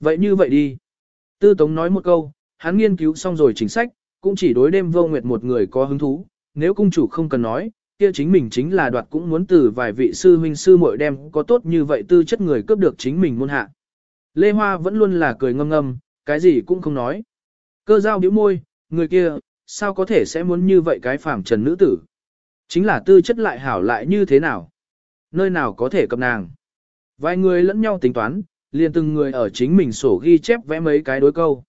Vậy như vậy đi. Tư Tống nói một câu, hắn nghiên cứu xong rồi chính sách, cũng chỉ đối đêm vô nguyệt một người có hứng thú, nếu cung chủ không cần nói, kia chính mình chính là đoạt cũng muốn từ vài vị sư huynh sư muội đem có tốt như vậy tư chất người cướp được chính mình môn hạ. Lê Hoa vẫn luôn là cười ngâm ngâm, cái gì cũng không nói. Cơ giao bĩu môi, người kia, sao có thể sẽ muốn như vậy cái phàm trần nữ tử. Chính là tư chất lại hảo lại như thế nào. Nơi nào có thể cầm nàng. Vài người lẫn nhau tính toán, liền từng người ở chính mình sổ ghi chép vẽ mấy cái đối câu.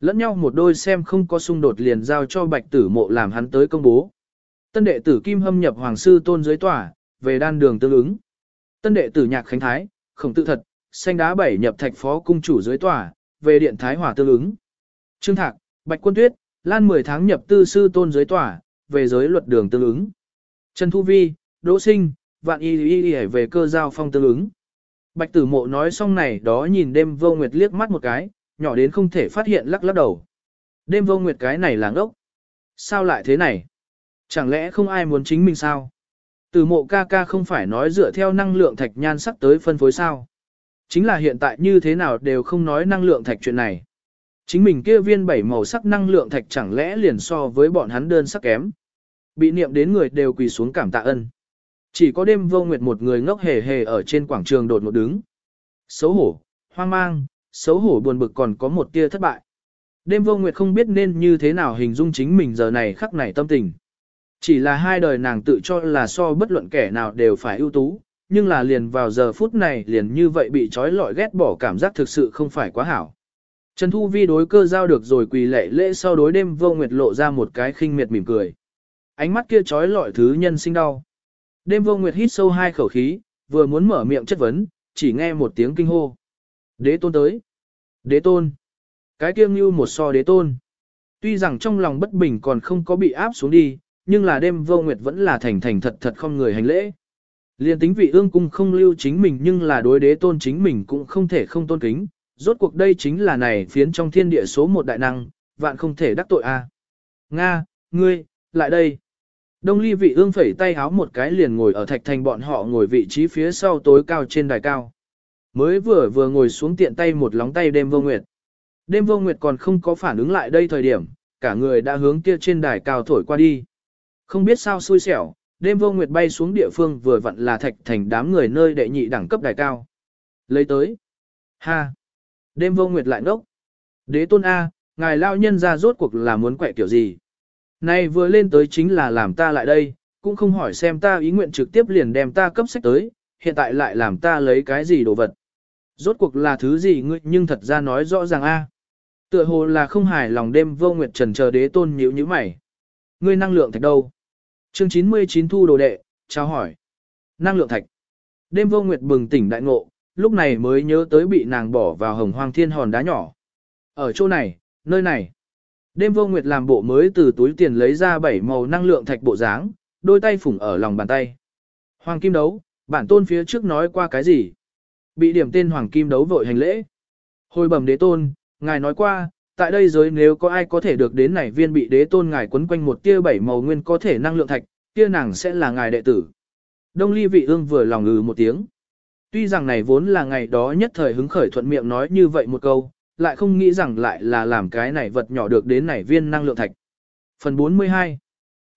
Lẫn nhau một đôi xem không có xung đột liền giao cho bạch tử mộ làm hắn tới công bố. Tân đệ tử Kim Hâm nhập Hoàng sư tôn dưới tòa, về đan đường tương ứng. Tân đệ tử Nhạc Khánh Thái, khổng tự thật, xanh đá bảy nhập thạch phó cung chủ dưới tòa, về điện Thái Hòa tương ứng. Trương Thạc, Bạch Quân Tuyết, Lan 10 tháng nhập tư sư tôn dưới tòa, về giới luật đường tương ứng. Trần Thu Vi, Đỗ Sinh, Vạn Y Y Y về cơ giao phong tương ứng. Bạch tử mộ nói xong này đó nhìn đêm vô nguyệt liếc mắt một cái, nhỏ đến không thể phát hiện lắc lắc đầu. Đêm vô nguyệt cái này là ngốc. Sao lại thế này? Chẳng lẽ không ai muốn chính mình sao? Tử mộ ca ca không phải nói dựa theo năng lượng thạch nhan sắc tới phân phối sao? Chính là hiện tại như thế nào đều không nói năng lượng thạch chuyện này. Chính mình kia viên bảy màu sắc năng lượng thạch chẳng lẽ liền so với bọn hắn đơn sắc kém. Bị niệm đến người đều quỳ xuống cảm tạ ân. Chỉ có đêm vô nguyệt một người ngốc hề hề ở trên quảng trường đột ngột đứng. Xấu hổ, hoang mang, xấu hổ buồn bực còn có một tia thất bại. Đêm vô nguyệt không biết nên như thế nào hình dung chính mình giờ này khắc này tâm tình. Chỉ là hai đời nàng tự cho là so bất luận kẻ nào đều phải ưu tú, nhưng là liền vào giờ phút này liền như vậy bị trói lọi ghét bỏ cảm giác thực sự không phải quá hảo. Trần Thu Vi đối cơ giao được rồi quỳ lệ lễ sau đối đêm vô nguyệt lộ ra một cái khinh miệt mỉm cười. Ánh mắt kia trói lọi thứ nhân sinh đau. Đêm vô nguyệt hít sâu hai khẩu khí, vừa muốn mở miệng chất vấn, chỉ nghe một tiếng kinh hô. Đế tôn tới. Đế tôn. Cái kiêng như một so đế tôn. Tuy rằng trong lòng bất bình còn không có bị áp xuống đi, nhưng là đêm vô nguyệt vẫn là thành thành thật thật không người hành lễ. Liên tính vị ương cung không lưu chính mình nhưng là đối đế tôn chính mình cũng không thể không tôn kính, rốt cuộc đây chính là này phiến trong thiên địa số một đại năng, vạn không thể đắc tội a. Nga, ngươi, lại đây. Đông ly vị ương phẩy tay háo một cái liền ngồi ở thạch thành bọn họ ngồi vị trí phía sau tối cao trên đài cao. Mới vừa vừa ngồi xuống tiện tay một lóng tay đêm vô nguyệt. Đêm vô nguyệt còn không có phản ứng lại đây thời điểm, cả người đã hướng kia trên đài cao thổi qua đi. Không biết sao xui xẻo, đêm vô nguyệt bay xuống địa phương vừa vặn là thạch thành đám người nơi đệ nhị đẳng cấp đài cao. Lấy tới. Ha. Đêm vô nguyệt lại ngốc. Đế tôn A, ngài lao nhân ra rốt cuộc là muốn quẹ kiểu gì nay vừa lên tới chính là làm ta lại đây, cũng không hỏi xem ta ý nguyện trực tiếp liền đem ta cấp sách tới, hiện tại lại làm ta lấy cái gì đồ vật. Rốt cuộc là thứ gì ngươi nhưng thật ra nói rõ ràng a. Tựa hồ là không hài lòng đêm vô nguyệt trần chờ đế tôn nhíu nhíu mày. Ngươi năng lượng thạch đâu? Chương 99 thu đồ đệ, chào hỏi. Năng lượng thạch. Đêm vô nguyệt bừng tỉnh đại ngộ, lúc này mới nhớ tới bị nàng bỏ vào hồng hoang thiên hòn đá nhỏ. Ở chỗ này, nơi này. Đêm vô nguyệt làm bộ mới từ túi tiền lấy ra bảy màu năng lượng thạch bộ dáng, đôi tay phủng ở lòng bàn tay. Hoàng kim đấu, bản tôn phía trước nói qua cái gì? Bị điểm tên hoàng kim đấu vội hành lễ. Hồi bẩm đế tôn, ngài nói qua, tại đây giới nếu có ai có thể được đến này viên bị đế tôn ngài quấn quanh một tia bảy màu nguyên có thể năng lượng thạch, tia nàng sẽ là ngài đệ tử. Đông ly vị ương vừa lòng ngừ một tiếng. Tuy rằng này vốn là ngày đó nhất thời hứng khởi thuận miệng nói như vậy một câu, lại không nghĩ rằng lại là làm cái này vật nhỏ được đến này viên năng lượng thạch. Phần 42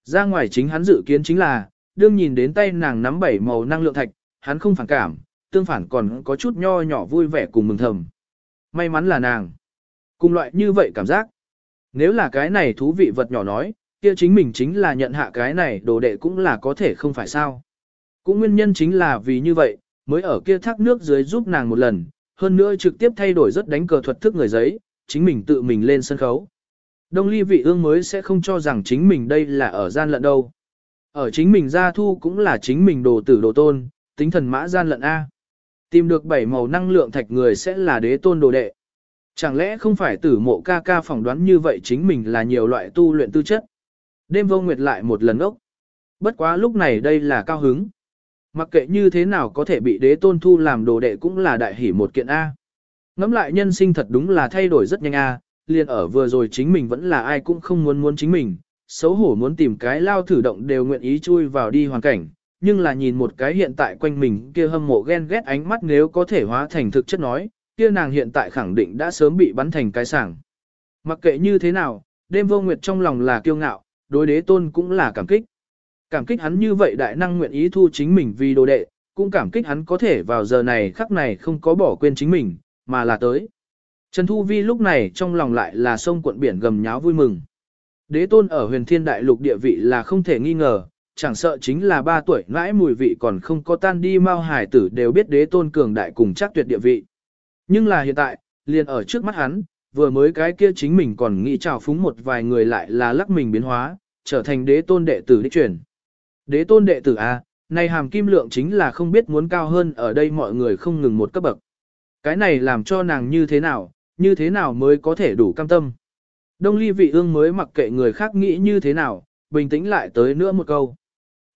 Ra ngoài chính hắn dự kiến chính là, đương nhìn đến tay nàng nắm bảy màu năng lượng thạch, hắn không phản cảm, tương phản còn có chút nho nhỏ vui vẻ cùng mừng thầm. May mắn là nàng. Cùng loại như vậy cảm giác. Nếu là cái này thú vị vật nhỏ nói, kia chính mình chính là nhận hạ cái này đồ đệ cũng là có thể không phải sao. Cũng nguyên nhân chính là vì như vậy, mới ở kia thác nước dưới giúp nàng một lần, hơn nữa trực tiếp thay đổi rất đánh cờ thuật thức người giấy, chính mình tự mình lên sân khấu. Đông ly vị ương mới sẽ không cho rằng chính mình đây là ở gian lận đâu. Ở chính mình gia thu cũng là chính mình đồ tử đồ tôn, tính thần mã gian lận A. Tìm được bảy màu năng lượng thạch người sẽ là đế tôn đồ đệ. Chẳng lẽ không phải tử mộ ca ca phỏng đoán như vậy chính mình là nhiều loại tu luyện tư chất. Đêm vô nguyệt lại một lần ốc. Bất quá lúc này đây là cao hứng. Mặc kệ như thế nào có thể bị đế tôn thu làm đồ đệ cũng là đại hỷ một kiện A. Ngắm lại nhân sinh thật đúng là thay đổi rất nhanh A, liền ở vừa rồi chính mình vẫn là ai cũng không muốn muốn chính mình, xấu hổ muốn tìm cái lao thử động đều nguyện ý chui vào đi hoàn cảnh, nhưng là nhìn một cái hiện tại quanh mình kia hâm mộ ghen ghét ánh mắt nếu có thể hóa thành thực chất nói, kia nàng hiện tại khẳng định đã sớm bị bắn thành cái sảng. Mặc kệ như thế nào, đêm vô nguyệt trong lòng là kiêu ngạo, đối đế tôn cũng là cảm kích. Cảm kích hắn như vậy đại năng nguyện ý thu chính mình vì đồ đệ, cũng cảm kích hắn có thể vào giờ này khắc này không có bỏ quên chính mình, mà là tới. Trần Thu Vi lúc này trong lòng lại là sông cuộn biển gầm nháo vui mừng. Đế tôn ở huyền thiên đại lục địa vị là không thể nghi ngờ, chẳng sợ chính là ba tuổi nãi mùi vị còn không có tan đi mau hải tử đều biết đế tôn cường đại cùng chắc tuyệt địa vị. Nhưng là hiện tại, liền ở trước mắt hắn, vừa mới cái kia chính mình còn nghĩ trào phúng một vài người lại là lắc mình biến hóa, trở thành đế tôn đệ tử đích truyền. Đế tôn đệ tử à, A, này hàm kim lượng chính là không biết muốn cao hơn ở đây mọi người không ngừng một cấp bậc. Cái này làm cho nàng như thế nào, như thế nào mới có thể đủ cam tâm. Đông ly vị ương mới mặc kệ người khác nghĩ như thế nào, bình tĩnh lại tới nữa một câu.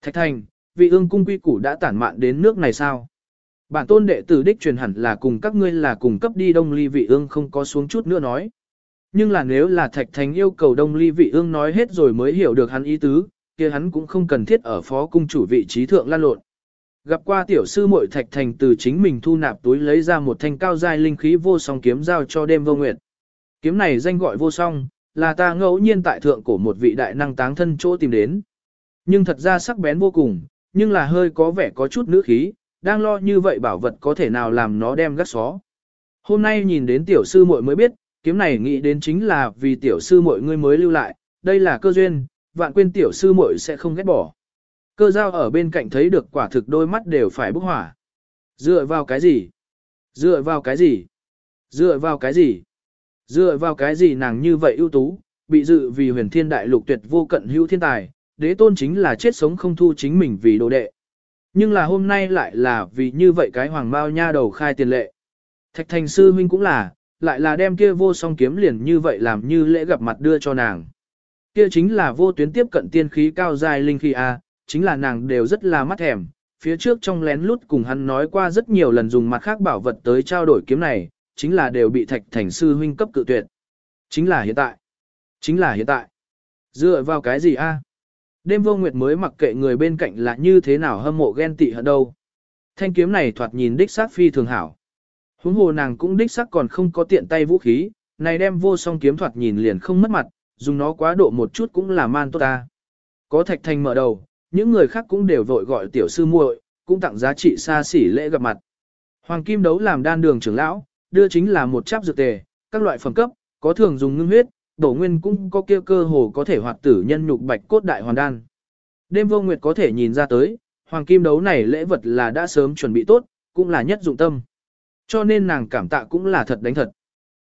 Thạch thành, vị ương cung quy củ đã tản mạn đến nước này sao? Bản tôn đệ tử đích truyền hẳn là cùng các ngươi là cùng cấp đi đông ly vị ương không có xuống chút nữa nói. Nhưng là nếu là thạch thành yêu cầu đông ly vị ương nói hết rồi mới hiểu được hắn ý tứ, kia hắn cũng không cần thiết ở phó cung chủ vị trí thượng lan lộn. Gặp qua tiểu sư muội thạch thành từ chính mình thu nạp túi lấy ra một thanh cao giai linh khí vô song kiếm giao cho đêm vô nguyệt. Kiếm này danh gọi vô song, là ta ngẫu nhiên tại thượng cổ một vị đại năng táng thân chỗ tìm đến. Nhưng thật ra sắc bén vô cùng, nhưng là hơi có vẻ có chút nữ khí, đang lo như vậy bảo vật có thể nào làm nó đem gắt xó. Hôm nay nhìn đến tiểu sư muội mới biết, kiếm này nghĩ đến chính là vì tiểu sư muội ngươi mới lưu lại, đây là cơ duyên, vạn quên tiểu sư muội sẽ không ghét bỏ. Cơ giao ở bên cạnh thấy được quả thực đôi mắt đều phải bốc hỏa. Dựa vào cái gì? Dựa vào cái gì? Dựa vào cái gì? Dựa vào cái gì nàng như vậy ưu tú, bị dự vì huyền thiên đại lục tuyệt vô cận hữu thiên tài, đế tôn chính là chết sống không thu chính mình vì đồ đệ. Nhưng là hôm nay lại là vì như vậy cái hoàng bao nha đầu khai tiền lệ. Thạch thành sư huynh cũng là, lại là đem kia vô song kiếm liền như vậy làm như lễ gặp mặt đưa cho nàng. Kia chính là vô tuyến tiếp cận tiên khí cao dài linh khí A, chính là nàng đều rất là mắt thèm. Phía trước trong lén lút cùng hắn nói qua rất nhiều lần dùng mặt khác bảo vật tới trao đổi kiếm này, chính là đều bị thạch thành sư huynh cấp cự tuyệt. Chính là hiện tại. Chính là hiện tại. Dựa vào cái gì a? Đêm vô nguyệt mới mặc kệ người bên cạnh là như thế nào hâm mộ ghen tị hận đâu. Thanh kiếm này thoạt nhìn đích xác phi thường hảo. Huống hồ nàng cũng đích xác còn không có tiện tay vũ khí, này đem vô song kiếm thoạt nhìn liền không mất mặt, dùng nó quá độ một chút cũng là man tốt ta. Có thạch thành mở đầu, những người khác cũng đều vội gọi tiểu sư muội, cũng tặng giá trị xa xỉ lễ gặp mặt. Hoàng Kim đấu làm đan đường trưởng lão, đưa chính là một cháp dược tề, các loại phẩm cấp, có thường dùng ngưng huyết, đổ nguyên cũng có kia cơ hồ có thể hoạt tử nhân nhục bạch cốt đại hoàn đan. Đêm vô nguyệt có thể nhìn ra tới, hoàng kim đấu này lễ vật là đã sớm chuẩn bị tốt, cũng là nhất dụng tâm. Cho nên nàng cảm tạ cũng là thật đánh thật.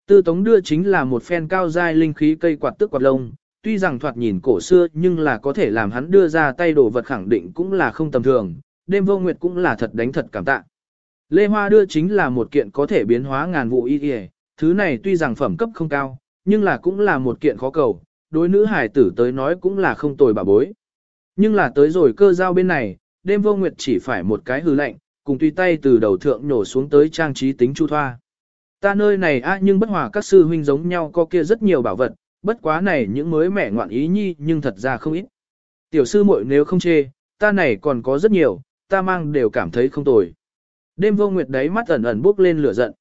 Tư tống đưa chính là một phen cao giai linh khí cây quạt tức quạt lông, tuy rằng thoạt nhìn cổ xưa nhưng là có thể làm hắn đưa ra tay đồ vật khẳng định cũng là không tầm thường, đêm vô nguyệt cũng là thật đánh thật cảm tạ. Lê Hoa đưa chính là một kiện có thể biến hóa ngàn vụ y y, thứ này tuy rằng phẩm cấp không cao, nhưng là cũng là một kiện khó cầu, đối nữ hải tử tới nói cũng là không tồi bà bối. Nhưng là tới rồi cơ giao bên này, đêm vô nguyệt chỉ phải một cái hư lệnh, cùng tùy tay từ đầu thượng nổ xuống tới trang trí tính chu thoa. Ta nơi này a nhưng bất hòa các sư huynh giống nhau có kia rất nhiều bảo vật, bất quá này những mới mẻ ngoạn ý nhi nhưng thật ra không ít. Tiểu sư muội nếu không chê, ta này còn có rất nhiều, ta mang đều cảm thấy không tồi. Đêm vô nguyệt đấy mắt ẩn ẩn bốc lên lửa giận.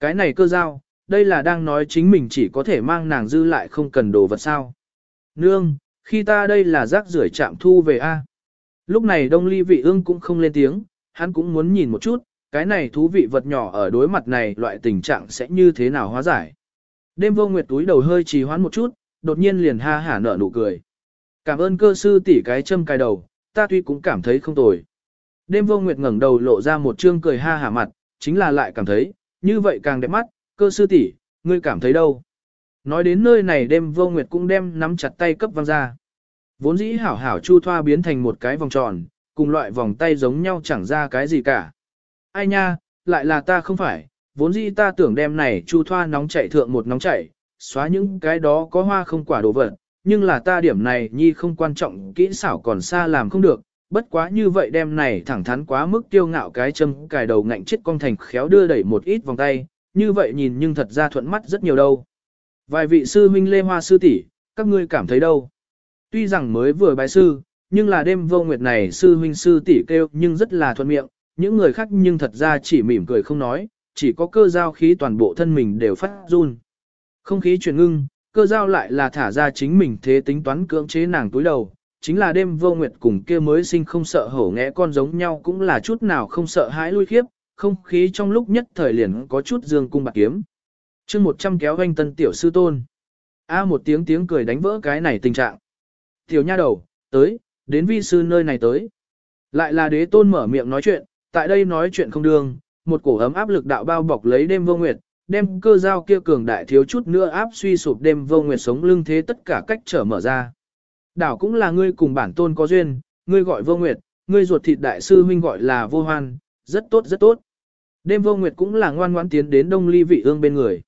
Cái này cơ giao, đây là đang nói chính mình chỉ có thể mang nàng dư lại không cần đồ vật sao. Nương, khi ta đây là rác rưởi chạm thu về A. Lúc này đông ly vị ương cũng không lên tiếng, hắn cũng muốn nhìn một chút, cái này thú vị vật nhỏ ở đối mặt này loại tình trạng sẽ như thế nào hóa giải. Đêm vô nguyệt túi đầu hơi trì hoãn một chút, đột nhiên liền ha hả nở nụ cười. Cảm ơn cơ sư tỷ cái châm cài đầu, ta tuy cũng cảm thấy không tồi. Đêm vô nguyệt ngẩng đầu lộ ra một trương cười ha hả mặt, chính là lại cảm thấy, như vậy càng đẹp mắt, cơ sư tỷ, ngươi cảm thấy đâu? Nói đến nơi này đêm vô nguyệt cũng đem nắm chặt tay cấp văng ra. Vốn dĩ hảo hảo chu thoa biến thành một cái vòng tròn, cùng loại vòng tay giống nhau chẳng ra cái gì cả. Ai nha, lại là ta không phải, vốn dĩ ta tưởng đem này chu thoa nóng chảy thượng một nóng chảy, xóa những cái đó có hoa không quả đồ vật, nhưng là ta điểm này nhi không quan trọng kỹ xảo còn xa làm không được, bất quá như vậy đem này thẳng thắn quá mức tiêu ngạo cái châm cài đầu ngạnh chết con thành khéo đưa đẩy một ít vòng tay, như vậy nhìn nhưng thật ra thuận mắt rất nhiều đâu. Vài vị sư huynh lê hoa sư tỷ, các ngươi cảm thấy đâu? Tuy rằng mới vừa bài sư, nhưng là đêm vô nguyệt này sư huynh sư tỷ kêu nhưng rất là thuận miệng, những người khác nhưng thật ra chỉ mỉm cười không nói, chỉ có cơ giao khí toàn bộ thân mình đều phát run. Không khí chuyển ngưng, cơ giao lại là thả ra chính mình thế tính toán cưỡng chế nàng túi đầu, chính là đêm vô nguyệt cùng kia mới sinh không sợ hổ ngẽ con giống nhau cũng là chút nào không sợ hãi lui khiếp, không khí trong lúc nhất thời liền có chút dương cung bạc kiếm. chương 100 kéo anh tân tiểu sư tôn. A một tiếng tiếng cười đánh vỡ cái này tình trạng. Tiểu nha đầu, tới, đến vi sư nơi này tới. Lại là đế tôn mở miệng nói chuyện, tại đây nói chuyện không đương, một cổ ấm áp lực đạo bao bọc lấy đêm vô nguyệt, đem cơ giao kia cường đại thiếu chút nữa áp suy sụp đêm vô nguyệt sống lưng thế tất cả cách trở mở ra. Đảo cũng là ngươi cùng bản tôn có duyên, ngươi gọi vô nguyệt, ngươi ruột thịt đại sư huynh gọi là vô hoan, rất tốt rất tốt. Đêm vô nguyệt cũng là ngoan ngoãn tiến đến đông ly vị ương bên người.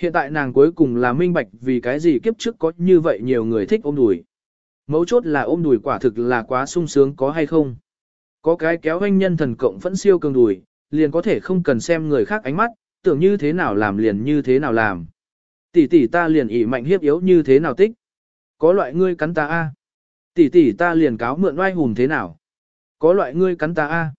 Hiện tại nàng cuối cùng là minh bạch vì cái gì kiếp trước có như vậy nhiều người thích ôm đùi. Mấu chốt là ôm đùi quả thực là quá sung sướng có hay không. Có cái kéo anh nhân thần cộng vẫn siêu cường đùi, liền có thể không cần xem người khác ánh mắt, tưởng như thế nào làm liền như thế nào làm. Tỷ tỷ ta liền ỉ mạnh hiếp yếu như thế nào tích. Có loại ngươi cắn ta a. Tỷ tỷ ta liền cáo mượn oai hùng thế nào. Có loại ngươi cắn ta a.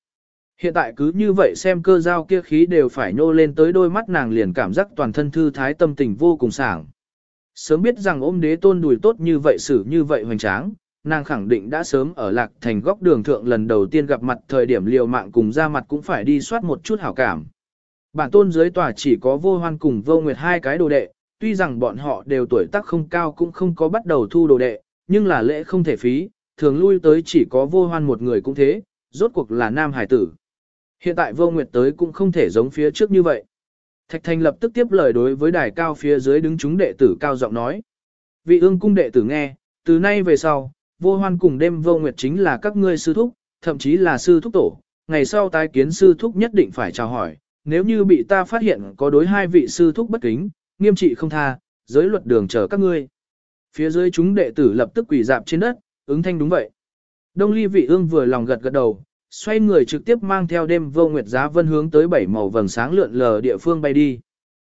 Hiện tại cứ như vậy xem cơ giao kia khí đều phải nhô lên tới đôi mắt nàng liền cảm giác toàn thân thư thái tâm tình vô cùng sảng. Sớm biết rằng ôm đế tôn đùi tốt như vậy xử như vậy hoành tráng, nàng khẳng định đã sớm ở lạc thành góc đường thượng lần đầu tiên gặp mặt thời điểm liều mạng cùng ra mặt cũng phải đi soát một chút hảo cảm. Bản tôn dưới tòa chỉ có vô hoan cùng vô nguyệt hai cái đồ đệ, tuy rằng bọn họ đều tuổi tác không cao cũng không có bắt đầu thu đồ đệ, nhưng là lễ không thể phí, thường lui tới chỉ có vô hoan một người cũng thế, rốt cuộc là nam hải tử. Hiện tại vô nguyệt tới cũng không thể giống phía trước như vậy. Thạch Thành lập tức tiếp lời đối với đài cao phía dưới đứng chúng đệ tử cao giọng nói. Vị ương cung đệ tử nghe, từ nay về sau, vô hoan cùng đêm vô nguyệt chính là các ngươi sư thúc, thậm chí là sư thúc tổ, ngày sau tái kiến sư thúc nhất định phải chào hỏi, nếu như bị ta phát hiện có đối hai vị sư thúc bất kính, nghiêm trị không tha, giới luật đường chờ các ngươi. Phía dưới chúng đệ tử lập tức quỳ dạp trên đất, ứng thanh đúng vậy. Đông ly vị ương vừa lòng gật gật đầu, xoay người trực tiếp mang theo đêm vô nguyệt giá vân hướng tới bảy màu vầng sáng lượn lờ địa phương bay đi.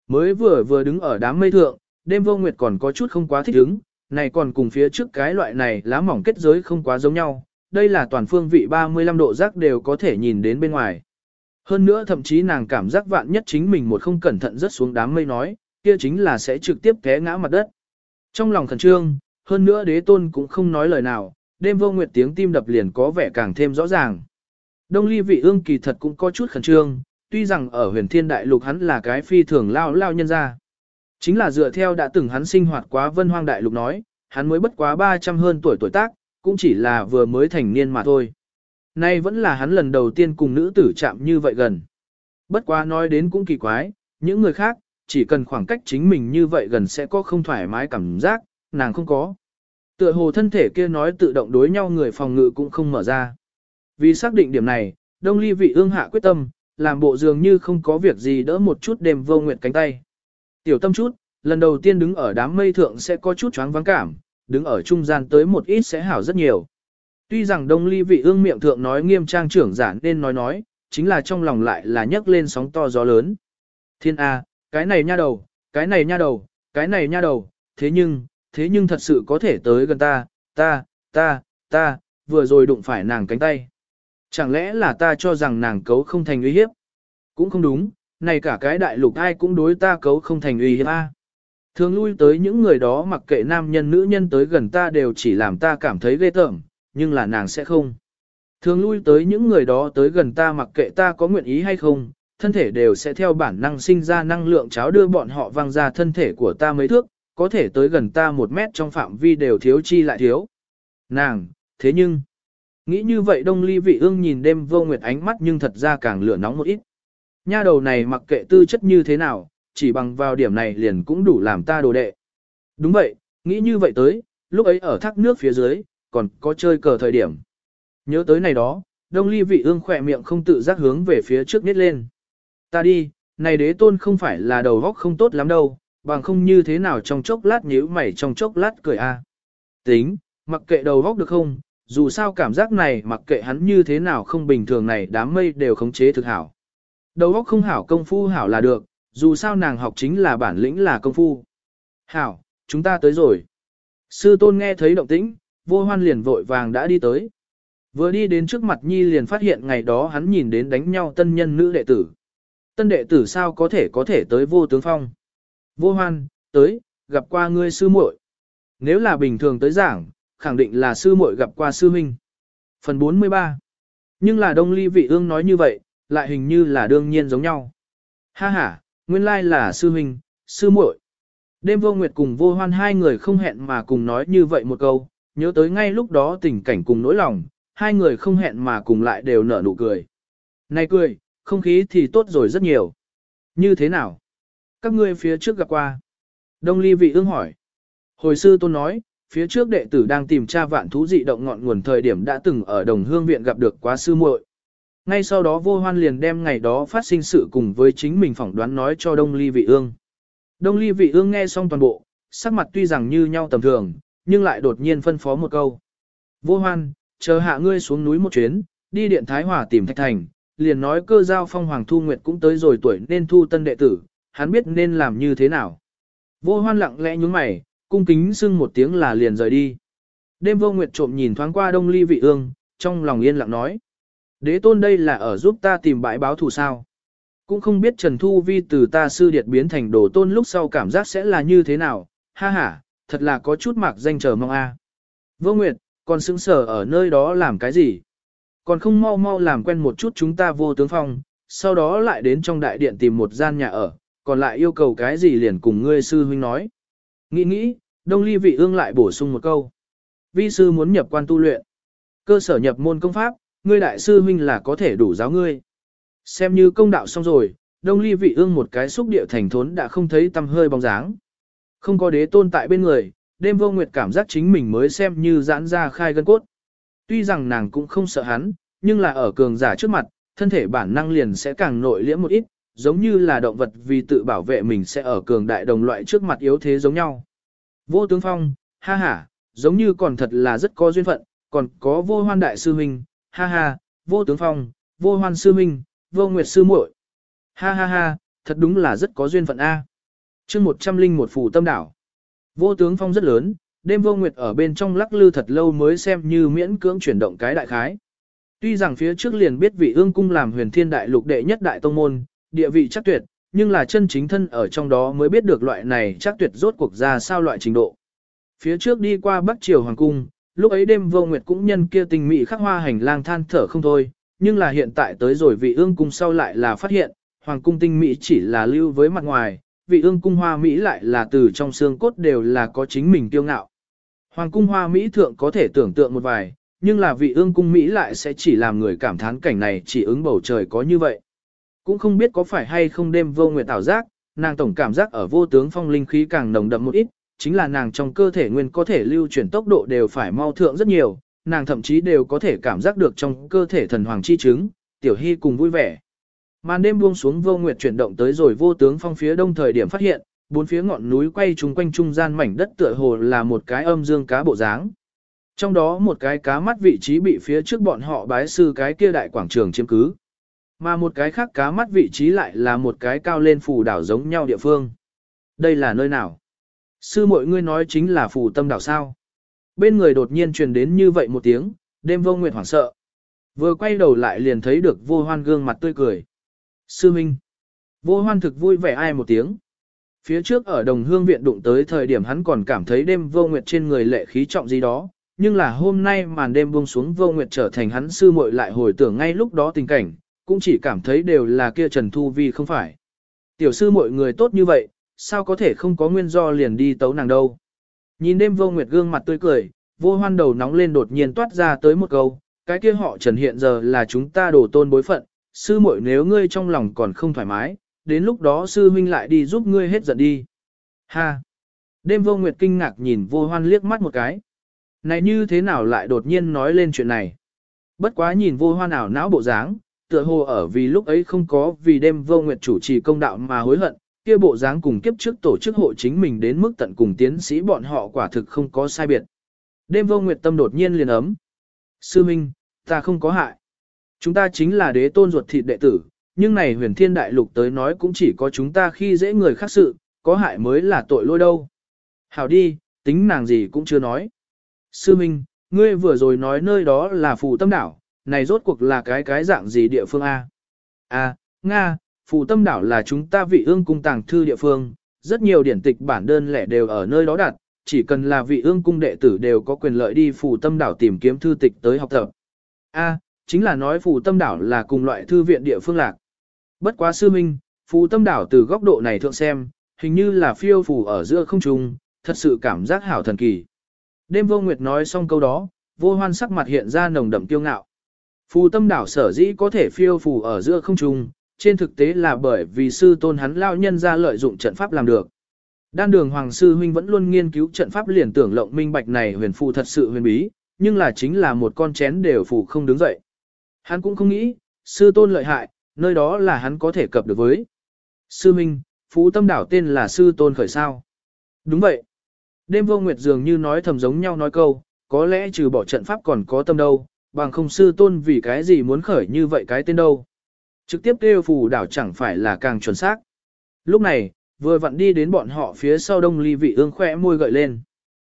Mới vừa vừa đứng ở đám mây thượng, đêm vô nguyệt còn có chút không quá thích ứng, này còn cùng phía trước cái loại này lá mỏng kết giới không quá giống nhau, đây là toàn phương vị 35 độ giác đều có thể nhìn đến bên ngoài. Hơn nữa thậm chí nàng cảm giác vạn nhất chính mình một không cẩn thận rớt xuống đám mây nói, kia chính là sẽ trực tiếp té ngã mặt đất. Trong lòng khẩn trương, hơn nữa đế tôn cũng không nói lời nào, đêm vô nguyệt tiếng tim đập liền có vẻ càng thêm rõ ràng. Đông ly vị ương kỳ thật cũng có chút khẩn trương, tuy rằng ở huyền thiên đại lục hắn là cái phi thường lao lao nhân ra. Chính là dựa theo đã từng hắn sinh hoạt quá vân hoang đại lục nói, hắn mới bất quá 300 hơn tuổi tuổi tác, cũng chỉ là vừa mới thành niên mà thôi. Nay vẫn là hắn lần đầu tiên cùng nữ tử chạm như vậy gần. Bất quá nói đến cũng kỳ quái, những người khác, chỉ cần khoảng cách chính mình như vậy gần sẽ có không thoải mái cảm giác, nàng không có. Tựa hồ thân thể kia nói tự động đối nhau người phòng ngự cũng không mở ra. Vì xác định điểm này, Đông Ly vị ương hạ quyết tâm, làm bộ dường như không có việc gì đỡ một chút đêm vô nguyệt cánh tay. Tiểu tâm chút, lần đầu tiên đứng ở đám mây thượng sẽ có chút choáng vắng cảm, đứng ở trung gian tới một ít sẽ hảo rất nhiều. Tuy rằng Đông Ly vị ương miệng thượng nói nghiêm trang trưởng giản nên nói nói, chính là trong lòng lại là nhấc lên sóng to gió lớn. Thiên A, cái này nha đầu, cái này nha đầu, cái này nha đầu, thế nhưng, thế nhưng thật sự có thể tới gần ta, ta, ta, ta, vừa rồi đụng phải nàng cánh tay. Chẳng lẽ là ta cho rằng nàng cấu không thành uy hiếp? Cũng không đúng, này cả cái đại lục ai cũng đối ta cấu không thành uy hiếp a. Thường lui tới những người đó mặc kệ nam nhân nữ nhân tới gần ta đều chỉ làm ta cảm thấy ghê tởm, nhưng là nàng sẽ không. Thường lui tới những người đó tới gần ta mặc kệ ta có nguyện ý hay không, thân thể đều sẽ theo bản năng sinh ra năng lượng cháo đưa bọn họ văng ra thân thể của ta mấy thước, có thể tới gần ta một mét trong phạm vi đều thiếu chi lại thiếu. Nàng, thế nhưng, nghĩ như vậy đông ly vị ương nhìn đêm vô nguyệt ánh mắt nhưng thật ra càng lửa nóng một ít. Nha đầu này mặc kệ tư chất như thế nào, chỉ bằng vào điểm này liền cũng đủ làm ta đồ đệ. Đúng vậy, nghĩ như vậy tới, lúc ấy ở thác nước phía dưới, còn có chơi cờ thời điểm. Nhớ tới này đó, đông ly vị ương khỏe miệng không tự giác hướng về phía trước nít lên. Ta đi, này đế tôn không phải là đầu góc không tốt lắm đâu, bằng không như thế nào trong chốc lát nhíu mày trong chốc lát cười a. Tính, mặc kệ đầu góc được không, dù sao cảm giác này mặc kệ hắn như thế nào không bình thường này đám mây đều khống chế thực hảo. Đầu óc không hảo công phu hảo là được, dù sao nàng học chính là bản lĩnh là công phu. Hảo, chúng ta tới rồi. Sư tôn nghe thấy động tĩnh, vô hoan liền vội vàng đã đi tới. Vừa đi đến trước mặt Nhi liền phát hiện ngày đó hắn nhìn đến đánh nhau tân nhân nữ đệ tử. Tân đệ tử sao có thể có thể tới vô tướng phong. Vô hoan, tới, gặp qua ngươi sư muội. Nếu là bình thường tới giảng, khẳng định là sư muội gặp qua sư huynh. Phần 43 Nhưng là đông ly vị ương nói như vậy, lại hình như là đương nhiên giống nhau. Ha ha, nguyên lai là sư huynh, sư muội. Đêm vô nguyệt cùng vô hoan hai người không hẹn mà cùng nói như vậy một câu, nhớ tới ngay lúc đó tình cảnh cùng nỗi lòng, hai người không hẹn mà cùng lại đều nở nụ cười. Này cười, không khí thì tốt rồi rất nhiều. Như thế nào? Các ngươi phía trước gặp qua. Đông ly vị ương hỏi. Hồi sư tôn nói, phía trước đệ tử đang tìm tra vạn thú dị động ngọn nguồn thời điểm đã từng ở đồng hương viện gặp được quá sư muội. Ngay sau đó vô hoan liền đem ngày đó phát sinh sự cùng với chính mình phỏng đoán nói cho Đông Ly Vị Ương. Đông Ly Vị Ương nghe xong toàn bộ, sắc mặt tuy rằng như nhau tầm thường, nhưng lại đột nhiên phân phó một câu. Vô hoan, chờ hạ ngươi xuống núi một chuyến, đi điện Thái Hòa tìm Thạch Thành, liền nói cơ giao phong Hoàng Thu Nguyệt cũng tới rồi tuổi nên thu tân đệ tử, hắn biết nên làm như thế nào. Vô hoan lặng lẽ nhúng mày, cung kính xưng một tiếng là liền rời đi. Đêm vô nguyệt trộm nhìn thoáng qua đông ly vị ương, trong lòng yên lặng nói. Đế tôn đây là ở giúp ta tìm bãi báo thù sao. Cũng không biết Trần Thu Vi từ ta sư điệt biến thành đồ tôn lúc sau cảm giác sẽ là như thế nào, ha ha, thật là có chút mạc danh chờ mong a. Vô Nguyệt, còn xứng sở ở nơi đó làm cái gì? Còn không mau mau làm quen một chút chúng ta vô tướng phong, sau đó lại đến trong đại điện tìm một gian nhà ở, còn lại yêu cầu cái gì liền cùng ngươi sư huynh nói. Nghĩ nghĩ, Đông Ly Vị Ương lại bổ sung một câu. Vi sư muốn nhập quan tu luyện. Cơ sở nhập môn công pháp, ngươi đại sư huynh là có thể đủ giáo ngươi. Xem như công đạo xong rồi, Đông Ly Vị Ương một cái xúc địa thành thốn đã không thấy tâm hơi bóng dáng. Không có đế tôn tại bên người, đêm vô nguyệt cảm giác chính mình mới xem như giãn ra khai gân cốt. Tuy rằng nàng cũng không sợ hắn, nhưng là ở cường giả trước mặt, thân thể bản năng liền sẽ càng nội liễm một ít, giống như là động vật vì tự bảo vệ mình sẽ ở cường đại đồng loại trước mặt yếu thế giống nhau. Vô tướng phong, ha ha, giống như còn thật là rất có duyên phận, còn có vô hoan đại sư huynh, ha ha, vô tướng phong, vô hoan sư minh, vô nguyệt sư muội, ha ha ha, thật đúng là rất có duyên phận a. Chương 101 phủ tâm đảo. Vô tướng phong rất lớn, đêm vô nguyệt ở bên trong lắc lư thật lâu mới xem như miễn cưỡng chuyển động cái đại khái. Tuy rằng phía trước liền biết vị ương cung làm huyền thiên đại lục đệ nhất đại tông môn, địa vị chắc tuyệt, nhưng là chân chính thân ở trong đó mới biết được loại này chắc tuyệt rốt cuộc ra sao loại trình độ. Phía trước đi qua Bắc Triều Hoàng Cung, lúc ấy đêm vô nguyệt cũng nhân kia tình mị khắc hoa hành lang than thở không thôi, nhưng là hiện tại tới rồi vị ương cung sau lại là phát hiện, Hoàng Cung tinh mỹ chỉ là lưu với mặt ngoài, vị ương cung hoa Mỹ lại là từ trong xương cốt đều là có chính mình kiêu ngạo. Hoàng cung hoa Mỹ thượng có thể tưởng tượng một vài, nhưng là vị ương cung Mỹ lại sẽ chỉ làm người cảm thán cảnh này chỉ ứng bầu trời có như vậy. Cũng không biết có phải hay không đêm vô nguyệt ảo giác, nàng tổng cảm giác ở vô tướng phong linh khí càng nồng đậm một ít, chính là nàng trong cơ thể nguyên có thể lưu chuyển tốc độ đều phải mau thượng rất nhiều, nàng thậm chí đều có thể cảm giác được trong cơ thể thần hoàng chi chứng, tiểu hy cùng vui vẻ. Màn đêm buông xuống vô nguyệt chuyển động tới rồi vô tướng phong phía đông thời điểm phát hiện, bốn phía ngọn núi quay chung quanh trung gian mảnh đất tựa hồ là một cái âm dương cá bộ dáng. Trong đó một cái cá mắt vị trí bị phía trước bọn họ bái sư cái kia đại quảng trường chiếm cứ. Mà một cái khác cá mắt vị trí lại là một cái cao lên phù đảo giống nhau địa phương. Đây là nơi nào? Sư mọi ngươi nói chính là phù tâm đảo sao? Bên người đột nhiên truyền đến như vậy một tiếng, đêm vô nguyệt hoảng sợ. Vừa quay đầu lại liền thấy được vô hoan gương mặt tươi cười. Sư Minh. Vô hoan thực vui vẻ ai một tiếng. Phía trước ở đồng hương viện đụng tới thời điểm hắn còn cảm thấy đêm vô nguyệt trên người lệ khí trọng gì đó, nhưng là hôm nay màn đêm buông xuống vô nguyệt trở thành hắn sư muội lại hồi tưởng ngay lúc đó tình cảnh, cũng chỉ cảm thấy đều là kia Trần Thu Vi không phải. Tiểu sư mọi người tốt như vậy, sao có thể không có nguyên do liền đi tấu nàng đâu. Nhìn đêm vô nguyệt gương mặt tươi cười, vô hoan đầu nóng lên đột nhiên toát ra tới một câu, cái kia họ Trần hiện giờ là chúng ta đổ tôn bối phận, sư muội nếu ngươi trong lòng còn không thoải mái, đến lúc đó sư huynh lại đi giúp ngươi hết giận đi. Ha! Đêm vô nguyệt kinh ngạc nhìn vô hoan liếc mắt một cái. Này như thế nào lại đột nhiên nói lên chuyện này? Bất quá nhìn vô hoan ảo não bộ dáng, tựa hồ ở vì lúc ấy không có vì đêm vô nguyệt chủ trì công đạo mà hối hận, kia bộ dáng cùng kiếp trước tổ chức hộ chính mình đến mức tận cùng tiến sĩ bọn họ quả thực không có sai biệt. Đêm vô nguyệt tâm đột nhiên liền ấm. Sư Minh, ta không có hại. Chúng ta chính là đế tôn ruột thịt đệ tử, nhưng này huyền thiên đại lục tới nói cũng chỉ có chúng ta khi dễ người khác sự, có hại mới là tội lỗi đâu. Hảo đi, tính nàng gì cũng chưa nói. Sư Minh, ngươi vừa rồi nói nơi đó là phù tâm đảo, này rốt cuộc là cái cái dạng gì địa phương A? A, Nga, Phù tâm đảo là chúng ta vị ương cung tàng thư địa phương, rất nhiều điển tịch bản đơn lẻ đều ở nơi đó đặt, chỉ cần là vị ương cung đệ tử đều có quyền lợi đi phù tâm đảo tìm kiếm thư tịch tới học tập. A, chính là nói phù tâm đảo là cùng loại thư viện địa phương lạc. Bất quá sư minh, phù tâm đảo từ góc độ này thượng xem, hình như là phiêu phù ở giữa không trung, thật sự cảm giác hảo thần kỳ. Đêm vô nguyệt nói xong câu đó, vô hoan sắc mặt hiện ra nồng đậm kiêu ngạo. Phù tâm đảo sở dĩ có thể phiêu phù ở giữa không trung, trên thực tế là bởi vì sư tôn hắn lao nhân ra lợi dụng trận pháp làm được. Đan đường Hoàng Sư Huynh vẫn luôn nghiên cứu trận pháp liền tưởng lộng minh bạch này huyền phù thật sự huyền bí, nhưng là chính là một con chén đều phù không đứng dậy. Hắn cũng không nghĩ, sư tôn lợi hại, nơi đó là hắn có thể cập được với. Sư Minh, Phú Tâm Đảo tên là sư tôn khởi sao. Đúng vậy. Đêm vô nguyệt dường như nói thầm giống nhau nói câu, có lẽ trừ bỏ trận pháp còn có tâm đâu, bằng không sư tôn vì cái gì muốn khởi như vậy cái tên đâu. Trực tiếp kêu phù đảo chẳng phải là càng chuẩn xác. Lúc này, vừa vặn đi đến bọn họ phía sau đông ly vị ương khỏe môi gợi lên.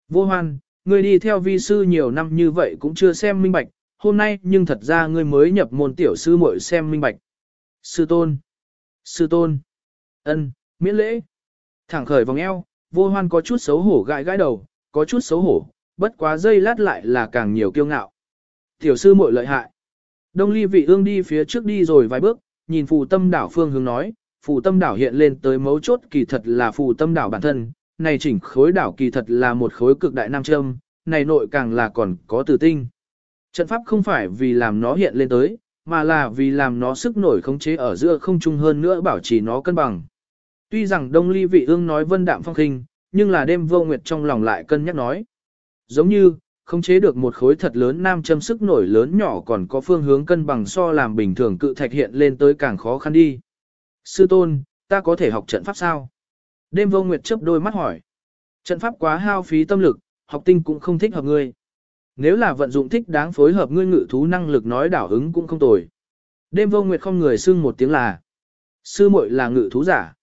Vô hoan, người đi theo vi sư nhiều năm như vậy cũng chưa xem minh bạch, hôm nay nhưng thật ra ngươi mới nhập môn tiểu sư muội xem minh bạch. Sư tôn, sư tôn, ân, miễn lễ. Thẳng khởi vòng eo, vô hoan có chút xấu hổ gãi gãi đầu, có chút xấu hổ, bất quá dây lát lại là càng nhiều kiêu ngạo. Tiểu sư muội lợi hại. Đông ly vị ương đi phía trước đi rồi vài bước, nhìn phù tâm đảo phương hướng nói, phù tâm đảo hiện lên tới mấu chốt kỳ thật là phù tâm đảo bản thân, này chỉnh khối đảo kỳ thật là một khối cực đại nam châm, này nội càng là còn có tử tinh. Trận pháp không phải vì làm nó hiện lên tới, mà là vì làm nó sức nổi khống chế ở giữa không trung hơn nữa bảo trì nó cân bằng. Tuy rằng Đông Ly Vị Ương nói vân đạm phong khinh, nhưng là đêm vô nguyệt trong lòng lại cân nhắc nói. Giống như, khống chế được một khối thật lớn nam châm sức nổi lớn nhỏ còn có phương hướng cân bằng so làm bình thường cự thạch hiện lên tới càng khó khăn đi. Sư tôn, ta có thể học trận pháp sao? Đêm vô nguyệt chớp đôi mắt hỏi. Trận pháp quá hao phí tâm lực, học tinh cũng không thích hợp ngươi. Nếu là vận dụng thích đáng phối hợp ngươi ngự thú năng lực nói đảo ứng cũng không tồi. Đêm vô nguyệt không người xưng một tiếng là. Sư muội là ngự thú giả.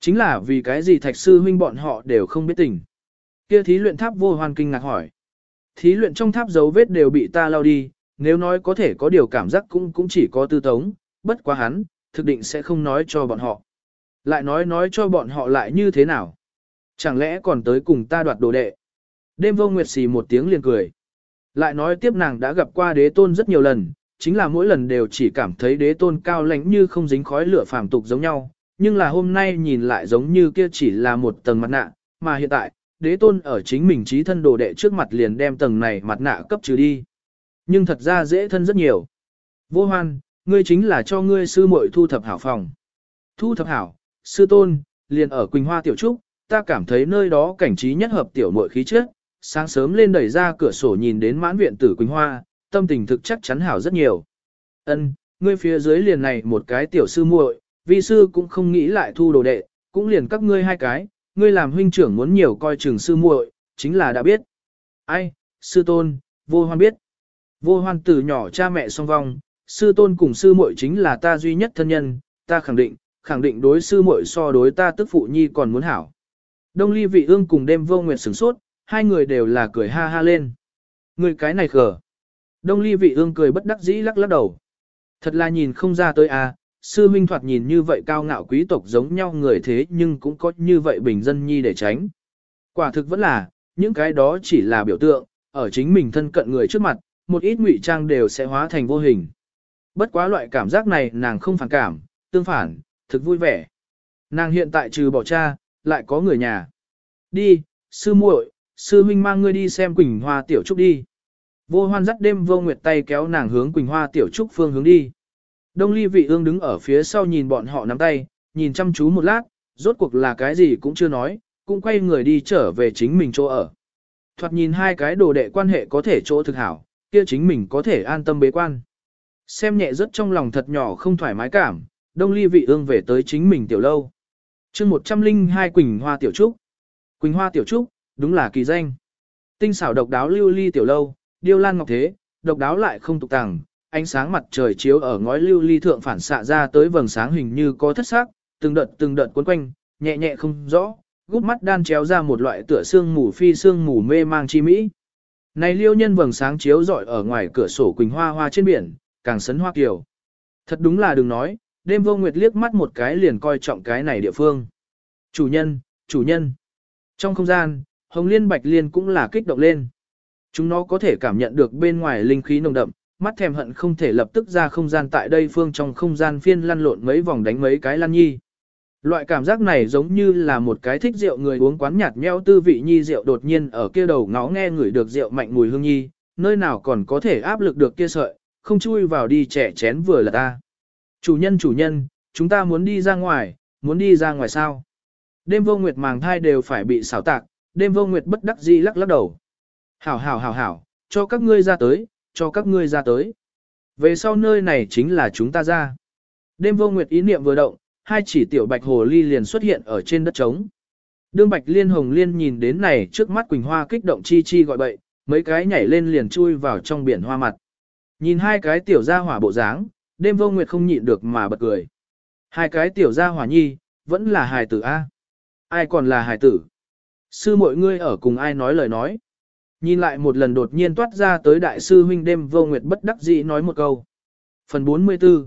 Chính là vì cái gì thạch sư huynh bọn họ đều không biết tình. Kia thí luyện tháp vô hoàn kinh ngạc hỏi. Thí luyện trong tháp dấu vết đều bị ta lao đi, nếu nói có thể có điều cảm giác cũng cũng chỉ có tư tống, bất quá hắn, thực định sẽ không nói cho bọn họ. Lại nói nói cho bọn họ lại như thế nào. Chẳng lẽ còn tới cùng ta đoạt đồ đệ. Đêm vô nguyệt xì một tiếng liền cười. Lại nói tiếp nàng đã gặp qua đế tôn rất nhiều lần, chính là mỗi lần đều chỉ cảm thấy đế tôn cao lãnh như không dính khói lửa phàm tục giống nhau, nhưng là hôm nay nhìn lại giống như kia chỉ là một tầng mặt nạ, mà hiện tại, đế tôn ở chính mình trí thân đồ đệ trước mặt liền đem tầng này mặt nạ cấp trừ đi. Nhưng thật ra dễ thân rất nhiều. Vô hoan, ngươi chính là cho ngươi sư muội thu thập hảo phòng. Thu thập hảo, sư tôn, liền ở Quỳnh Hoa Tiểu Trúc, ta cảm thấy nơi đó cảnh trí nhất hợp tiểu muội khí chất, sáng sớm lên đẩy ra cửa sổ nhìn đến mãn viện tử Quỳnh Hoa, tâm tình thực chắc chắn hảo rất nhiều. Ân, ngươi phía dưới liền này một cái tiểu sư muội, vi sư cũng không nghĩ lại thu đồ đệ, cũng liền các ngươi hai cái, ngươi làm huynh trưởng muốn nhiều coi trường sư muội, chính là đã biết. Ai, sư tôn, vô hoan biết. Vô hoan từ nhỏ cha mẹ song vong, sư tôn cùng sư muội chính là ta duy nhất thân nhân, ta khẳng định, khẳng định đối sư muội so đối ta tức phụ nhi còn muốn hảo. Đông ly vị ương cùng đêm vô nguyệt sửng sốt, hai người đều là cười ha ha lên. Người cái này khờ. Đông ly vị ương cười bất đắc dĩ lắc lắc đầu. Thật là nhìn không ra tới à, sư minh thoạt nhìn như vậy cao ngạo quý tộc giống nhau người thế nhưng cũng có như vậy bình dân nhi để tránh. Quả thực vẫn là, những cái đó chỉ là biểu tượng, ở chính mình thân cận người trước mặt, một ít ngụy trang đều sẽ hóa thành vô hình. Bất quá loại cảm giác này nàng không phản cảm, tương phản, thực vui vẻ. Nàng hiện tại trừ bỏ cha, lại có người nhà. Đi, sư muội, sư huynh mang ngươi đi xem Quỳnh Hoa Tiểu Trúc đi. Vô hoan dắt đêm vô nguyệt tay kéo nàng hướng Quỳnh Hoa Tiểu Trúc phương hướng đi. Đông ly vị ương đứng ở phía sau nhìn bọn họ nắm tay, nhìn chăm chú một lát, rốt cuộc là cái gì cũng chưa nói, cũng quay người đi trở về chính mình chỗ ở. Thoạt nhìn hai cái đồ đệ quan hệ có thể chỗ thực hảo, kia chính mình có thể an tâm bế quan. Xem nhẹ rất trong lòng thật nhỏ không thoải mái cảm, đông ly vị ương về tới chính mình tiểu lâu. chương 102 Quỳnh Hoa Tiểu Trúc. Quỳnh Hoa Tiểu Trúc, đúng là kỳ danh. Tinh xảo độc đáo lưu ly tiểu lâu, điêu lan ngọc thế, độc đáo lại không tục tàng, ánh sáng mặt trời chiếu ở ngói lưu ly thượng phản xạ ra tới vầng sáng hình như có thất sắc, từng đợt từng đợt cuốn quanh, nhẹ nhẹ không rõ, gút mắt đan chéo ra một loại tựa xương mù phi xương mù mê mang chi mỹ. Này liêu nhân vầng sáng chiếu rọi ở ngoài cửa sổ quỳnh hoa hoa trên biển, càng sấn hoa kiều. Thật đúng là đừng nói, đêm vô nguyệt liếc mắt một cái liền coi trọng cái này địa phương. Chủ nhân, chủ nhân. Trong không gian, Hồng Liên Bạch Liên cũng là kích động lên. Chúng nó có thể cảm nhận được bên ngoài linh khí nồng đậm, mắt thèm hận không thể lập tức ra không gian tại đây phương trong không gian phiên lăn lộn mấy vòng đánh mấy cái lăn nhi. Loại cảm giác này giống như là một cái thích rượu người uống quán nhạt nhẽo tư vị nhi rượu đột nhiên ở kia đầu ngó nghe ngửi được rượu mạnh mùi hương nhi, nơi nào còn có thể áp lực được kia sợi, không chui vào đi trẻ chén vừa là ta. Chủ nhân chủ nhân, chúng ta muốn đi ra ngoài, muốn đi ra ngoài sao? Đêm vô nguyệt màng thai đều phải bị xảo tạc, đêm vô nguyệt bất đắc dĩ lắc lắc đầu. Hảo hảo hảo hảo, cho các ngươi ra tới, cho các ngươi ra tới. Về sau nơi này chính là chúng ta ra. Đêm vô nguyệt ý niệm vừa động, hai chỉ tiểu bạch hồ ly liền xuất hiện ở trên đất trống. Đương bạch liên hồng liên nhìn đến này trước mắt Quỳnh Hoa kích động chi chi gọi bậy, mấy cái nhảy lên liền chui vào trong biển hoa mặt. Nhìn hai cái tiểu gia hỏa bộ dáng, đêm vô nguyệt không nhịn được mà bật cười. Hai cái tiểu gia hỏa nhi, vẫn là hài tử A. Ai còn là hài tử? Sư mọi ngươi ở cùng ai nói lời nói? Nhìn lại một lần đột nhiên toát ra tới đại sư huynh đêm vô nguyệt bất đắc dĩ nói một câu. Phần 44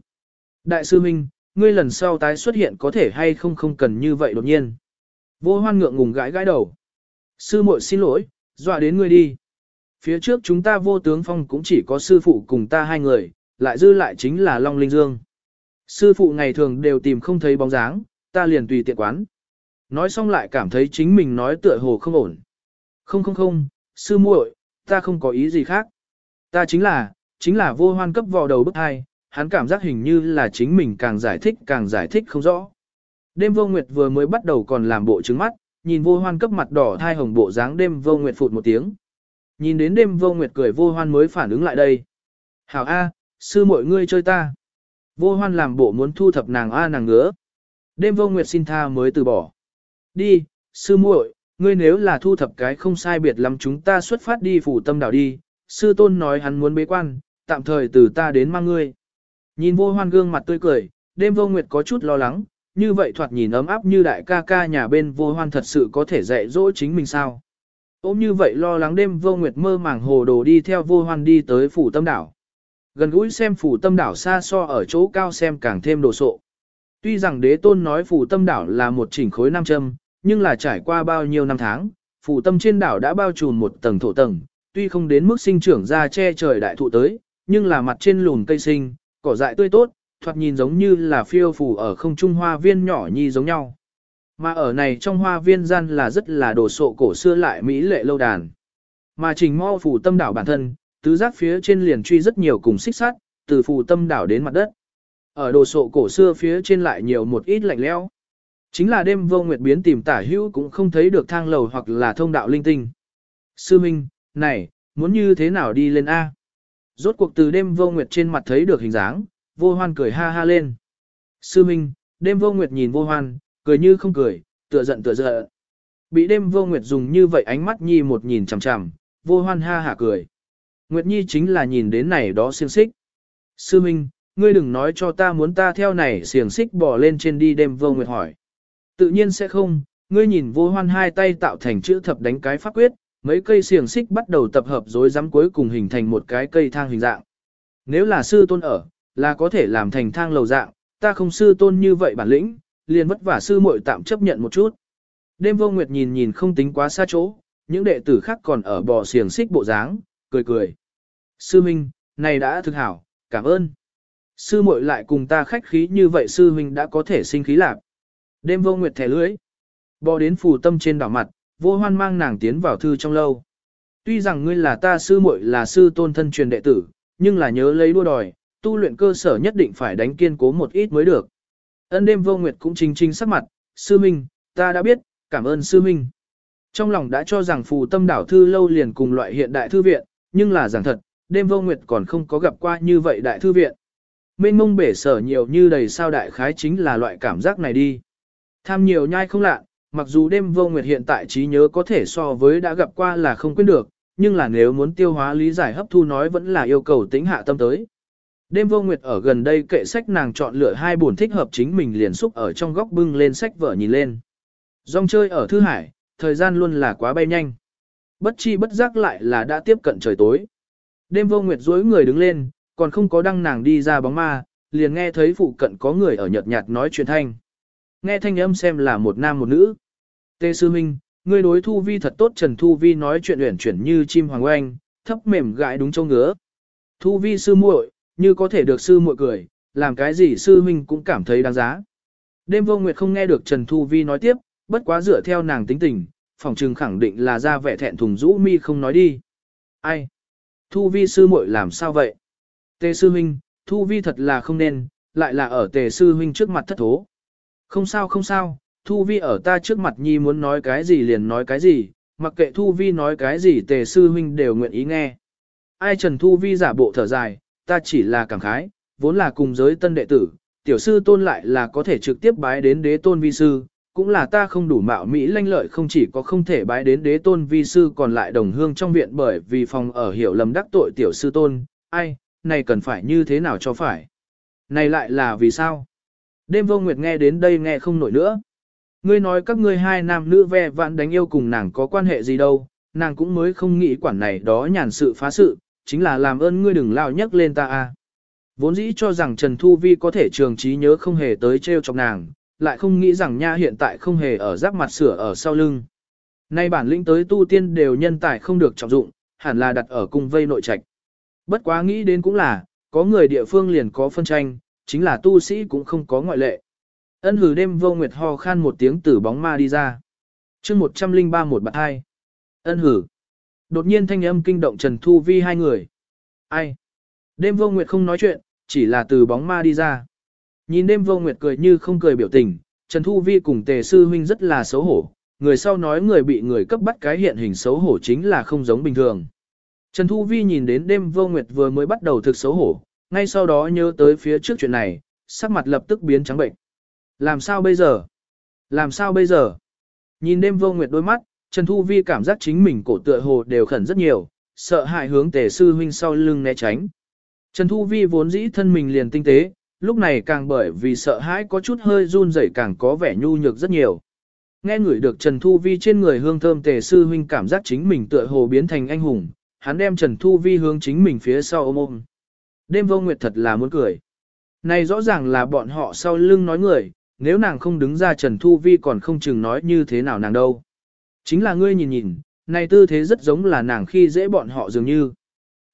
Đại sư huynh, ngươi lần sau tái xuất hiện có thể hay không không cần như vậy đột nhiên. Vô hoan ngượng ngùng gãi gãi đầu. Sư muội xin lỗi, dọa đến ngươi đi. Phía trước chúng ta vô tướng phong cũng chỉ có sư phụ cùng ta hai người, lại dư lại chính là Long Linh Dương. Sư phụ ngày thường đều tìm không thấy bóng dáng, ta liền tùy tiện quán. Nói xong lại cảm thấy chính mình nói tựa hồ không ổn. Không không không, sư muội, ta không có ý gì khác. Ta chính là, chính là vô hoan cấp vào đầu bức hai, hắn cảm giác hình như là chính mình càng giải thích càng giải thích không rõ. Đêm vô nguyệt vừa mới bắt đầu còn làm bộ trứng mắt, nhìn vô hoan cấp mặt đỏ thai hồng bộ dáng đêm vô nguyệt phụt một tiếng. Nhìn đến đêm vô nguyệt cười vô hoan mới phản ứng lại đây. Hảo A, sư muội ngươi chơi ta. Vô hoan làm bộ muốn thu thập nàng A nàng ngứa. Đêm vô nguyệt xin tha mới từ bỏ. Đi, sư muội, ngươi nếu là thu thập cái không sai biệt lắm chúng ta xuất phát đi phủ tâm đảo đi. Sư tôn nói hắn muốn bế quan, tạm thời từ ta đến mang ngươi. Nhìn vô hoan gương mặt tươi cười, đêm vô nguyệt có chút lo lắng, như vậy thoạt nhìn ấm áp như đại ca ca nhà bên vô hoan thật sự có thể dạy dỗ chính mình sao. Ôm như vậy lo lắng đêm vô nguyệt mơ màng hồ đồ đi theo vô hoan đi tới phủ tâm đảo. Gần gũi xem phủ tâm đảo xa so ở chỗ cao xem càng thêm đồ sộ. Tuy rằng đế tôn nói phủ tâm đảo là một chỉnh khối nam châm, nhưng là trải qua bao nhiêu năm tháng, phủ tâm trên đảo đã bao trùm một tầng thổ tầng, tuy không đến mức sinh trưởng ra che trời đại thụ tới, nhưng là mặt trên lùn cây sinh, cỏ dại tươi tốt, thoạt nhìn giống như là phiêu phù ở không trung hoa viên nhỏ nhi giống nhau. Mà ở này trong hoa viên gian là rất là đồ sộ cổ xưa lại mỹ lệ lâu đàn. Mà trình mo phủ tâm đảo bản thân, tứ giác phía trên liền truy rất nhiều cùng xích sắt, từ phủ tâm đảo đến mặt đất. Ở đồ sộ cổ xưa phía trên lại nhiều một ít lạnh lẽo. Chính là đêm vô nguyệt biến tìm tả hữu cũng không thấy được thang lầu hoặc là thông đạo linh tinh. Sư Minh, này, muốn như thế nào đi lên A? Rốt cuộc từ đêm vô nguyệt trên mặt thấy được hình dáng, vô hoan cười ha ha lên. Sư Minh, đêm vô nguyệt nhìn vô hoan, cười như không cười, tựa giận tựa giận. Bị đêm vô nguyệt dùng như vậy ánh mắt nhi một nhìn chằm chằm, vô hoan ha hả cười. Nguyệt nhi chính là nhìn đến này đó siêng xích. Sư Minh, ngươi đừng nói cho ta muốn ta theo này siêng xích bỏ lên trên đi đêm vô nguyệt hỏi. Tự nhiên sẽ không, ngươi nhìn vô hoan hai tay tạo thành chữ thập đánh cái pháp quyết, mấy cây xiềng xích bắt đầu tập hợp rối rắm cuối cùng hình thành một cái cây thang hình dạng. Nếu là sư tôn ở, là có thể làm thành thang lầu dạng, ta không sư tôn như vậy bản lĩnh, liền vất vả sư muội tạm chấp nhận một chút. Đêm vô nguyệt nhìn nhìn không tính quá xa chỗ, những đệ tử khác còn ở bò xiềng xích bộ dáng, cười cười. Sư Minh, này đã thực hảo, cảm ơn. Sư muội lại cùng ta khách khí như vậy sư Minh đã có thể sinh khí lạc. Đêm vô nguyệt thẻ lưới. Bò đến phù tâm trên đảo mặt, vô hoan mang nàng tiến vào thư trong lâu. Tuy rằng ngươi là ta sư muội là sư tôn thân truyền đệ tử, nhưng là nhớ lấy đua đòi, tu luyện cơ sở nhất định phải đánh kiên cố một ít mới được. Ân đêm vô nguyệt cũng chính chính sắc mặt, sư minh, ta đã biết, cảm ơn sư minh. Trong lòng đã cho rằng phù tâm đảo thư lâu liền cùng loại hiện đại thư viện, nhưng là giảng thật, đêm vô nguyệt còn không có gặp qua như vậy đại thư viện. Mênh mông bể sở nhiều như đầy sao đại khái chính là loại cảm giác này đi. Tham nhiều nhai không lạ, mặc dù đêm vô nguyệt hiện tại trí nhớ có thể so với đã gặp qua là không quên được, nhưng là nếu muốn tiêu hóa lý giải hấp thu nói vẫn là yêu cầu tính hạ tâm tới. Đêm vô nguyệt ở gần đây kệ sách nàng chọn lựa hai buồn thích hợp chính mình liền xúc ở trong góc bưng lên sách vở nhìn lên. Dòng chơi ở Thư Hải, thời gian luôn là quá bay nhanh. Bất chi bất giác lại là đã tiếp cận trời tối. Đêm vô nguyệt dối người đứng lên, còn không có đăng nàng đi ra bóng ma, liền nghe thấy phụ cận có người ở nhợt nhạt nói chuyện thanh. Nghe thanh âm xem là một nam một nữ. Tê Sư Minh, ngươi đối Thu Vi thật tốt Trần Thu Vi nói chuyện uyển chuyển như chim hoàng oanh, thấp mềm gãi đúng châu ngứa. Thu Vi sư muội, như có thể được sư muội cười, làm cái gì sư huynh cũng cảm thấy đáng giá. Đêm vô nguyệt không nghe được Trần Thu Vi nói tiếp, bất quá dựa theo nàng tính tình, phòng trừng khẳng định là ra vẻ thẹn thùng rũ mi không nói đi. Ai? Thu Vi sư muội làm sao vậy? Tề sư huynh, Thu Vi thật là không nên, lại là ở tề sư huynh trước mặt thất thố. Không sao không sao, Thu Vi ở ta trước mặt nhi muốn nói cái gì liền nói cái gì, mặc kệ Thu Vi nói cái gì tề sư huynh đều nguyện ý nghe. Ai Trần Thu Vi giả bộ thở dài, ta chỉ là cảm khái, vốn là cùng giới tân đệ tử, tiểu sư tôn lại là có thể trực tiếp bái đến đế tôn vi sư, cũng là ta không đủ mạo Mỹ lanh lợi không chỉ có không thể bái đến đế tôn vi sư còn lại đồng hương trong viện bởi vì phòng ở hiểu lầm đắc tội tiểu sư tôn, ai, này cần phải như thế nào cho phải. Này lại là vì sao? Đêm vô nguyệt nghe đến đây nghe không nổi nữa. Ngươi nói các ngươi hai nam nữ ve vãn đánh yêu cùng nàng có quan hệ gì đâu, nàng cũng mới không nghĩ quản này đó nhàn sự phá sự, chính là làm ơn ngươi đừng lao nhắc lên ta a. Vốn dĩ cho rằng Trần Thu Vi có thể trường trí nhớ không hề tới treo chọc nàng, lại không nghĩ rằng nha hiện tại không hề ở giáp mặt sửa ở sau lưng. Nay bản lĩnh tới tu tiên đều nhân tài không được trọng dụng, hẳn là đặt ở cung vây nội trạch. Bất quá nghĩ đến cũng là, có người địa phương liền có phân tranh, chính là tu sĩ cũng không có ngoại lệ. Ân hử đêm vô nguyệt ho khan một tiếng từ bóng ma đi ra. chương 103 một bạn hai. Ân hử. Đột nhiên thanh âm kinh động Trần Thu Vi hai người. Ai? Đêm vô nguyệt không nói chuyện, chỉ là từ bóng ma đi ra. Nhìn đêm vô nguyệt cười như không cười biểu tình, Trần Thu Vi cùng tề sư huynh rất là xấu hổ. Người sau nói người bị người cấp bắt cái hiện hình xấu hổ chính là không giống bình thường. Trần Thu Vi nhìn đến đêm vô nguyệt vừa mới bắt đầu thực xấu hổ, ngay sau đó nhớ tới phía trước chuyện này, sắc mặt lập tức biến trắng bệnh. Làm sao bây giờ? Làm sao bây giờ? Nhìn đêm vô nguyệt đôi mắt, Trần Thu Vi cảm giác chính mình cổ tựa hồ đều khẩn rất nhiều, sợ hãi hướng tề sư huynh sau lưng né tránh. Trần Thu Vi vốn dĩ thân mình liền tinh tế, lúc này càng bởi vì sợ hãi có chút hơi run rẩy càng có vẻ nhu nhược rất nhiều. Nghe người được Trần Thu Vi trên người hương thơm tề sư huynh cảm giác chính mình tựa hồ biến thành anh hùng, hắn đem Trần Thu Vi hướng chính mình phía sau ôm ôm. Đêm vô nguyệt thật là muốn cười. Này rõ ràng là bọn họ sau lưng nói người, nếu nàng không đứng ra Trần Thu Vi còn không chừng nói như thế nào nàng đâu. Chính là ngươi nhìn nhìn, này tư thế rất giống là nàng khi dễ bọn họ dường như.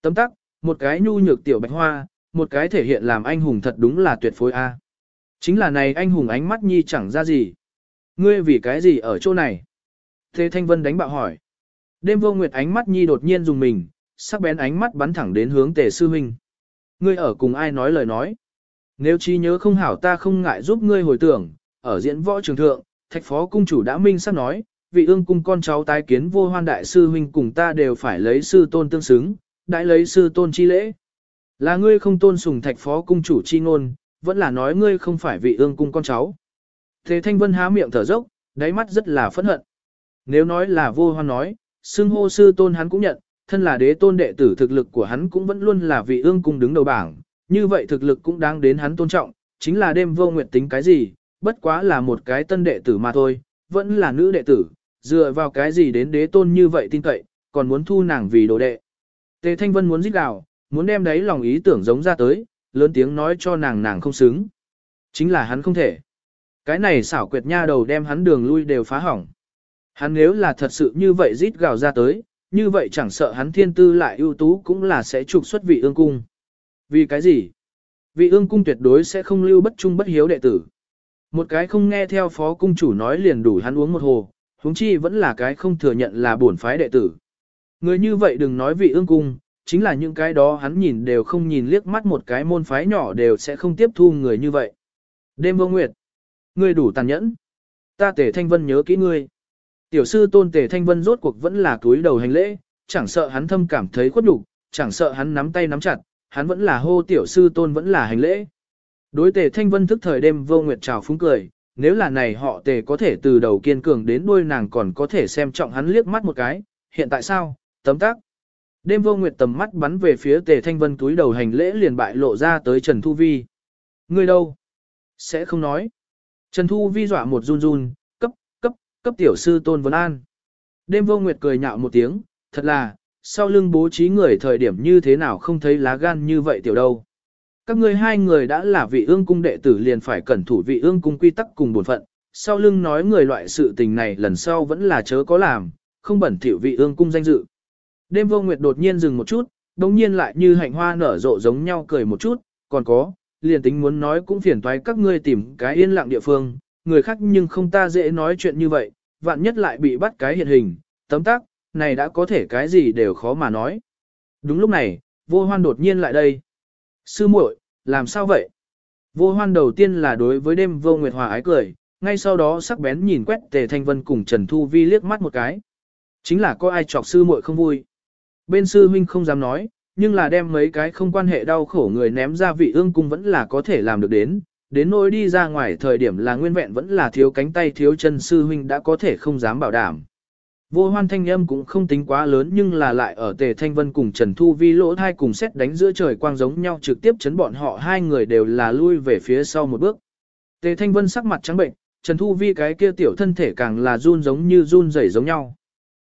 Tấm tắc, một cái nhu nhược tiểu bạch hoa, một cái thể hiện làm anh hùng thật đúng là tuyệt phối A. À. Chính là này anh hùng ánh mắt nhi chẳng ra gì. Ngươi vì cái gì ở chỗ này? Thế Thanh Vân đánh bạo hỏi. Đêm vô nguyệt ánh mắt nhi đột nhiên dùng mình, sắc bén ánh mắt bắn thẳng đến hướng tề sư huynh. Ngươi ở cùng ai nói lời nói? Nếu chi nhớ không hảo ta không ngại giúp ngươi hồi tưởng, ở diễn võ trường thượng, thạch phó cung chủ đã minh sắp nói, vị ương cung con cháu tái kiến vô hoan đại sư huynh cùng ta đều phải lấy sư tôn tương xứng, đại lấy sư tôn chi lễ. Là ngươi không tôn sùng thạch phó cung chủ chi ngôn, vẫn là nói ngươi không phải vị ương cung con cháu. Thế Thanh Vân há miệng thở dốc, đáy mắt rất là phẫn hận. Nếu nói là vô hoan nói, xưng hô sư tôn hắn cũng nhận, thân là đế tôn đệ tử thực lực của hắn cũng vẫn luôn là vị ương cung đứng đầu bảng, như vậy thực lực cũng đáng đến hắn tôn trọng, chính là đêm vô nguyện tính cái gì, bất quá là một cái tân đệ tử mà thôi, vẫn là nữ đệ tử, dựa vào cái gì đến đế tôn như vậy tin cậy, còn muốn thu nàng vì đồ đệ. Tề Thanh Vân muốn giết gào, muốn đem đấy lòng ý tưởng giống ra tới, lớn tiếng nói cho nàng nàng không xứng. Chính là hắn không thể. Cái này xảo quyệt nha đầu đem hắn đường lui đều phá hỏng. Hắn nếu là thật sự như vậy rít gào ra tới, như vậy chẳng sợ hắn thiên tư lại ưu tú cũng là sẽ trục xuất vị ương cung. Vì cái gì? Vị ương cung tuyệt đối sẽ không lưu bất trung bất hiếu đệ tử. Một cái không nghe theo phó cung chủ nói liền đủ hắn uống một hồ, huống chi vẫn là cái không thừa nhận là bổn phái đệ tử. Người như vậy đừng nói vị ương cung, chính là những cái đó hắn nhìn đều không nhìn liếc mắt một cái môn phái nhỏ đều sẽ không tiếp thu người như vậy. Đêm vô nguyệt, ngươi đủ tàn nhẫn. Ta tể thanh vân nhớ kỹ ngươi. Tiểu sư tôn tề thanh vân rốt cuộc vẫn là túi đầu hành lễ, chẳng sợ hắn thâm cảm thấy khuất nhục, chẳng sợ hắn nắm tay nắm chặt, hắn vẫn là hô tiểu sư tôn vẫn là hành lễ. Đối tề thanh vân thức thời đêm vô nguyệt trào phúng cười, nếu là này họ tề có thể từ đầu kiên cường đến đuôi nàng còn có thể xem trọng hắn liếc mắt một cái, hiện tại sao, tấm tác. Đêm vô nguyệt tầm mắt bắn về phía tề thanh vân túi đầu hành lễ liền bại lộ ra tới Trần Thu Vi. Ngươi đâu? Sẽ không nói. Trần Thu Vi dọa một run run, cấp, tiểu sư tôn vấn an. Đêm vô nguyệt cười nhạo một tiếng, thật là, sau lưng bố trí người thời điểm như thế nào không thấy lá gan như vậy tiểu đâu. Các ngươi hai người đã là vị ương cung đệ tử liền phải cẩn thủ vị ương cung quy tắc cùng bổn phận, sau lưng nói người loại sự tình này lần sau vẫn là chớ có làm, không bẩn thỉu vị ương cung danh dự. Đêm vô nguyệt đột nhiên dừng một chút, đồng nhiên lại như hạnh hoa nở rộ giống nhau cười một chút, còn có, liền tính muốn nói cũng phiền toái các ngươi tìm cái yên lặng địa phương, người khác nhưng không ta dễ nói chuyện như vậy, vạn nhất lại bị bắt cái hiện hình, tấm tắc, này đã có thể cái gì đều khó mà nói. Đúng lúc này, vô hoan đột nhiên lại đây. Sư muội, làm sao vậy? Vô hoan đầu tiên là đối với đêm vô nguyệt hòa ái cười, ngay sau đó sắc bén nhìn quét tề thanh vân cùng Trần Thu Vi liếc mắt một cái. Chính là có ai chọc sư muội không vui. Bên sư huynh không dám nói, nhưng là đem mấy cái không quan hệ đau khổ người ném ra vị ương cung vẫn là có thể làm được đến. Đến nỗi đi ra ngoài thời điểm là nguyên vẹn vẫn là thiếu cánh tay thiếu chân sư huynh đã có thể không dám bảo đảm. Vô hoan thanh âm cũng không tính quá lớn nhưng là lại ở tề thanh vân cùng Trần Thu Vi lỗ thai cùng xét đánh giữa trời quang giống nhau trực tiếp chấn bọn họ hai người đều là lui về phía sau một bước. Tề thanh vân sắc mặt trắng bệnh, Trần Thu Vi cái kia tiểu thân thể càng là run giống như run rẩy giống nhau.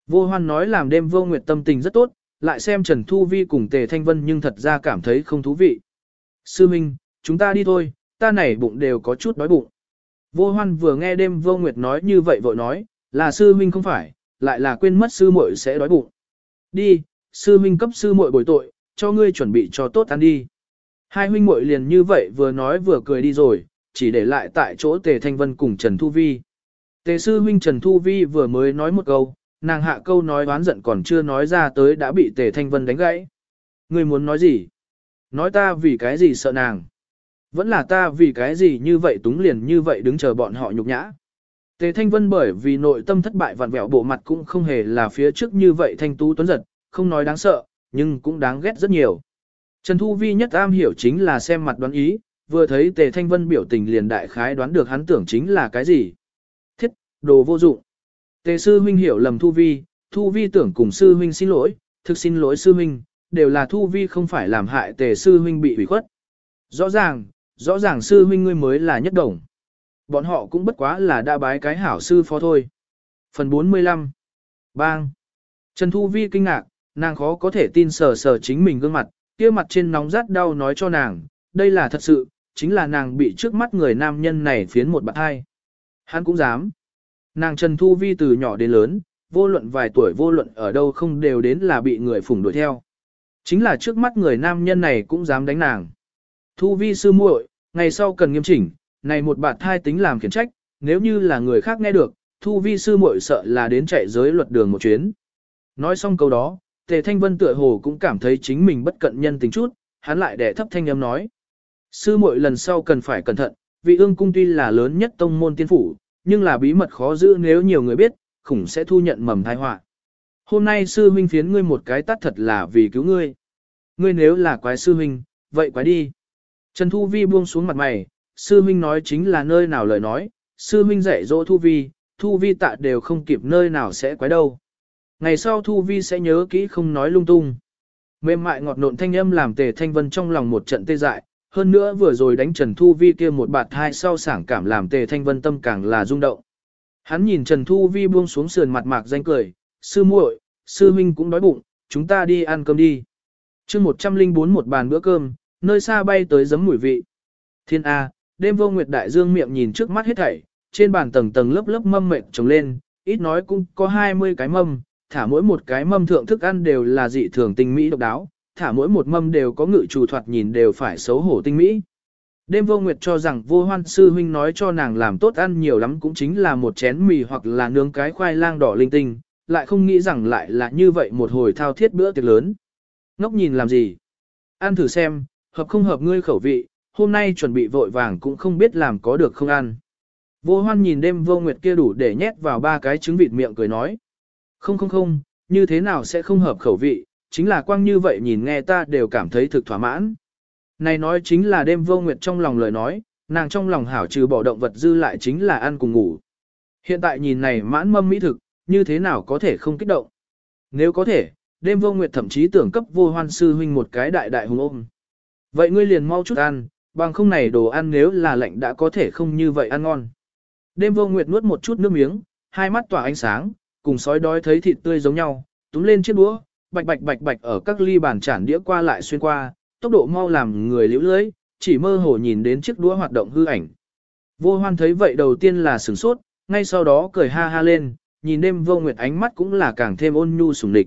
Vô hoan nói làm đêm vô nguyệt tâm tình rất tốt, lại xem Trần Thu Vi cùng Tề Thanh Vân nhưng thật ra cảm thấy không thú vị. Sư Minh, chúng ta đi thôi, ta này bụng đều có chút đói bụng. Vô hoan vừa nghe đêm vô nguyệt nói như vậy vội nói, là sư huynh không phải, lại là quên mất sư muội sẽ đói bụng. Đi, sư huynh cấp sư muội bồi tội, cho ngươi chuẩn bị cho tốt ăn đi. Hai huynh muội liền như vậy vừa nói vừa cười đi rồi, chỉ để lại tại chỗ Tề Thanh Vân cùng Trần Thu Vi. Tề sư huynh Trần Thu Vi vừa mới nói một câu, nàng hạ câu nói oán giận còn chưa nói ra tới đã bị Tề Thanh Vân đánh gãy. Ngươi muốn nói gì? Nói ta vì cái gì sợ nàng? Vẫn là ta vì cái gì như vậy túng liền như vậy đứng chờ bọn họ nhục nhã. Tề Thanh Vân bởi vì nội tâm thất bại vặn vẹo bộ mặt cũng không hề là phía trước như vậy thanh tú tuấn giật, không nói đáng sợ, nhưng cũng đáng ghét rất nhiều. Trần Thu Vi nhất am hiểu chính là xem mặt đoán ý, vừa thấy Tề Thanh Vân biểu tình liền đại khái đoán được hắn tưởng chính là cái gì. Thiết, đồ vô dụng. Tề sư huynh hiểu lầm Thu Vi, Thu Vi tưởng cùng sư huynh xin lỗi, thực xin lỗi sư huynh, đều là Thu Vi không phải làm hại Tề sư huynh bị hủy khuất. Rõ ràng, rõ ràng sư huynh ngươi mới là nhất đồng. Bọn họ cũng bất quá là đã bái cái hảo sư phó thôi. Phần 45 Bang Trần Thu Vi kinh ngạc, nàng khó có thể tin sờ sờ chính mình gương mặt, kia mặt trên nóng rát đau nói cho nàng, đây là thật sự, chính là nàng bị trước mắt người nam nhân này phiến một bạn hai. Hắn cũng dám. Nàng Trần Thu Vi từ nhỏ đến lớn, vô luận vài tuổi vô luận ở đâu không đều đến là bị người phủng đuổi theo. Chính là trước mắt người nam nhân này cũng dám đánh nàng. Thu Vi sư muội, ngày sau cần nghiêm chỉnh, này một bạt thai tính làm khiển trách, nếu như là người khác nghe được, Thu Vi sư muội sợ là đến chạy giới luật đường một chuyến. Nói xong câu đó, Tề Thanh Vân tựa hồ cũng cảm thấy chính mình bất cận nhân tính chút, hắn lại đẻ thấp thanh âm nói. Sư muội lần sau cần phải cẩn thận, vị ương cung tuy là lớn nhất tông môn tiên phủ, nhưng là bí mật khó giữ nếu nhiều người biết, khủng sẽ thu nhận mầm tai họa. Hôm nay sư huynh phiến ngươi một cái tắt thật là vì cứu ngươi. Ngươi nếu là quái sư huynh, vậy quái đi. Trần Thu Vi buông xuống mặt mày, sư huynh nói chính là nơi nào lời nói, sư huynh dạy dỗ Thu Vi, Thu Vi tạ đều không kịp nơi nào sẽ quái đâu. Ngày sau Thu Vi sẽ nhớ kỹ không nói lung tung. Mềm mại ngọt nộn thanh âm làm tề thanh vân trong lòng một trận tê dại, hơn nữa vừa rồi đánh Trần Thu Vi kia một bạt hai sau sảng cảm làm tề thanh vân tâm càng là rung động. Hắn nhìn Trần Thu Vi buông xuống sườn mặt mạc danh cười, sư muội, sư huynh cũng đói bụng, chúng ta đi ăn cơm đi. chương 104 một bàn bữa cơm, nơi xa bay tới giấm mùi vị. Thiên A, đêm vô nguyệt đại dương miệng nhìn trước mắt hết thảy, trên bàn tầng tầng lớp lớp mâm mệt trồng lên, ít nói cũng có 20 cái mâm, thả mỗi một cái mâm thượng thức ăn đều là dị thường tinh mỹ độc đáo, thả mỗi một mâm đều có ngự chủ thoạt nhìn đều phải xấu hổ tinh mỹ. Đêm vô nguyệt cho rằng vô hoan sư huynh nói cho nàng làm tốt ăn nhiều lắm cũng chính là một chén mì hoặc là nướng cái khoai lang đỏ linh tinh, lại không nghĩ rằng lại là như vậy một hồi thao thiết bữa tiệc lớn. Ngốc nhìn làm gì? Ăn thử xem, hợp không hợp ngươi khẩu vị, hôm nay chuẩn bị vội vàng cũng không biết làm có được không ăn. Vô hoan nhìn đêm vô nguyệt kia đủ để nhét vào ba cái trứng vịt miệng cười nói. Không không không, như thế nào sẽ không hợp khẩu vị, chính là quang như vậy nhìn nghe ta đều cảm thấy thực thỏa mãn. Này nói chính là đêm vô nguyệt trong lòng lời nói, nàng trong lòng hảo trừ bỏ động vật dư lại chính là ăn cùng ngủ. Hiện tại nhìn này mãn mâm mỹ thực, như thế nào có thể không kích động. Nếu có thể, đêm vô nguyệt thậm chí tưởng cấp vô hoan sư huynh một cái đại đại hùng ôm. Vậy ngươi liền mau chút ăn, bằng không này đồ ăn nếu là lạnh đã có thể không như vậy ăn ngon. Đêm vô nguyệt nuốt một chút nước miếng, hai mắt tỏa ánh sáng, cùng sói đói thấy thịt tươi giống nhau, túm lên chiếc đũa, bạch bạch bạch bạch ở các ly bàn chản đĩa qua lại xuyên qua, tốc độ mau làm người liễu lưới, chỉ mơ hồ nhìn đến chiếc đũa hoạt động hư ảnh. Vô hoan thấy vậy đầu tiên là sửng sốt, ngay sau đó cười ha ha lên, nhìn đêm vô nguyệt ánh mắt cũng là càng thêm ôn nhu sủng địch.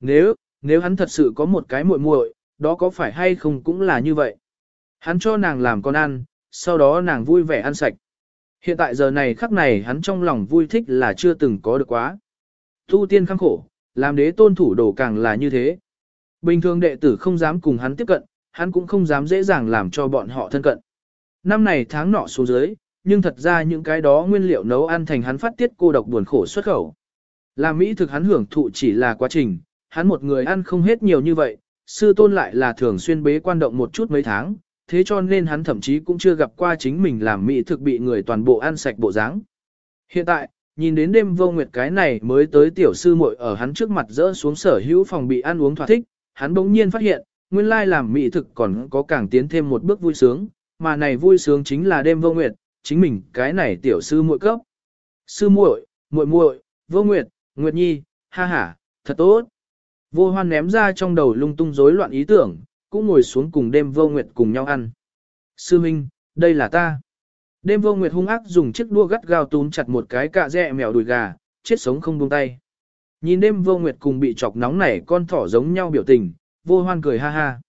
Nếu, nếu hắn thật sự có một cái muội muội, đó có phải hay không cũng là như vậy. Hắn cho nàng làm con ăn, sau đó nàng vui vẻ ăn sạch. Hiện tại giờ này khắc này hắn trong lòng vui thích là chưa từng có được quá. Tu tiên khăng khổ, làm đế tôn thủ đồ càng là như thế. Bình thường đệ tử không dám cùng hắn tiếp cận, hắn cũng không dám dễ dàng làm cho bọn họ thân cận. Năm này tháng nọ xuống dưới, nhưng thật ra những cái đó nguyên liệu nấu ăn thành hắn phát tiết cô độc buồn khổ xuất khẩu. Làm mỹ thực hắn hưởng thụ chỉ là quá trình, hắn một người ăn không hết nhiều như vậy, sư tôn lại là thường xuyên bế quan động một chút mấy tháng, thế cho nên hắn thậm chí cũng chưa gặp qua chính mình làm mỹ thực bị người toàn bộ ăn sạch bộ dáng. Hiện tại, nhìn đến đêm vô nguyệt cái này mới tới tiểu sư muội ở hắn trước mặt rỡ xuống sở hữu phòng bị ăn uống thỏa thích, hắn bỗng nhiên phát hiện, nguyên lai làm mỹ thực còn có càng tiến thêm một bước vui sướng, mà này vui sướng chính là đêm vô nguyệt, chính mình cái này tiểu sư muội cấp. Sư muội, muội muội, vô nguyệt, nguyệt nhi, ha ha, thật tốt. Vô hoan ném ra trong đầu lung tung rối loạn ý tưởng, cũng ngồi xuống cùng đêm vô nguyệt cùng nhau ăn. Sư Minh, đây là ta. Đêm vô nguyệt hung ác dùng chiếc đua gắt gao túm chặt một cái cạ dẹ mèo đùi gà, chết sống không buông tay. Nhìn đêm vô nguyệt cùng bị chọc nóng nảy con thỏ giống nhau biểu tình, vô hoan cười ha ha.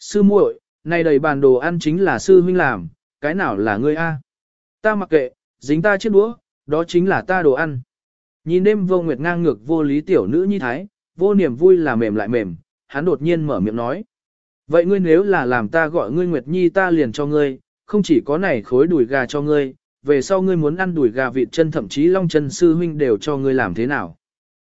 Sư muội, này đầy bàn đồ ăn chính là sư huynh làm, cái nào là ngươi a? Ta mặc kệ, dính ta chiếc đũa, đó chính là ta đồ ăn. Nhìn đêm vô nguyệt ngang ngược vô lý tiểu nữ nhi thái, vô niềm vui là mềm lại mềm, hắn đột nhiên mở miệng nói. Vậy ngươi nếu là làm ta gọi ngươi Nguyệt Nhi ta liền cho ngươi, không chỉ có này khối đùi gà cho ngươi, về sau ngươi muốn ăn đùi gà vịt chân thậm chí long chân sư huynh đều cho ngươi làm thế nào.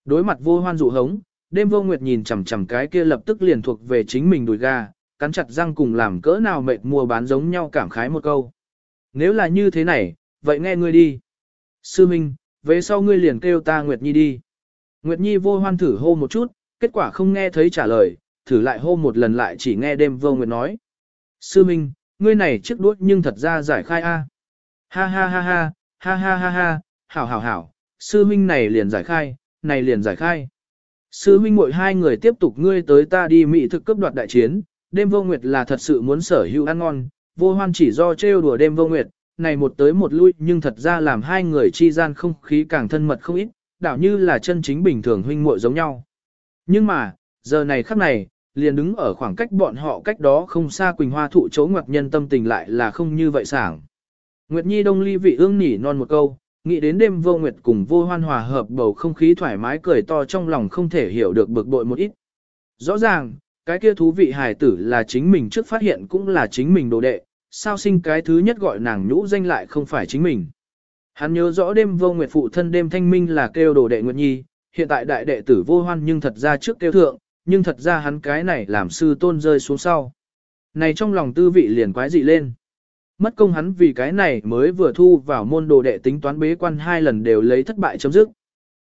Đối mặt vô hoan dụ hống, đêm vô nguyệt nhìn chằm chằm cái kia lập tức liền thuộc về chính mình đùi gà, cắn chặt răng cùng làm cỡ nào mệt mua bán giống nhau cảm khái một câu. Nếu là như thế này, vậy nghe ngươi đi. Sư huynh, về sau ngươi liền kêu ta Nguyệt Nhi đi. Nguyệt Nhi vô hoan thử hô một chút, kết quả không nghe thấy trả lời, thử lại hô một lần lại chỉ nghe đêm vô Nguyệt nói. Sư Minh, ngươi này chiếc đuốt nhưng thật ra giải khai a. Ha ha ha ha, ha ha ha ha, hảo hảo hảo, sư Minh này liền giải khai, này liền giải khai. Sư Minh mỗi hai người tiếp tục ngươi tới ta đi mỹ thực cấp đoạt đại chiến, đêm vô nguyệt là thật sự muốn sở hữu ăn ngon, vô hoan chỉ do trêu đùa đêm vô nguyệt, này một tới một lui nhưng thật ra làm hai người chi gian không khí càng thân mật không ít, đảo như là chân chính bình thường huynh muội giống nhau. Nhưng mà, giờ này khắc này, liền đứng ở khoảng cách bọn họ cách đó không xa Quỳnh Hoa thụ chỗ ngoặc nhân tâm tình lại là không như vậy sảng. Nguyệt Nhi đông ly vị ương nỉ non một câu, nghĩ đến đêm vô nguyệt cùng vô hoan hòa hợp bầu không khí thoải mái cười to trong lòng không thể hiểu được bực bội một ít. Rõ ràng, cái kia thú vị hài tử là chính mình trước phát hiện cũng là chính mình đồ đệ, sao sinh cái thứ nhất gọi nàng nhũ danh lại không phải chính mình. Hắn nhớ rõ đêm vô nguyệt phụ thân đêm thanh minh là kêu đồ đệ Nguyệt Nhi, hiện tại đại đệ tử vô hoan nhưng thật ra trước kêu thượng, nhưng thật ra hắn cái này làm sư tôn rơi xuống sau. Này trong lòng tư vị liền quái dị lên. Mất công hắn vì cái này mới vừa thu vào môn đồ đệ tính toán bế quan hai lần đều lấy thất bại chấm dứt.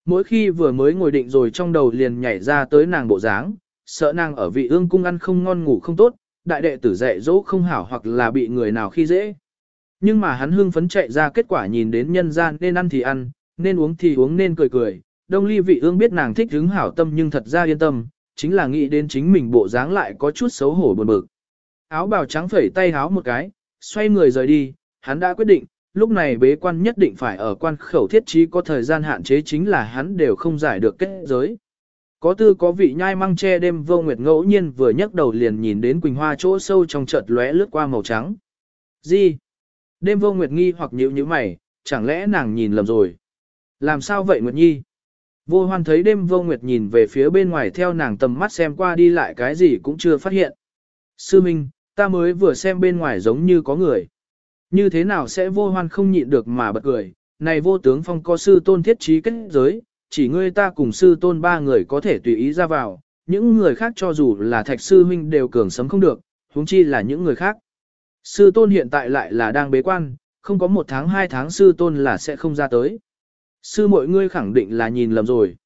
Mỗi khi vừa mới ngồi định rồi trong đầu liền nhảy ra tới nàng bộ dáng, sợ nàng ở vị ương cung ăn không ngon ngủ không tốt, đại đệ tử dạy dỗ không hảo hoặc là bị người nào khi dễ. Nhưng mà hắn hưng phấn chạy ra kết quả nhìn đến nhân gian nên ăn thì ăn, nên uống thì uống nên cười cười. Đông ly vị ương biết nàng thích hứng hảo tâm nhưng thật ra yên tâm, chính là nghĩ đến chính mình bộ dáng lại có chút xấu hổ buồn bực. Áo bào trắng phẩy tay háo một cái, xoay người rời đi, hắn đã quyết định, lúc này bế quan nhất định phải ở quan khẩu thiết trí có thời gian hạn chế chính là hắn đều không giải được kết giới. Có tư có vị nhai măng che đêm vô nguyệt ngẫu nhiên vừa nhấc đầu liền nhìn đến Quỳnh Hoa chỗ sâu trong chợt lóe lướt qua màu trắng. Gì? Đêm vô nguyệt nghi hoặc nhíu nhíu mày, chẳng lẽ nàng nhìn lầm rồi? Làm sao vậy Nguyệt Nhi? Vô hoan thấy đêm vô nguyệt nhìn về phía bên ngoài theo nàng tầm mắt xem qua đi lại cái gì cũng chưa phát hiện. Sư Minh, ta mới vừa xem bên ngoài giống như có người. Như thế nào sẽ vô hoan không nhịn được mà bật cười, này vô tướng phong có sư tôn thiết trí kết giới, chỉ ngươi ta cùng sư tôn ba người có thể tùy ý ra vào, những người khác cho dù là thạch sư huynh đều cường sấm không được, huống chi là những người khác. Sư tôn hiện tại lại là đang bế quan, không có một tháng hai tháng sư tôn là sẽ không ra tới. Sư mọi ngươi khẳng định là nhìn lầm rồi.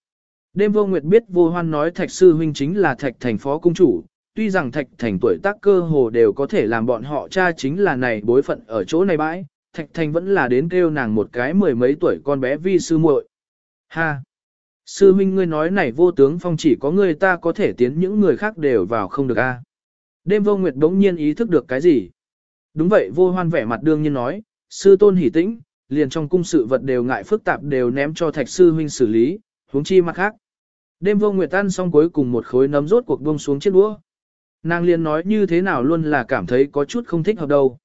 Đêm vô nguyệt biết vô hoan nói thạch sư huynh chính là thạch thành phó cung chủ, tuy rằng thạch thành tuổi tác cơ hồ đều có thể làm bọn họ cha chính là này bối phận ở chỗ này bãi, thạch thành vẫn là đến kêu nàng một cái mười mấy tuổi con bé vi sư muội. Ha! Sư huynh ngươi nói này vô tướng phong chỉ có người ta có thể tiến những người khác đều vào không được a. Đêm vô nguyệt đống nhiên ý thức được cái gì? Đúng vậy vô hoan vẻ mặt đương nhiên nói, sư tôn hỉ tĩnh, liền trong cung sự vật đều ngại phức tạp đều ném cho thạch sư huynh xử lý, huống chi mặt khác. Đêm vô nguyệt ăn xong cuối cùng một khối nấm rốt cuộc buông xuống chiếc đũa. Nàng liền nói như thế nào luôn là cảm thấy có chút không thích hợp đâu.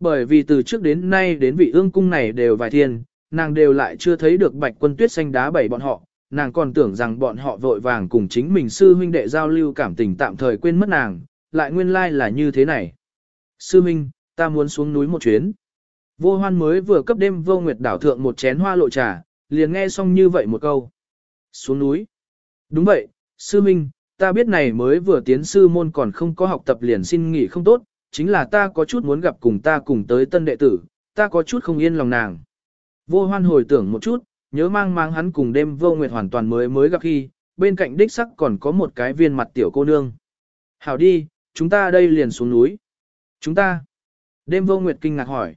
Bởi vì từ trước đến nay đến vị ương cung này đều vài thiên, nàng đều lại chưa thấy được bạch quân tuyết xanh đá bảy bọn họ, nàng còn tưởng rằng bọn họ vội vàng cùng chính mình sư huynh đệ giao lưu cảm tình tạm thời quên mất nàng, lại nguyên lai like là như thế này. Sư huynh, ta muốn xuống núi một chuyến. Vô hoan mới vừa cấp đêm vô nguyệt đảo thượng một chén hoa lộ trà, liền nghe xong như vậy một câu. Xuống núi. Đúng vậy, sư minh, ta biết này mới vừa tiến sư môn còn không có học tập liền xin nghỉ không tốt, chính là ta có chút muốn gặp cùng ta cùng tới tân đệ tử, ta có chút không yên lòng nàng. Vô hoan hồi tưởng một chút, nhớ mang mang hắn cùng đêm vô nguyệt hoàn toàn mới mới gặp khi, bên cạnh đích sắc còn có một cái viên mặt tiểu cô nương. Hảo đi, chúng ta đây liền xuống núi. Chúng ta. Đêm vô nguyệt kinh ngạc hỏi.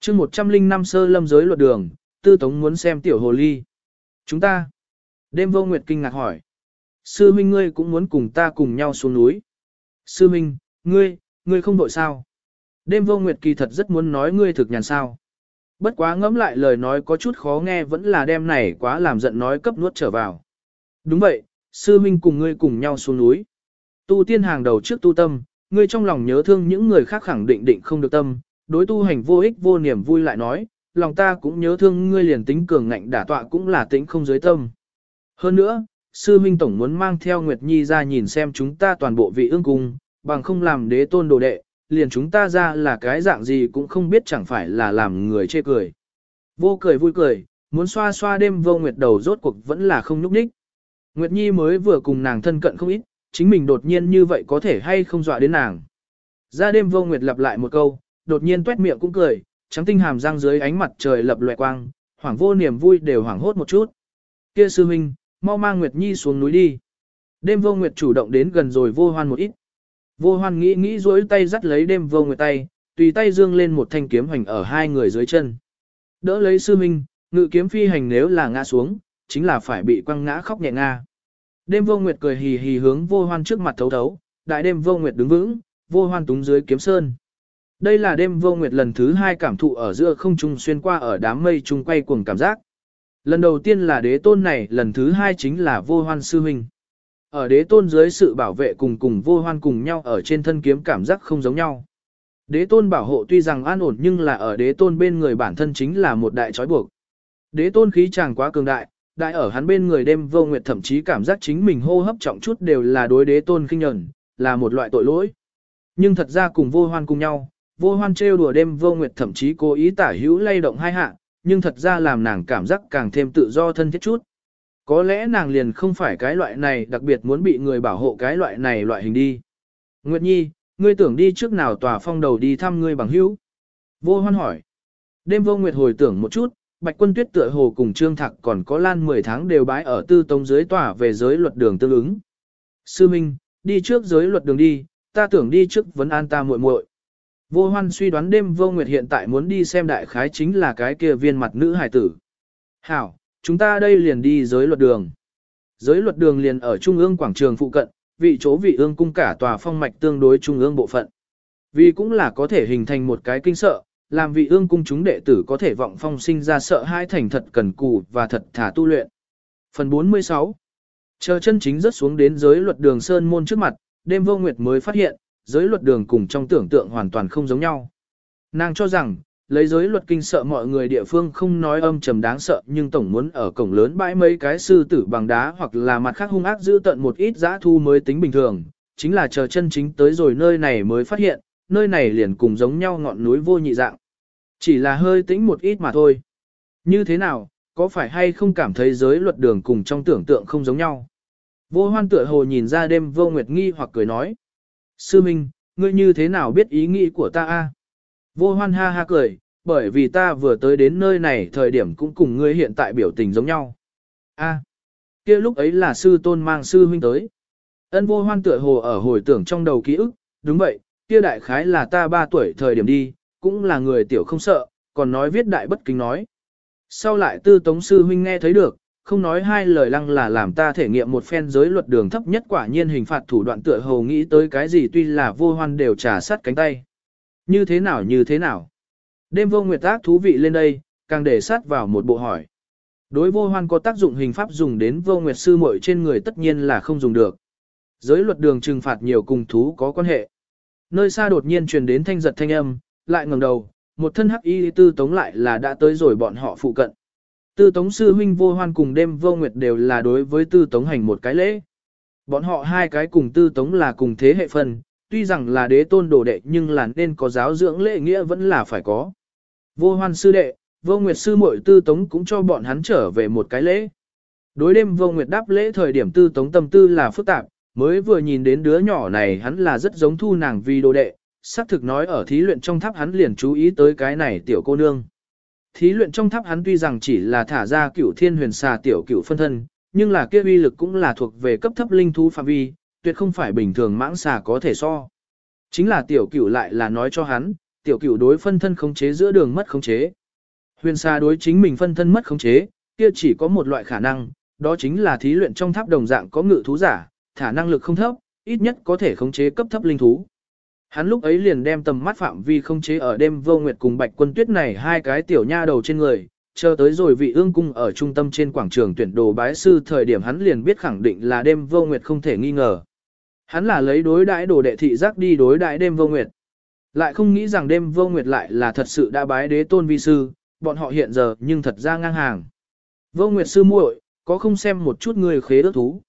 chương 105 sơ lâm giới luật đường, tư tống muốn xem tiểu hồ ly. Chúng ta. Đêm vô nguyệt kinh ngạc hỏi. Sư Minh ngươi cũng muốn cùng ta cùng nhau xuống núi. Sư Minh, ngươi, ngươi không đội sao. Đêm vô nguyệt kỳ thật rất muốn nói ngươi thực nhàn sao. Bất quá ngẫm lại lời nói có chút khó nghe vẫn là đêm này quá làm giận nói cấp nuốt trở vào. Đúng vậy, sư Minh cùng ngươi cùng nhau xuống núi. Tu tiên hàng đầu trước tu tâm, ngươi trong lòng nhớ thương những người khác khẳng định định không được tâm, đối tu hành vô ích vô niềm vui lại nói, lòng ta cũng nhớ thương ngươi liền tính cường ngạnh đả tọa cũng là tính không giới tâm. Hơn nữa, sư minh tổng muốn mang theo Nguyệt Nhi ra nhìn xem chúng ta toàn bộ vị ương cung, bằng không làm đế tôn đồ đệ, liền chúng ta ra là cái dạng gì cũng không biết chẳng phải là làm người chê cười. Vô cười vui cười, muốn xoa xoa đêm vô Nguyệt đầu rốt cuộc vẫn là không nhúc nhích. Nguyệt Nhi mới vừa cùng nàng thân cận không ít, chính mình đột nhiên như vậy có thể hay không dọa đến nàng. Ra đêm vô Nguyệt lặp lại một câu, đột nhiên tuét miệng cũng cười, trắng tinh hàm răng dưới ánh mặt trời lập loè quang, hoảng vô niềm vui đều hoảng hốt một chút. Kia sư huynh, mau mang Nguyệt Nhi xuống núi đi. Đêm vô Nguyệt chủ động đến gần rồi vô hoan một ít. Vô hoan nghĩ nghĩ duỗi tay dắt lấy đêm vô Nguyệt tay, tùy tay dương lên một thanh kiếm hành ở hai người dưới chân. Đỡ lấy sư minh, ngự kiếm phi hành nếu là ngã xuống, chính là phải bị quăng ngã khóc nhẹ nga. Đêm vô Nguyệt cười hì hì hướng vô hoan trước mặt thấu thấu, đại đêm vô Nguyệt đứng vững, vô hoan túng dưới kiếm sơn. Đây là đêm vô Nguyệt lần thứ hai cảm thụ ở giữa không trung xuyên qua ở đám mây trung quay cuồng cảm giác. Lần đầu tiên là đế tôn này, lần thứ hai chính là vô hoan sư huynh. Ở đế tôn dưới sự bảo vệ cùng cùng vô hoan cùng nhau ở trên thân kiếm cảm giác không giống nhau. Đế tôn bảo hộ tuy rằng an ổn nhưng là ở đế tôn bên người bản thân chính là một đại trói buộc. Đế tôn khí chàng quá cường đại, đại ở hắn bên người đêm vô nguyệt thậm chí cảm giác chính mình hô hấp trọng chút đều là đối đế tôn kinh nhẫn, là một loại tội lỗi. Nhưng thật ra cùng vô hoan cùng nhau, vô hoan trêu đùa đêm vô nguyệt thậm chí cố ý tả hữu lay động hai hạ, nhưng thật ra làm nàng cảm giác càng thêm tự do thân thiết chút. Có lẽ nàng liền không phải cái loại này đặc biệt muốn bị người bảo hộ cái loại này loại hình đi. Nguyệt Nhi, ngươi tưởng đi trước nào tòa phong đầu đi thăm ngươi bằng hữu? Vô hoan hỏi. Đêm vô Nguyệt hồi tưởng một chút, Bạch quân tuyết tựa hồ cùng Trương Thạc còn có lan 10 tháng đều bái ở tư tông dưới tòa về giới luật đường tương ứng. Sư Minh, đi trước giới luật đường đi, ta tưởng đi trước vấn an ta muội muội. Vô hoan suy đoán đêm vô nguyệt hiện tại muốn đi xem đại khái chính là cái kia viên mặt nữ hải tử. Hảo, chúng ta đây liền đi giới luật đường. Giới luật đường liền ở trung ương quảng trường phụ cận, vị chỗ vị ương cung cả tòa phong mạch tương đối trung ương bộ phận. Vì cũng là có thể hình thành một cái kinh sợ, làm vị ương cung chúng đệ tử có thể vọng phong sinh ra sợ hai thành thật cần cù và thật thả tu luyện. Phần 46 Chờ chân chính rớt xuống đến giới luật đường Sơn Môn trước mặt, đêm vô nguyệt mới phát hiện, giới luật đường cùng trong tưởng tượng hoàn toàn không giống nhau. Nàng cho rằng, lấy giới luật kinh sợ mọi người địa phương không nói âm trầm đáng sợ nhưng tổng muốn ở cổng lớn bãi mấy cái sư tử bằng đá hoặc là mặt khác hung ác giữ tận một ít giã thu mới tính bình thường, chính là chờ chân chính tới rồi nơi này mới phát hiện, nơi này liền cùng giống nhau ngọn núi vô nhị dạng. Chỉ là hơi tĩnh một ít mà thôi. Như thế nào, có phải hay không cảm thấy giới luật đường cùng trong tưởng tượng không giống nhau? Vô hoan tựa hồ nhìn ra đêm vô nguyệt nghi hoặc cười nói. Sư Minh, ngươi như thế nào biết ý nghĩ của ta a? Vô hoan ha ha cười, bởi vì ta vừa tới đến nơi này thời điểm cũng cùng ngươi hiện tại biểu tình giống nhau. A, kia lúc ấy là sư tôn mang sư huynh tới. Ân vô hoan tựa hồ ở hồi tưởng trong đầu ký ức, đúng vậy, kia đại khái là ta 3 tuổi thời điểm đi, cũng là người tiểu không sợ, còn nói viết đại bất kính nói. Sau lại tư tống sư huynh nghe thấy được, không nói hai lời lăng là làm ta thể nghiệm một phen giới luật đường thấp nhất quả nhiên hình phạt thủ đoạn tựa hồ nghĩ tới cái gì tuy là vô hoan đều trả sát cánh tay. Như thế nào như thế nào? Đêm vô nguyệt tác thú vị lên đây, càng để sát vào một bộ hỏi. Đối vô hoan có tác dụng hình pháp dùng đến vô nguyệt sư muội trên người tất nhiên là không dùng được. Giới luật đường trừng phạt nhiều cùng thú có quan hệ. Nơi xa đột nhiên truyền đến thanh giật thanh âm, lại ngẩng đầu, một thân hắc y tư tống lại là đã tới rồi bọn họ phụ cận. Tư tống sư huynh vô hoan cùng đêm vô nguyệt đều là đối với tư tống hành một cái lễ. Bọn họ hai cái cùng tư tống là cùng thế hệ phần, tuy rằng là đế tôn đồ đệ nhưng là nên có giáo dưỡng lễ nghĩa vẫn là phải có. Vô hoan sư đệ, vô nguyệt sư muội tư tống cũng cho bọn hắn trở về một cái lễ. Đối đêm vô nguyệt đáp lễ thời điểm tư tống tâm tư là phức tạp, mới vừa nhìn đến đứa nhỏ này hắn là rất giống thu nàng vì đồ đệ, xác thực nói ở thí luyện trong tháp hắn liền chú ý tới cái này tiểu cô nương. Thí luyện trong tháp hắn tuy rằng chỉ là thả ra cửu thiên huyền xà tiểu cửu phân thân, nhưng là kia uy lực cũng là thuộc về cấp thấp linh thú phạm vi, tuyệt không phải bình thường mãng xà có thể so. Chính là tiểu cửu lại là nói cho hắn, tiểu cửu đối phân thân khống chế giữa đường mất khống chế. Huyền xà đối chính mình phân thân mất khống chế, kia chỉ có một loại khả năng, đó chính là thí luyện trong tháp đồng dạng có ngự thú giả, thả năng lực không thấp, ít nhất có thể khống chế cấp thấp linh thú. Hắn lúc ấy liền đem tầm mắt phạm vi khống chế ở đêm vô nguyệt cùng bạch quân tuyết này hai cái tiểu nha đầu trên người, chờ tới rồi vị ương cung ở trung tâm trên quảng trường tuyển đồ bái sư thời điểm hắn liền biết khẳng định là đêm vô nguyệt không thể nghi ngờ. Hắn là lấy đối đãi đồ đệ thị giác đi đối đãi đêm vô nguyệt. Lại không nghĩ rằng đêm vô nguyệt lại là thật sự đã bái đế tôn vi sư, bọn họ hiện giờ nhưng thật ra ngang hàng. Vô nguyệt sư muội, có không xem một chút người khế đất thú.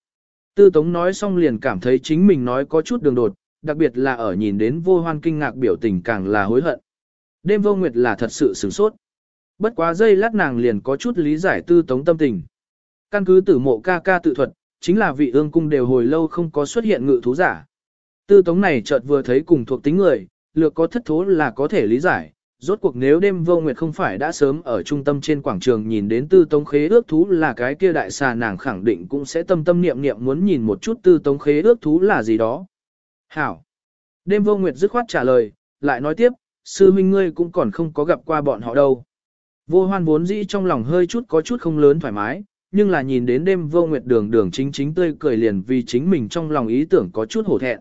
Tư Tống nói xong liền cảm thấy chính mình nói có chút đường đột, đặc biệt là ở nhìn đến vô hoan kinh ngạc biểu tình càng là hối hận. Đêm vô nguyệt là thật sự sửng sốt. Bất quá giây lát nàng liền có chút lý giải tư tống tâm tình. Căn cứ tử mộ ca ca tự thuật, chính là vị ương cung đều hồi lâu không có xuất hiện ngự thú giả. Tư tống này chợt vừa thấy cùng thuộc tính người, lược có thất thố là có thể lý giải. Rốt cuộc nếu đêm vô nguyệt không phải đã sớm ở trung tâm trên quảng trường nhìn đến tư tống khế ước thú là cái kia đại xà nàng khẳng định cũng sẽ tâm tâm niệm niệm muốn nhìn một chút tư tống khế ước thú là gì đó. Hảo. Đêm vô nguyệt dứt khoát trả lời, lại nói tiếp, sư minh ngươi cũng còn không có gặp qua bọn họ đâu. Vô hoan vốn dĩ trong lòng hơi chút có chút không lớn thoải mái, nhưng là nhìn đến đêm vô nguyệt đường đường chính chính tươi cười liền vì chính mình trong lòng ý tưởng có chút hổ thẹn.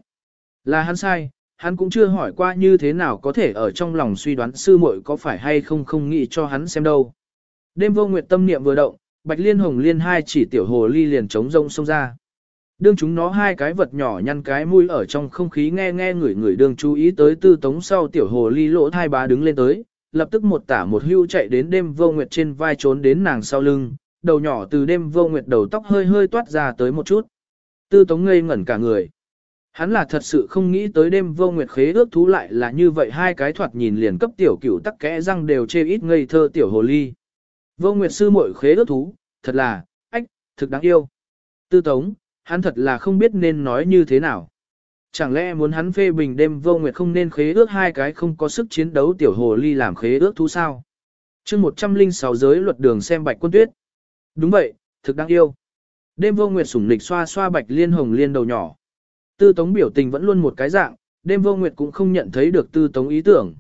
Là hắn sai, hắn cũng chưa hỏi qua như thế nào có thể ở trong lòng suy đoán sư muội có phải hay không không nghĩ cho hắn xem đâu. Đêm vô nguyệt tâm niệm vừa động, bạch liên hồng liên hai chỉ tiểu hồ ly liền trống rông xông ra. Đương chúng nó hai cái vật nhỏ nhăn cái mũi ở trong không khí nghe nghe người người đương chú ý tới tư tống sau tiểu hồ ly lỗ thai bá đứng lên tới, lập tức một tả một hưu chạy đến đêm vô nguyệt trên vai trốn đến nàng sau lưng, đầu nhỏ từ đêm vô nguyệt đầu tóc hơi hơi toát ra tới một chút. Tư tống ngây ngẩn cả người. Hắn là thật sự không nghĩ tới đêm vô nguyệt khế ước thú lại là như vậy hai cái thoạt nhìn liền cấp tiểu cửu tắc kẽ răng đều chê ít ngây thơ tiểu hồ ly. Vô nguyệt sư muội khế ước thú, thật là, ách, thực đáng yêu. Tư tống, hắn thật là không biết nên nói như thế nào. Chẳng lẽ muốn hắn phê bình đêm vô nguyệt không nên khế ước hai cái không có sức chiến đấu tiểu hồ ly làm khế ước thú sao? chương 106 giới luật đường xem bạch quân tuyết. Đúng vậy, thực đáng yêu. Đêm vô nguyệt sủng lịch xoa xoa bạch liên hồng liên đầu nhỏ. Tư tống biểu tình vẫn luôn một cái dạng, đêm vô nguyệt cũng không nhận thấy được tư tống ý tưởng.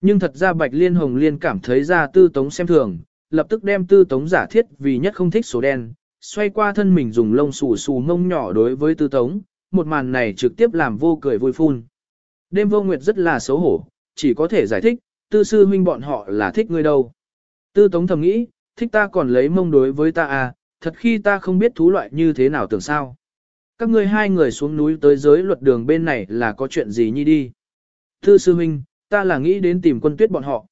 Nhưng thật ra bạch liên hồng liên cảm thấy ra tư tống xem thường, lập tức đem tư tống giả thiết vì nhất không thích số đen, xoay qua thân mình dùng lông xù xù mông nhỏ đối với tư tống, một màn này trực tiếp làm vô cười vui phun. Đêm vô nguyệt rất là xấu hổ, chỉ có thể giải thích, tư sư huynh bọn họ là thích ngươi đâu. Tư tống thầm nghĩ, thích ta còn lấy mông đối với ta à, thật khi ta không biết thú loại như thế nào tưởng sao. Các ngươi hai người xuống núi tới giới luật đường bên này là có chuyện gì nhi đi. Thư sư huynh, ta là nghĩ đến tìm quân tuyết bọn họ.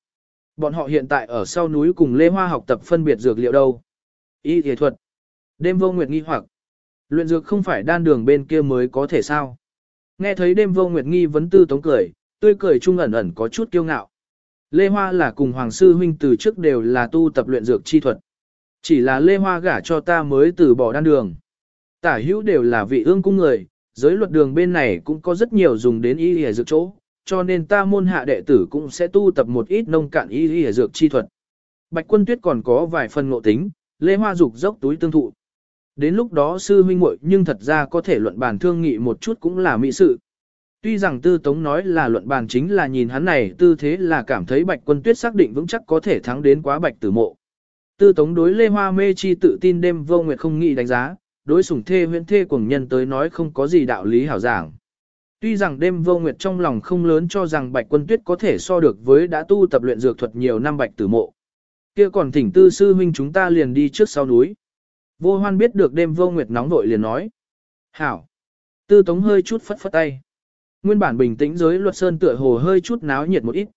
Bọn họ hiện tại ở sau núi cùng Lê Hoa học tập phân biệt dược liệu đâu. Y thể thuật. Đêm vô nguyệt nghi hoặc. Luyện dược không phải đan đường bên kia mới có thể sao. Nghe thấy đêm vô nguyệt nghi vấn tư tống cười, tươi cười trung ẩn ẩn có chút kiêu ngạo. Lê Hoa là cùng Hoàng Sư Huynh từ trước đều là tu tập luyện dược chi thuật. Chỉ là Lê Hoa gả cho ta mới từ bỏ đan đường. Tả hữu đều là vị ương cung người, giới luật đường bên này cũng có rất nhiều dùng đến y y dược chỗ, cho nên ta môn hạ đệ tử cũng sẽ tu tập một ít nông cạn y y dược chi thuật. Bạch quân tuyết còn có vài phần ngộ tính, Lê Hoa dục dốc túi tương thụ. Đến lúc đó sư huynh muội nhưng thật ra có thể luận bàn thương nghị một chút cũng là mỹ sự. Tuy rằng tư tống nói là luận bàn chính là nhìn hắn này tư thế là cảm thấy bạch quân tuyết xác định vững chắc có thể thắng đến quá bạch tử mộ. Tư tống đối lê hoa mê chi tự tin đêm vô nguyệt không nghĩ đánh giá, đối sủng thê huyễn thê cuồng nhân tới nói không có gì đạo lý hảo giảng. Tuy rằng đêm vô nguyệt trong lòng không lớn cho rằng bạch quân tuyết có thể so được với đã tu tập luyện dược thuật nhiều năm bạch tử mộ. kia còn thỉnh tư sư huynh chúng ta liền đi trước sau núi. Vô hoan biết được đêm vô nguyệt nóng vội liền nói. Hảo. Tư tống hơi chút phất phất tay. Nguyên bản bình tĩnh giới luật sơn tựa hồ hơi chút náo nhiệt một ít.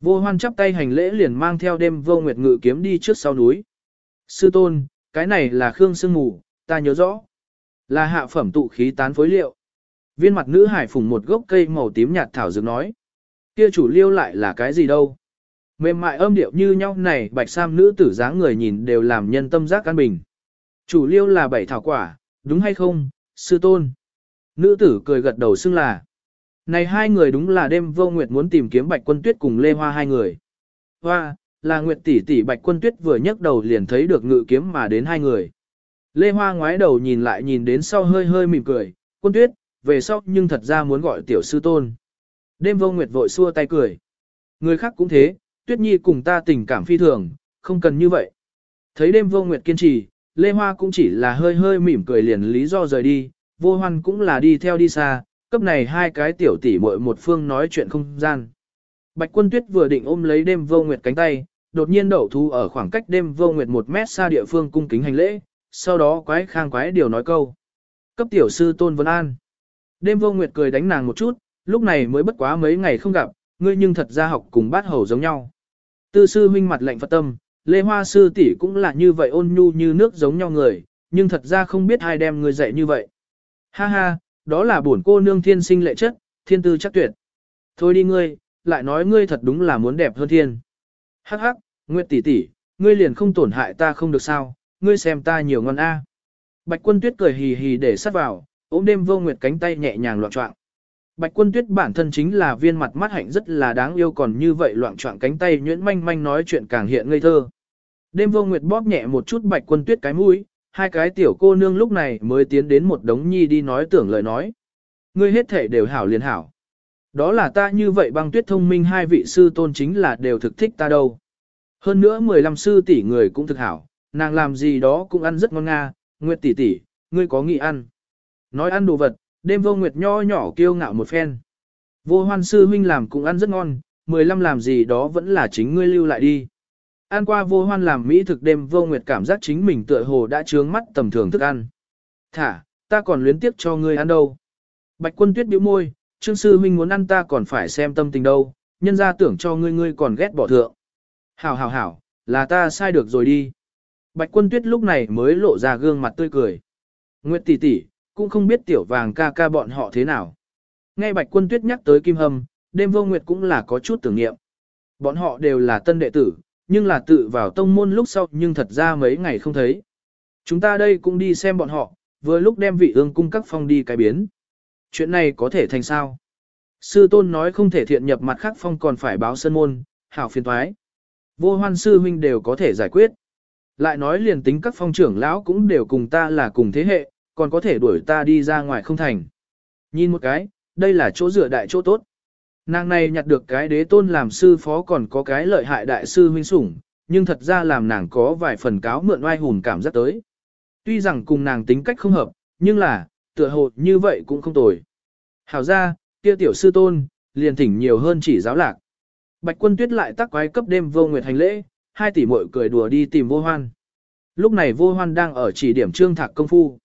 Vô hoan chắp tay hành lễ liền mang theo đêm vô nguyệt ngự kiếm đi trước sau núi. Sư tôn, cái này là khương sương mù, ta nhớ rõ. Là hạ phẩm tụ khí tán phối liệu. Viên mặt nữ hải phùng một gốc cây màu tím nhạt thảo dược nói. Kia chủ liêu lại là cái gì đâu. Mềm mại âm điệu như nhau này bạch sam nữ tử dáng người nhìn đều làm nhân tâm giác an bình. Chủ liêu là bảy thảo quả, đúng hay không, sư tôn. Nữ tử cười gật đầu xưng là. Này hai người đúng là đêm vô nguyệt muốn tìm kiếm bạch quân tuyết cùng lê hoa hai người. Hoa, là nguyệt tỷ tỷ bạch quân tuyết vừa nhấc đầu liền thấy được ngự kiếm mà đến hai người. Lê Hoa ngoái đầu nhìn lại nhìn đến sau hơi hơi mỉm cười, quân tuyết, về sau nhưng thật ra muốn gọi tiểu sư tôn. Đêm vô nguyệt vội xua tay cười. Người khác cũng thế, tuyết nhi cùng ta tình cảm phi thường, không cần như vậy. Thấy đêm vô nguyệt kiên trì, Lê Hoa cũng chỉ là hơi hơi mỉm cười liền lý do rời đi, vô hoan cũng là đi theo đi xa, cấp này hai cái tiểu tỷ muội một phương nói chuyện không gian. Bạch quân tuyết vừa định ôm lấy đêm vô nguyệt cánh tay, đột nhiên đậu thu ở khoảng cách đêm vô nguyệt một mét xa địa phương cung kính hành lễ, sau đó quái khang quái điều nói câu. Cấp tiểu sư tôn vân an. Đêm vô nguyệt cười đánh nàng một chút, lúc này mới bất quá mấy ngày không gặp, ngươi nhưng thật ra học cùng bát hầu giống nhau. Tư sư huynh mặt lạnh phật tâm, lê hoa sư tỷ cũng là như vậy ôn nhu như nước giống nhau người, nhưng thật ra không biết ai đem người dạy như vậy. Ha ha, đó là bổn cô nương thiên sinh lệ chất, thiên tư chắc tuyệt. Thôi đi ngươi, lại nói ngươi thật đúng là muốn đẹp hơn thiên. Hắc hắc, Nguyệt tỷ tỷ, ngươi liền không tổn hại ta không được sao, ngươi xem ta nhiều ngon a. Bạch quân tuyết cười hì hì để sát vào, ôm đêm vô nguyệt cánh tay nhẹ nhàng loạn trọng. Bạch quân tuyết bản thân chính là viên mặt mắt hạnh rất là đáng yêu còn như vậy loạn trọng cánh tay nhuyễn manh manh nói chuyện càng hiện ngây thơ. Đêm vô nguyệt bóp nhẹ một chút bạch quân tuyết cái mũi, hai cái tiểu cô nương lúc này mới tiến đến một đống nhi đi nói tưởng lời nói. Ngươi hết thể đều hảo liền hảo. Đó là ta như vậy băng tuyết thông minh hai vị sư tôn chính là đều thực thích ta đâu. Hơn nữa 15 sư tỷ người cũng thực hảo, nàng làm gì đó cũng ăn rất ngon nga, Nguyệt tỷ tỷ, ngươi có nghĩ ăn. Nói ăn đồ vật, đêm vô Nguyệt nho nhỏ kiêu ngạo một phen. Vô hoan sư huynh làm cũng ăn rất ngon, 15 làm gì đó vẫn là chính ngươi lưu lại đi. Ăn qua vô hoan làm mỹ thực đêm vô Nguyệt cảm giác chính mình tựa hồ đã trướng mắt tầm thường thức ăn. Thả, ta còn luyến tiếp cho ngươi ăn đâu. Bạch quân tuyết bĩu môi, trương sư huynh muốn ăn ta còn phải xem tâm tình đâu, nhân ra tưởng cho ngươi ngươi còn ghét bỏ thượng. Hảo hảo hảo, là ta sai được rồi đi. Bạch quân tuyết lúc này mới lộ ra gương mặt tươi cười. Nguyệt tỷ tỷ, cũng không biết tiểu vàng ca ca bọn họ thế nào. Nghe bạch quân tuyết nhắc tới kim hâm, đêm vô nguyệt cũng là có chút tưởng niệm. Bọn họ đều là tân đệ tử, nhưng là tự vào tông môn lúc sau nhưng thật ra mấy ngày không thấy. Chúng ta đây cũng đi xem bọn họ, vừa lúc đem vị ương cung các phong đi cái biến. Chuyện này có thể thành sao? Sư tôn nói không thể thiện nhập mặt khác phong còn phải báo sân môn, hảo phiền thoái. Vô hoan sư huynh đều có thể giải quyết. Lại nói liền tính các phong trưởng lão cũng đều cùng ta là cùng thế hệ, còn có thể đuổi ta đi ra ngoài không thành. Nhìn một cái, đây là chỗ dựa đại chỗ tốt. Nàng này nhặt được cái đế tôn làm sư phó còn có cái lợi hại đại sư huynh sủng, nhưng thật ra làm nàng có vài phần cáo mượn oai hùn cảm giác tới. Tuy rằng cùng nàng tính cách không hợp, nhưng là, tựa hồ như vậy cũng không tồi. Hảo ra, kia tiểu sư tôn, liền thỉnh nhiều hơn chỉ giáo lạc. Bạch quân tuyết lại tắc quái cấp đêm vô nguyệt hành lễ, hai tỷ muội cười đùa đi tìm vô hoan. Lúc này vô hoan đang ở chỉ điểm trương thạc công phu.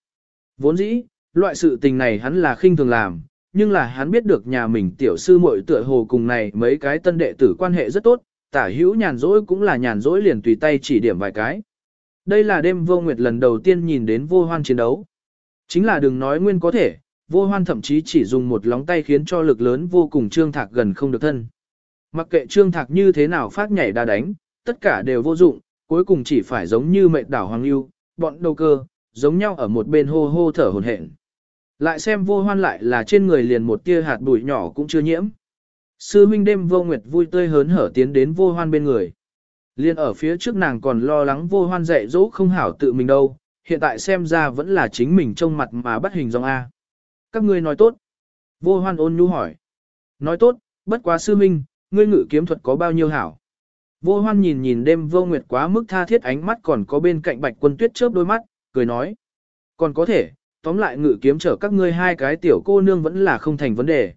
Vốn dĩ, loại sự tình này hắn là khinh thường làm, nhưng là hắn biết được nhà mình tiểu sư muội tựa hồ cùng này mấy cái tân đệ tử quan hệ rất tốt, tả hữu nhàn rỗi cũng là nhàn rỗi liền tùy tay chỉ điểm vài cái. Đây là đêm vô nguyệt lần đầu tiên nhìn đến vô hoan chiến đấu. Chính là đừng nói nguyên có thể, vô hoan thậm chí chỉ dùng một lóng tay khiến cho lực lớn vô cùng trương thạc gần không được thân. Mặc kệ trương thạc như thế nào phát nhảy đa đánh, tất cả đều vô dụng, cuối cùng chỉ phải giống như mệt đảo hoàng lưu, bọn đầu cơ, giống nhau ở một bên hô hô thở hồn hển. Lại xem vô hoan lại là trên người liền một tia hạt bụi nhỏ cũng chưa nhiễm. Sư minh đêm vô nguyệt vui tươi hớn hở tiến đến vô hoan bên người. Liên ở phía trước nàng còn lo lắng vô hoan dạy dỗ không hảo tự mình đâu, hiện tại xem ra vẫn là chính mình trông mặt mà bắt hình dòng A. Các ngươi nói tốt. Vô hoan ôn nhu hỏi. Nói tốt, bất quá sư minh, ngươi ngự kiếm thuật có bao nhiêu hảo. Vô hoan nhìn nhìn đêm vô nguyệt quá mức tha thiết ánh mắt còn có bên cạnh bạch quân tuyết chớp đôi mắt, cười nói. Còn có thể, tóm lại ngự kiếm chở các ngươi hai cái tiểu cô nương vẫn là không thành vấn đề.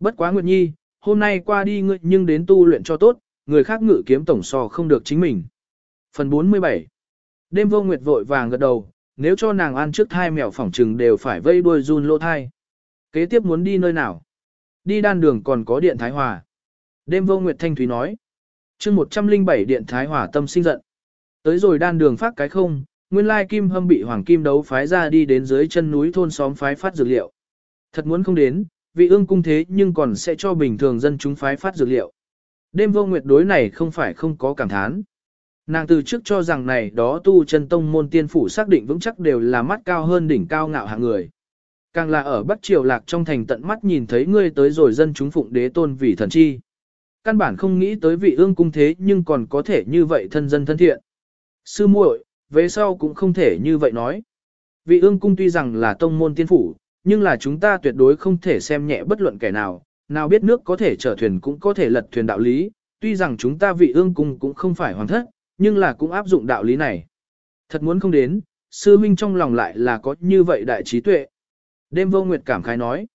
Bất quá Nguyệt Nhi, hôm nay qua đi ngươi nhưng đến tu luyện cho tốt, người khác ngự kiếm tổng so không được chính mình. Phần 47 Đêm vô Nguyệt vội vàng gật đầu, nếu cho nàng ăn trước thai mèo phỏng trừng đều phải vây đuôi run lỗ thai. Kế tiếp muốn đi nơi nào? Đi đan đường còn có điện Thái Hòa. Đêm vô Nguyệt Thanh Thúy nói chương 107 điện Thái Hòa tâm sinh giận. Tới rồi đan đường phát cái không, nguyên lai kim hâm bị hoàng kim đấu phái ra đi đến dưới chân núi thôn xóm phái phát dược liệu. Thật muốn không đến, vị ương cung thế nhưng còn sẽ cho bình thường dân chúng phái phát dược liệu. Đêm vô nguyệt đối này không phải không có cảm thán. Nàng từ trước cho rằng này đó tu chân tông môn tiên phủ xác định vững chắc đều là mắt cao hơn đỉnh cao ngạo hạng người. Càng là ở Bắc Triều Lạc trong thành tận mắt nhìn thấy ngươi tới rồi dân chúng phụng đế tôn vì thần chi. Căn bản không nghĩ tới vị ương cung thế nhưng còn có thể như vậy thân dân thân thiện. Sư muội, về sau cũng không thể như vậy nói. Vị ương cung tuy rằng là tông môn tiên phủ, nhưng là chúng ta tuyệt đối không thể xem nhẹ bất luận kẻ nào, nào biết nước có thể chở thuyền cũng có thể lật thuyền đạo lý, tuy rằng chúng ta vị ương cung cũng không phải hoàn thất, nhưng là cũng áp dụng đạo lý này. Thật muốn không đến, sư minh trong lòng lại là có như vậy đại trí tuệ. Đêm vô nguyệt cảm khái nói.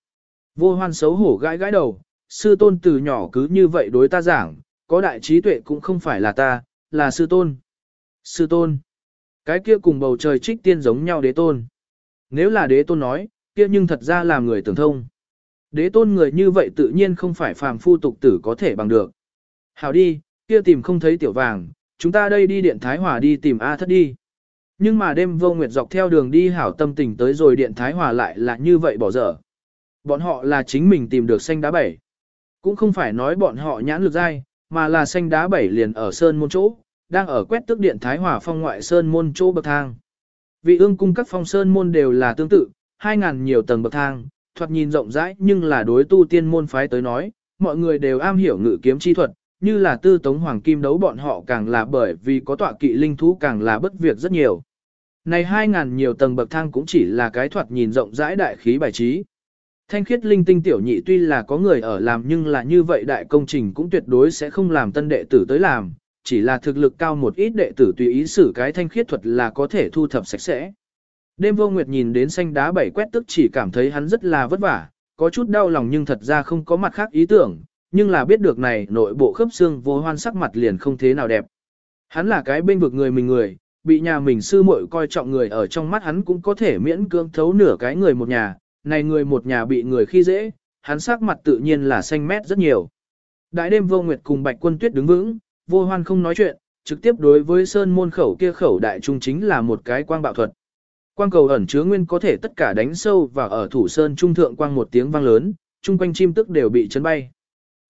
Vô hoan xấu hổ gãi gãi đầu, sư tôn từ nhỏ cứ như vậy đối ta giảng, có đại trí tuệ cũng không phải là ta, là sư tôn. Sư tôn. Cái kia cùng bầu trời trích tiên giống nhau đế tôn. Nếu là đế tôn nói, kia nhưng thật ra là người tưởng thông. Đế tôn người như vậy tự nhiên không phải phàm phu tục tử có thể bằng được. Hảo đi, kia tìm không thấy tiểu vàng, chúng ta đây đi điện Thái Hòa đi tìm A thất đi. Nhưng mà đêm vô nguyệt dọc theo đường đi hảo tâm tình tới rồi điện Thái Hòa lại là như vậy bỏ dở. Bọn họ là chính mình tìm được xanh đá bảy. Cũng không phải nói bọn họ nhãn lực dai, mà là xanh đá bảy liền ở sơn môn chỗ, đang ở quét tước điện Thái Hòa phong ngoại sơn môn chỗ bậc thang. Vị ương cung các phong sơn môn đều là tương tự, 2.000 nhiều tầng bậc thang, thoạt nhìn rộng rãi nhưng là đối tu tiên môn phái tới nói, mọi người đều am hiểu ngự kiếm chi thuật, như là tư tống hoàng kim đấu bọn họ càng là bởi vì có tọa kỵ linh thú càng là bất việc rất nhiều. Này 2.000 nhiều tầng bậc thang cũng chỉ là cái thoạt nhìn rộng rãi đại khí bài trí. Thanh khiết linh tinh tiểu nhị tuy là có người ở làm nhưng là như vậy đại công trình cũng tuyệt đối sẽ không làm tân đệ tử tới làm, chỉ là thực lực cao một ít đệ tử tùy ý xử cái thanh khiết thuật là có thể thu thập sạch sẽ. Đêm vô nguyệt nhìn đến xanh đá bảy quét tức chỉ cảm thấy hắn rất là vất vả, có chút đau lòng nhưng thật ra không có mặt khác ý tưởng, nhưng là biết được này nội bộ khớp xương vô hoan sắc mặt liền không thế nào đẹp. Hắn là cái bên vực người mình người, bị nhà mình sư muội coi trọng người ở trong mắt hắn cũng có thể miễn cưỡng thấu nửa cái người một nhà, này người một nhà bị người khi dễ, hắn sắc mặt tự nhiên là xanh mét rất nhiều. Đại đêm vô nguyệt cùng bạch quân tuyết đứng vững, vô hoan không nói chuyện, trực tiếp đối với sơn môn khẩu kia khẩu đại trung chính là một cái quang bạo thuật. Quang cầu ẩn chứa nguyên có thể tất cả đánh sâu và ở thủ sơn trung thượng quang một tiếng vang lớn, chung quanh chim tức đều bị chấn bay.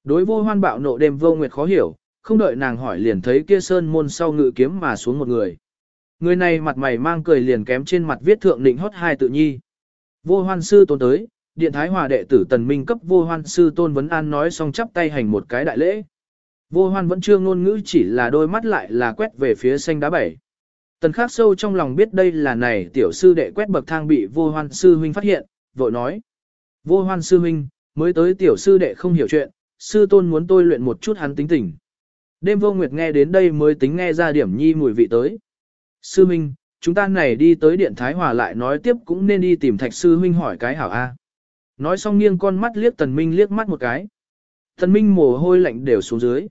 Đối vô hoan bạo nộ đêm vô nguyệt khó hiểu, không đợi nàng hỏi liền thấy kia sơn môn sau ngự kiếm mà xuống một người. Người này mặt mày mang cười liền kém trên mặt viết thượng định hót hai tự nhi. Vô hoan sư tôn tới, điện thái hòa đệ tử tần minh cấp vô hoan sư tôn vấn an nói xong chắp tay hành một cái đại lễ. Vô hoan vẫn chưa ngôn ngữ chỉ là đôi mắt lại là quét về phía xanh đá bảy. Tần khắc sâu trong lòng biết đây là này tiểu sư đệ quét bậc thang bị vô hoan sư huynh phát hiện, vội nói. Vô hoan sư huynh, mới tới tiểu sư đệ không hiểu chuyện, sư tôn muốn tôi luyện một chút hắn tính tình. Đêm vô nguyệt nghe đến đây mới tính nghe ra điểm nhi mùi vị tới. Sư huynh, chúng ta này đi tới điện Thái Hòa lại nói tiếp cũng nên đi tìm thạch sư huynh hỏi cái hảo A. Nói xong nghiêng con mắt liếc tần minh liếc mắt một cái. Tần minh mồ hôi lạnh đều xuống dưới.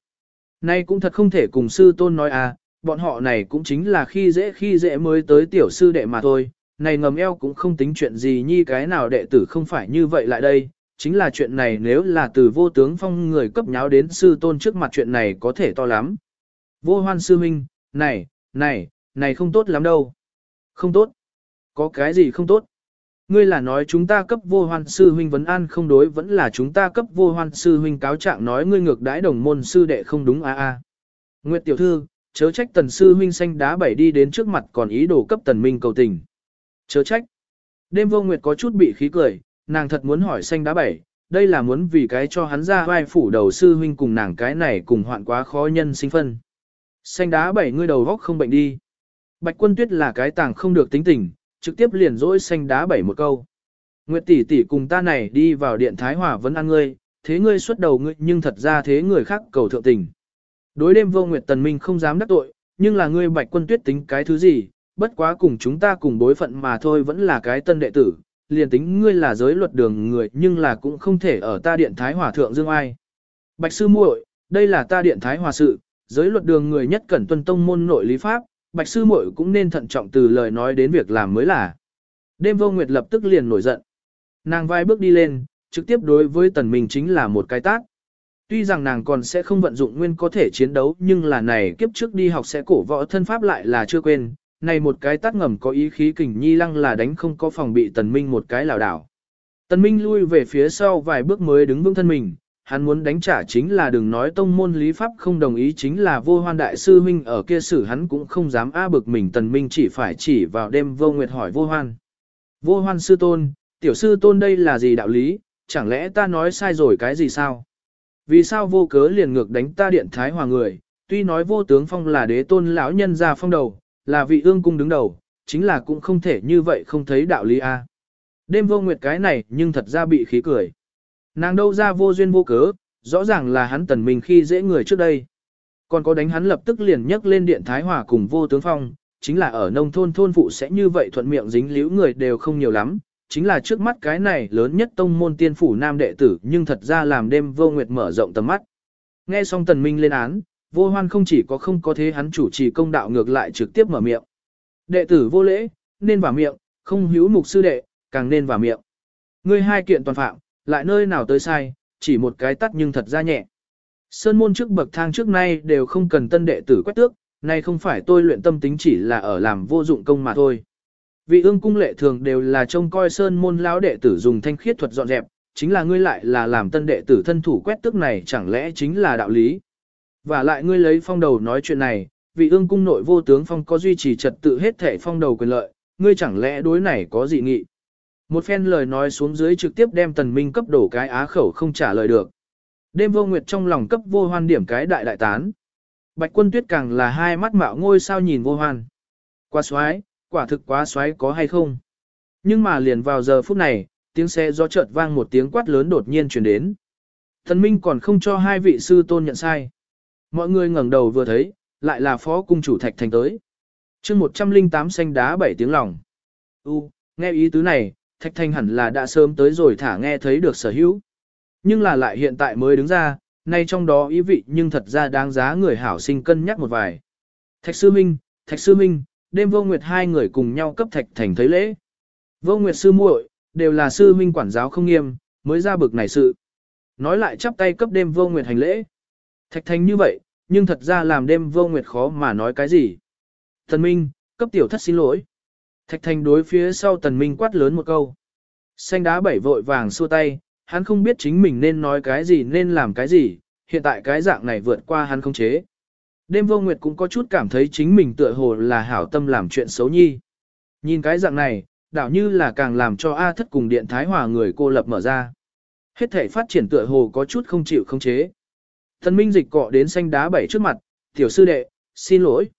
Nay cũng thật không thể cùng sư tôn nói à, bọn họ này cũng chính là khi dễ khi dễ mới tới tiểu sư đệ mà thôi, này ngầm eo cũng không tính chuyện gì nhi cái nào đệ tử không phải như vậy lại đây, chính là chuyện này nếu là từ vô tướng phong người cấp nháo đến sư tôn trước mặt chuyện này có thể to lắm. Vô hoan sư minh, này, này, này không tốt lắm đâu. Không tốt. Có cái gì không tốt? Ngươi là nói chúng ta cấp vô hoan sư huynh vấn an không đối vẫn là chúng ta cấp vô hoan sư huynh cáo trạng nói ngươi ngược đãi đồng môn sư đệ không đúng a a. Nguyệt tiểu thư, chớ trách tần sư huynh xanh đá bảy đi đến trước mặt còn ý đồ cấp tần minh cầu tình. Chớ trách. Đêm vô nguyệt có chút bị khí cười, nàng thật muốn hỏi xanh đá bảy, đây là muốn vì cái cho hắn ra vai phủ đầu sư huynh cùng nàng cái này cùng hoạn quá khó nhân sinh phân. Xanh đá bảy ngươi đầu góc không bệnh đi. Bạch quân tuyết là cái tàng không được tính tình, trực tiếp liền dỗi xanh đá bảy một câu. Nguyệt tỷ tỷ cùng ta này đi vào điện thái hòa vẫn ăn ngươi, thế ngươi xuất đầu ngươi nhưng thật ra thế người khác cầu thượng tình. Đối đêm vô nguyệt tần minh không dám đắc tội, nhưng là ngươi bạch quân tuyết tính cái thứ gì, bất quá cùng chúng ta cùng bối phận mà thôi vẫn là cái tân đệ tử, liền tính ngươi là giới luật đường người nhưng là cũng không thể ở ta điện thái hòa thượng dương ai. Bạch sư muội, đây là ta điện thái hòa sự, giới luật đường người nhất cẩn tuân tông môn nội lý pháp, bạch sư muội cũng nên thận trọng từ lời nói đến việc làm mới là. Đêm vô nguyệt lập tức liền nổi giận. Nàng vai bước đi lên, trực tiếp đối với tần minh chính là một cái tác. Tuy rằng nàng còn sẽ không vận dụng nguyên có thể chiến đấu nhưng là này kiếp trước đi học sẽ cổ võ thân pháp lại là chưa quên. Này một cái tát ngầm có ý khí kình nhi lăng là đánh không có phòng bị tần minh một cái lảo đảo. Tần minh lui về phía sau vài bước mới đứng vững thân mình, hắn muốn đánh trả chính là đừng nói tông môn lý pháp không đồng ý chính là vô hoan đại sư huynh ở kia xử hắn cũng không dám a bực mình tần minh chỉ phải chỉ vào đêm vô nguyệt hỏi vô hoan. Vô hoan sư tôn, tiểu sư tôn đây là gì đạo lý, chẳng lẽ ta nói sai rồi cái gì sao? Vì sao vô cớ liền ngược đánh ta điện thái hòa người, tuy nói vô tướng phong là đế tôn lão nhân ra phong đầu, là vị ương cung đứng đầu, chính là cũng không thể như vậy không thấy đạo lý a. Đêm vô nguyệt cái này nhưng thật ra bị khí cười. Nàng đâu ra vô duyên vô cớ, rõ ràng là hắn tần mình khi dễ người trước đây. Còn có đánh hắn lập tức liền nhấc lên điện thái hòa cùng vô tướng phong, chính là ở nông thôn thôn phụ sẽ như vậy thuận miệng dính liễu người đều không nhiều lắm, chính là trước mắt cái này lớn nhất tông môn tiên phủ nam đệ tử nhưng thật ra làm đêm vô nguyệt mở rộng tầm mắt. Nghe xong tần minh lên án, vô hoan không chỉ có không có thế hắn chủ trì công đạo ngược lại trực tiếp mở miệng. Đệ tử vô lễ, nên vào miệng, không hữu mục sư đệ, càng nên vào miệng. Ngươi hai kiện toàn phạm, lại nơi nào tới sai, chỉ một cái tắt nhưng thật ra nhẹ. Sơn môn trước bậc thang trước nay đều không cần tân đệ tử quét tước, nay không phải tôi luyện tâm tính chỉ là ở làm vô dụng công mà thôi. Vị ương cung lệ thường đều là trông coi sơn môn lão đệ tử dùng thanh khiết thuật dọn dẹp, chính là ngươi lại là làm tân đệ tử thân thủ quét tước này chẳng lẽ chính là đạo lý. Và lại ngươi lấy phong đầu nói chuyện này, vị ương cung nội vô tướng phong có duy trì trật tự hết thể phong đầu quyền lợi, ngươi chẳng lẽ đối này có dị nghị. Một phen lời nói xuống dưới trực tiếp đem tần minh cấp đổ cái á khẩu không trả lời được. Đêm vô nguyệt trong lòng cấp vô hoan điểm cái đại đại tán. Bạch quân tuyết càng là hai mắt mạo ngôi sao nhìn vô hoan. Quá xoái, quả thực quá xoái có hay không. Nhưng mà liền vào giờ phút này, tiếng xe do chợt vang một tiếng quát lớn đột nhiên truyền đến. Thần minh còn không cho hai vị sư tôn nhận sai. Mọi người ngẩng đầu vừa thấy, lại là phó cung chủ thạch thành tới. chương 108 xanh đá bảy tiếng lòng. U, nghe ý tứ này, thạch thành hẳn là đã sớm tới rồi thả nghe thấy được sở hữu. Nhưng là lại hiện tại mới đứng ra, nay trong đó ý vị nhưng thật ra đáng giá người hảo sinh cân nhắc một vài. Thạch sư minh, thạch sư minh, đêm vô nguyệt hai người cùng nhau cấp thạch thành thấy lễ. Vô nguyệt sư muội đều là sư minh quản giáo không nghiêm, mới ra bực này sự. Nói lại chắp tay cấp đêm vô nguyệt hành lễ. Thạch thành như vậy, nhưng thật ra làm đêm vô nguyệt khó mà nói cái gì. Thần minh, cấp tiểu thất xin lỗi. Thạch thành đối phía sau tần minh quát lớn một câu. Xanh đá bảy vội vàng xua tay, hắn không biết chính mình nên nói cái gì nên làm cái gì, hiện tại cái dạng này vượt qua hắn không chế. Đêm vô nguyệt cũng có chút cảm thấy chính mình tựa hồ là hảo tâm làm chuyện xấu nhi. Nhìn cái dạng này, đảo như là càng làm cho A thất cùng điện thái hòa người cô lập mở ra. Hết thể phát triển tựa hồ có chút không chịu không chế. Thần minh dịch cọ đến xanh đá bảy trước mặt, tiểu sư đệ, xin lỗi.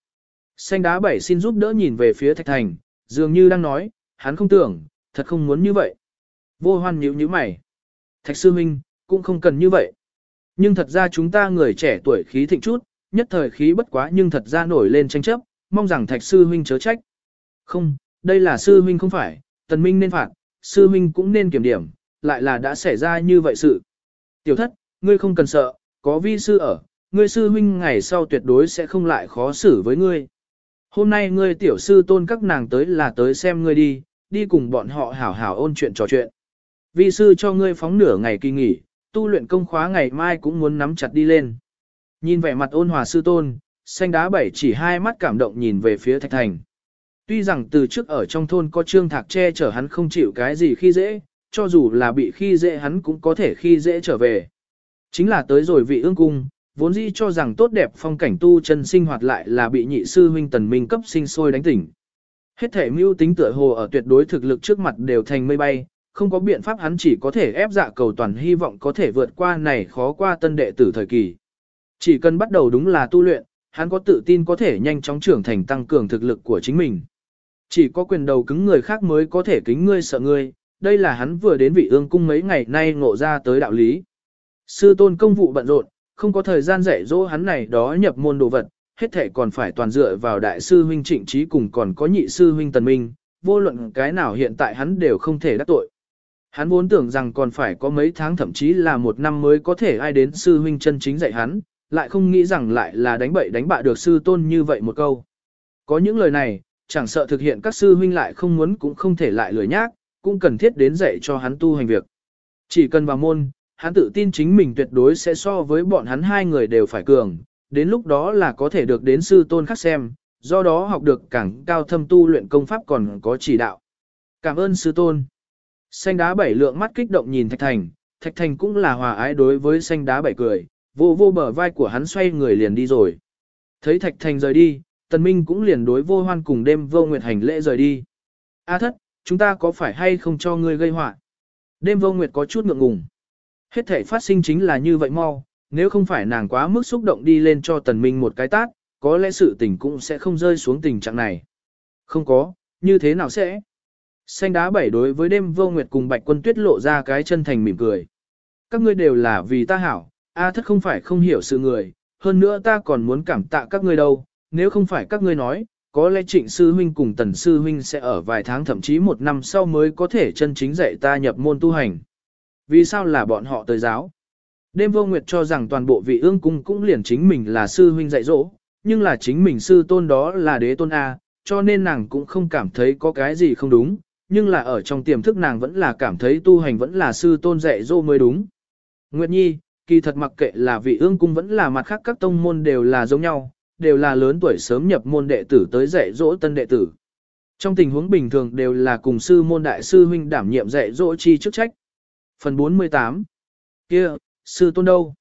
Xanh đá bảy xin giúp đỡ nhìn về phía thạch thành, dường như đang nói, hắn không tưởng, thật không muốn như vậy. Vô hoan nhíu nhíu mày. Thạch sư minh, cũng không cần như vậy. Nhưng thật ra chúng ta người trẻ tuổi khí thịnh chút, nhất thời khí bất quá nhưng thật ra nổi lên tranh chấp, mong rằng thạch sư huynh chớ trách. Không, đây là sư huynh không phải, tần minh nên phạt, sư huynh cũng nên kiểm điểm, lại là đã xảy ra như vậy sự. Tiểu thất, ngươi không cần sợ, có vi sư ở, ngươi sư huynh ngày sau tuyệt đối sẽ không lại khó xử với ngươi. Hôm nay ngươi tiểu sư tôn các nàng tới là tới xem ngươi đi, đi cùng bọn họ hảo hảo ôn chuyện trò chuyện. Vi sư cho ngươi phóng nửa ngày kỳ nghỉ, tu luyện công khóa ngày mai cũng muốn nắm chặt đi lên. Nhìn vẻ mặt ôn hòa sư tôn, xanh đá bảy chỉ hai mắt cảm động nhìn về phía thạch thành. Tuy rằng từ trước ở trong thôn có trương thạc che chở hắn không chịu cái gì khi dễ, cho dù là bị khi dễ hắn cũng có thể khi dễ trở về. Chính là tới rồi vị ương cung, vốn dĩ cho rằng tốt đẹp phong cảnh tu chân sinh hoạt lại là bị nhị sư huynh tần minh cấp sinh sôi đánh tỉnh. Hết thể mưu tính tựa hồ ở tuyệt đối thực lực trước mặt đều thành mây bay, không có biện pháp hắn chỉ có thể ép dạ cầu toàn hy vọng có thể vượt qua này khó qua tân đệ tử thời kỳ. Chỉ cần bắt đầu đúng là tu luyện, hắn có tự tin có thể nhanh chóng trưởng thành tăng cường thực lực của chính mình. Chỉ có quyền đầu cứng người khác mới có thể kính ngươi sợ ngươi, đây là hắn vừa đến vị ương cung mấy ngày nay ngộ ra tới đạo lý. Sư tôn công vụ bận rộn, không có thời gian dạy dỗ hắn này đó nhập môn đồ vật, hết thể còn phải toàn dựa vào đại sư huynh trịnh trí cùng còn có nhị sư huynh tần minh, vô luận cái nào hiện tại hắn đều không thể đắc tội. Hắn vốn tưởng rằng còn phải có mấy tháng thậm chí là một năm mới có thể ai đến sư huynh chân chính dạy hắn, lại không nghĩ rằng lại là đánh bậy đánh bạ được sư tôn như vậy một câu. Có những lời này, chẳng sợ thực hiện các sư huynh lại không muốn cũng không thể lại lười nhác, cũng cần thiết đến dạy cho hắn tu hành việc. Chỉ cần vào môn, hắn tự tin chính mình tuyệt đối sẽ so với bọn hắn hai người đều phải cường, đến lúc đó là có thể được đến sư tôn khắc xem, do đó học được càng cao thâm tu luyện công pháp còn có chỉ đạo. Cảm ơn sư tôn. Xanh đá bảy lượng mắt kích động nhìn Thạch Thành, Thạch Thành cũng là hòa ái đối với xanh đá bảy cười, vô vô bờ vai của hắn xoay người liền đi rồi. Thấy Thạch Thành rời đi, Tần Minh cũng liền đối vô hoan cùng đêm vô nguyệt hành lễ rời đi. A thất, chúng ta có phải hay không cho ngươi gây họa? Đêm vô nguyệt có chút ngượng ngùng. Hết thể phát sinh chính là như vậy mau, nếu không phải nàng quá mức xúc động đi lên cho Tần Minh một cái tát, có lẽ sự tình cũng sẽ không rơi xuống tình trạng này. Không có, như thế nào sẽ? Xanh đá bảy đối với đêm vô nguyệt cùng bạch quân tuyết lộ ra cái chân thành mỉm cười. Các ngươi đều là vì ta hảo, A thất không phải không hiểu sự người, hơn nữa ta còn muốn cảm tạ các ngươi đâu, nếu không phải các ngươi nói, có lẽ trịnh sư huynh cùng tần sư huynh sẽ ở vài tháng thậm chí một năm sau mới có thể chân chính dạy ta nhập môn tu hành. Vì sao là bọn họ tới giáo? Đêm vô nguyệt cho rằng toàn bộ vị ương cung cũng liền chính mình là sư huynh dạy dỗ, nhưng là chính mình sư tôn đó là đế tôn A, cho nên nàng cũng không cảm thấy có cái gì không đúng, nhưng là ở trong tiềm thức nàng vẫn là cảm thấy tu hành vẫn là sư tôn dạy dỗ mới đúng. Nguyệt Nhi, kỳ thật mặc kệ là vị ương cung vẫn là mặt khác các tông môn đều là giống nhau, đều là lớn tuổi sớm nhập môn đệ tử tới dạy dỗ tân đệ tử. Trong tình huống bình thường đều là cùng sư môn đại sư huynh đảm nhiệm dạy dỗ chi chức trách. Phần 48 kia sư tôn đâu?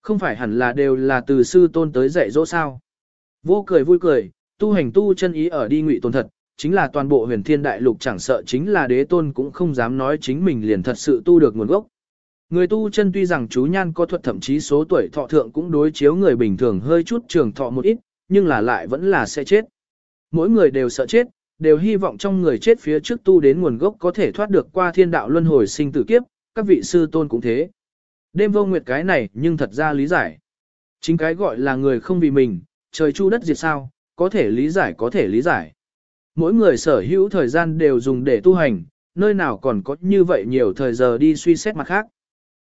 Không phải hẳn là đều là từ sư tôn tới dạy dỗ sao? Vô cười vui cười, tu hành tu chân ý ở đi ngụy tôn thật, chính là toàn bộ huyền thiên đại lục chẳng sợ chính là đế tôn cũng không dám nói chính mình liền thật sự tu được nguồn gốc. Người tu chân tuy rằng chú nhan có thuật thậm chí số tuổi thọ thượng cũng đối chiếu người bình thường hơi chút trường thọ một ít, nhưng là lại vẫn là sẽ chết. Mỗi người đều sợ chết, đều hy vọng trong người chết phía trước tu đến nguồn gốc có thể thoát được qua thiên đạo luân hồi sinh tử kiếp, các vị sư tôn cũng thế. Đêm vô nguyệt cái này nhưng thật ra lý giải. Chính cái gọi là người không vì mình, trời chu đất diệt sao, có thể lý giải có thể lý giải. Mỗi người sở hữu thời gian đều dùng để tu hành, nơi nào còn có như vậy nhiều thời giờ đi suy xét mặt khác.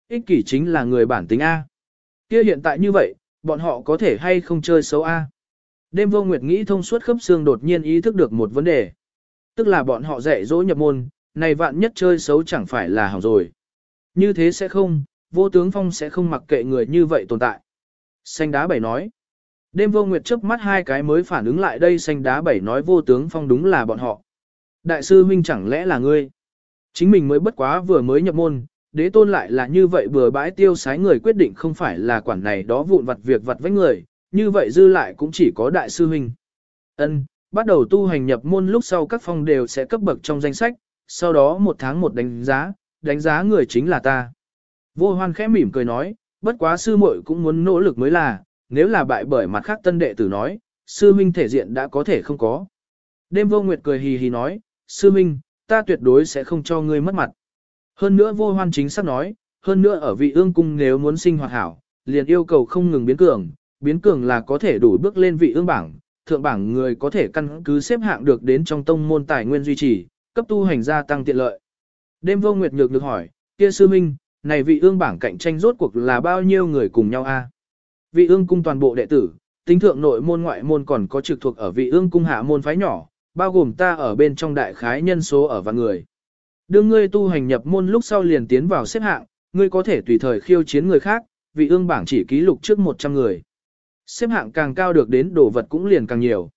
Ích kỷ chính là người bản tính A. Kia hiện tại như vậy, bọn họ có thể hay không chơi xấu A. Đêm vô nguyệt nghĩ thông suốt khớp xương đột nhiên ý thức được một vấn đề. Tức là bọn họ dạy dỗ nhập môn, này vạn nhất chơi xấu chẳng phải là hỏng rồi. Như thế sẽ không, vô tướng phong sẽ không mặc kệ người như vậy tồn tại. Xanh đá bảy nói. Đêm vô nguyệt chớp mắt hai cái mới phản ứng lại đây xanh đá bảy nói vô tướng phong đúng là bọn họ. Đại sư huynh chẳng lẽ là ngươi? Chính mình mới bất quá vừa mới nhập môn, đế tôn lại là như vậy vừa bãi tiêu sái người quyết định không phải là quản này đó vụn vặt việc vặt với người, như vậy dư lại cũng chỉ có đại sư huynh. Ân, bắt đầu tu hành nhập môn lúc sau các phong đều sẽ cấp bậc trong danh sách, sau đó một tháng một đánh giá, đánh giá người chính là ta. Vô hoan khẽ mỉm cười nói, bất quá sư muội cũng muốn nỗ lực mới là, nếu là bại bởi mặt khác tân đệ tử nói, sư huynh thể diện đã có thể không có. Đêm vô nguyệt cười hì hì nói, sư huynh, ta tuyệt đối sẽ không cho ngươi mất mặt. Hơn nữa vô hoan chính xác nói, hơn nữa ở vị ương cung nếu muốn sinh hoạt hảo, liền yêu cầu không ngừng biến cường, biến cường là có thể đủ bước lên vị ương bảng, thượng bảng người có thể căn cứ xếp hạng được đến trong tông môn tài nguyên duy trì, cấp tu hành gia tăng tiện lợi. Đêm vô nguyệt nhược được hỏi, kia sư minh, này vị ương bảng cạnh tranh rốt cuộc là bao nhiêu người cùng nhau a? Vị ương cung toàn bộ đệ tử, tính thượng nội môn ngoại môn còn có trực thuộc ở vị ương cung hạ môn phái nhỏ, bao gồm ta ở bên trong đại khái nhân số ở vạn người. Đương ngươi tu hành nhập môn lúc sau liền tiến vào xếp hạng, ngươi có thể tùy thời khiêu chiến người khác, vị ương bảng chỉ ký lục trước 100 người. Xếp hạng càng cao được đến đồ vật cũng liền càng nhiều.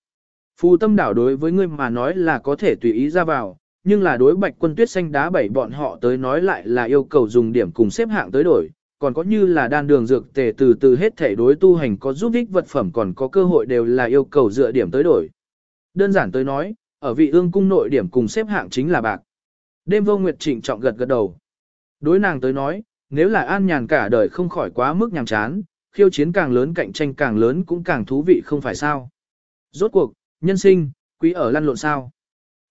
Phù tâm đảo đối với ngươi mà nói là có thể tùy ý ra vào, nhưng là đối bạch quân tuyết xanh đá bảy bọn họ tới nói lại là yêu cầu dùng điểm cùng xếp hạng tới đổi, còn có như là đan đường dược tề từ từ hết thể đối tu hành có giúp ích vật phẩm còn có cơ hội đều là yêu cầu dựa điểm tới đổi. Đơn giản tới nói, ở vị ương cung nội điểm cùng xếp hạng chính là bạc. Đêm vô nguyệt trịnh trọng gật gật đầu. Đối nàng tới nói, nếu là an nhàn cả đời không khỏi quá mức nhàm chán, khiêu chiến càng lớn cạnh tranh càng lớn cũng càng thú vị không phải sao. Rốt cuộc, nhân sinh, quý ở lăn lộn sao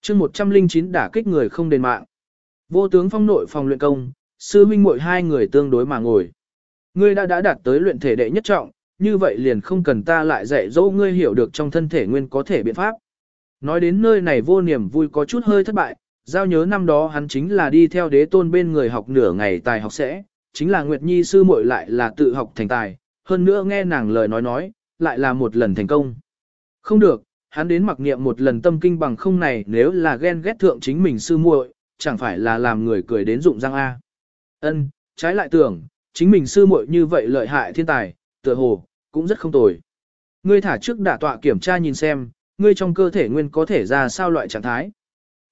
chương 109 đả kích người không đền mạng. Vô tướng phong nội phòng luyện công, sư minh muội hai người tương đối mà ngồi. Ngươi đã đã đạt tới luyện thể đệ nhất trọng, như vậy liền không cần ta lại dạy dỗ ngươi hiểu được trong thân thể nguyên có thể biện pháp. Nói đến nơi này vô niềm vui có chút hơi thất bại, giao nhớ năm đó hắn chính là đi theo đế tôn bên người học nửa ngày tài học sẽ, chính là Nguyệt Nhi sư muội lại là tự học thành tài, hơn nữa nghe nàng lời nói nói, lại là một lần thành công. Không được, hắn đến mặc niệm một lần tâm kinh bằng không này nếu là ghen ghét thượng chính mình sư muội, chẳng phải là làm người cười đến rụng răng A. Ân, trái lại tưởng, chính mình sư muội như vậy lợi hại thiên tài, tựa hồ, cũng rất không tồi. Ngươi thả trước đả tọa kiểm tra nhìn xem, ngươi trong cơ thể nguyên có thể ra sao loại trạng thái.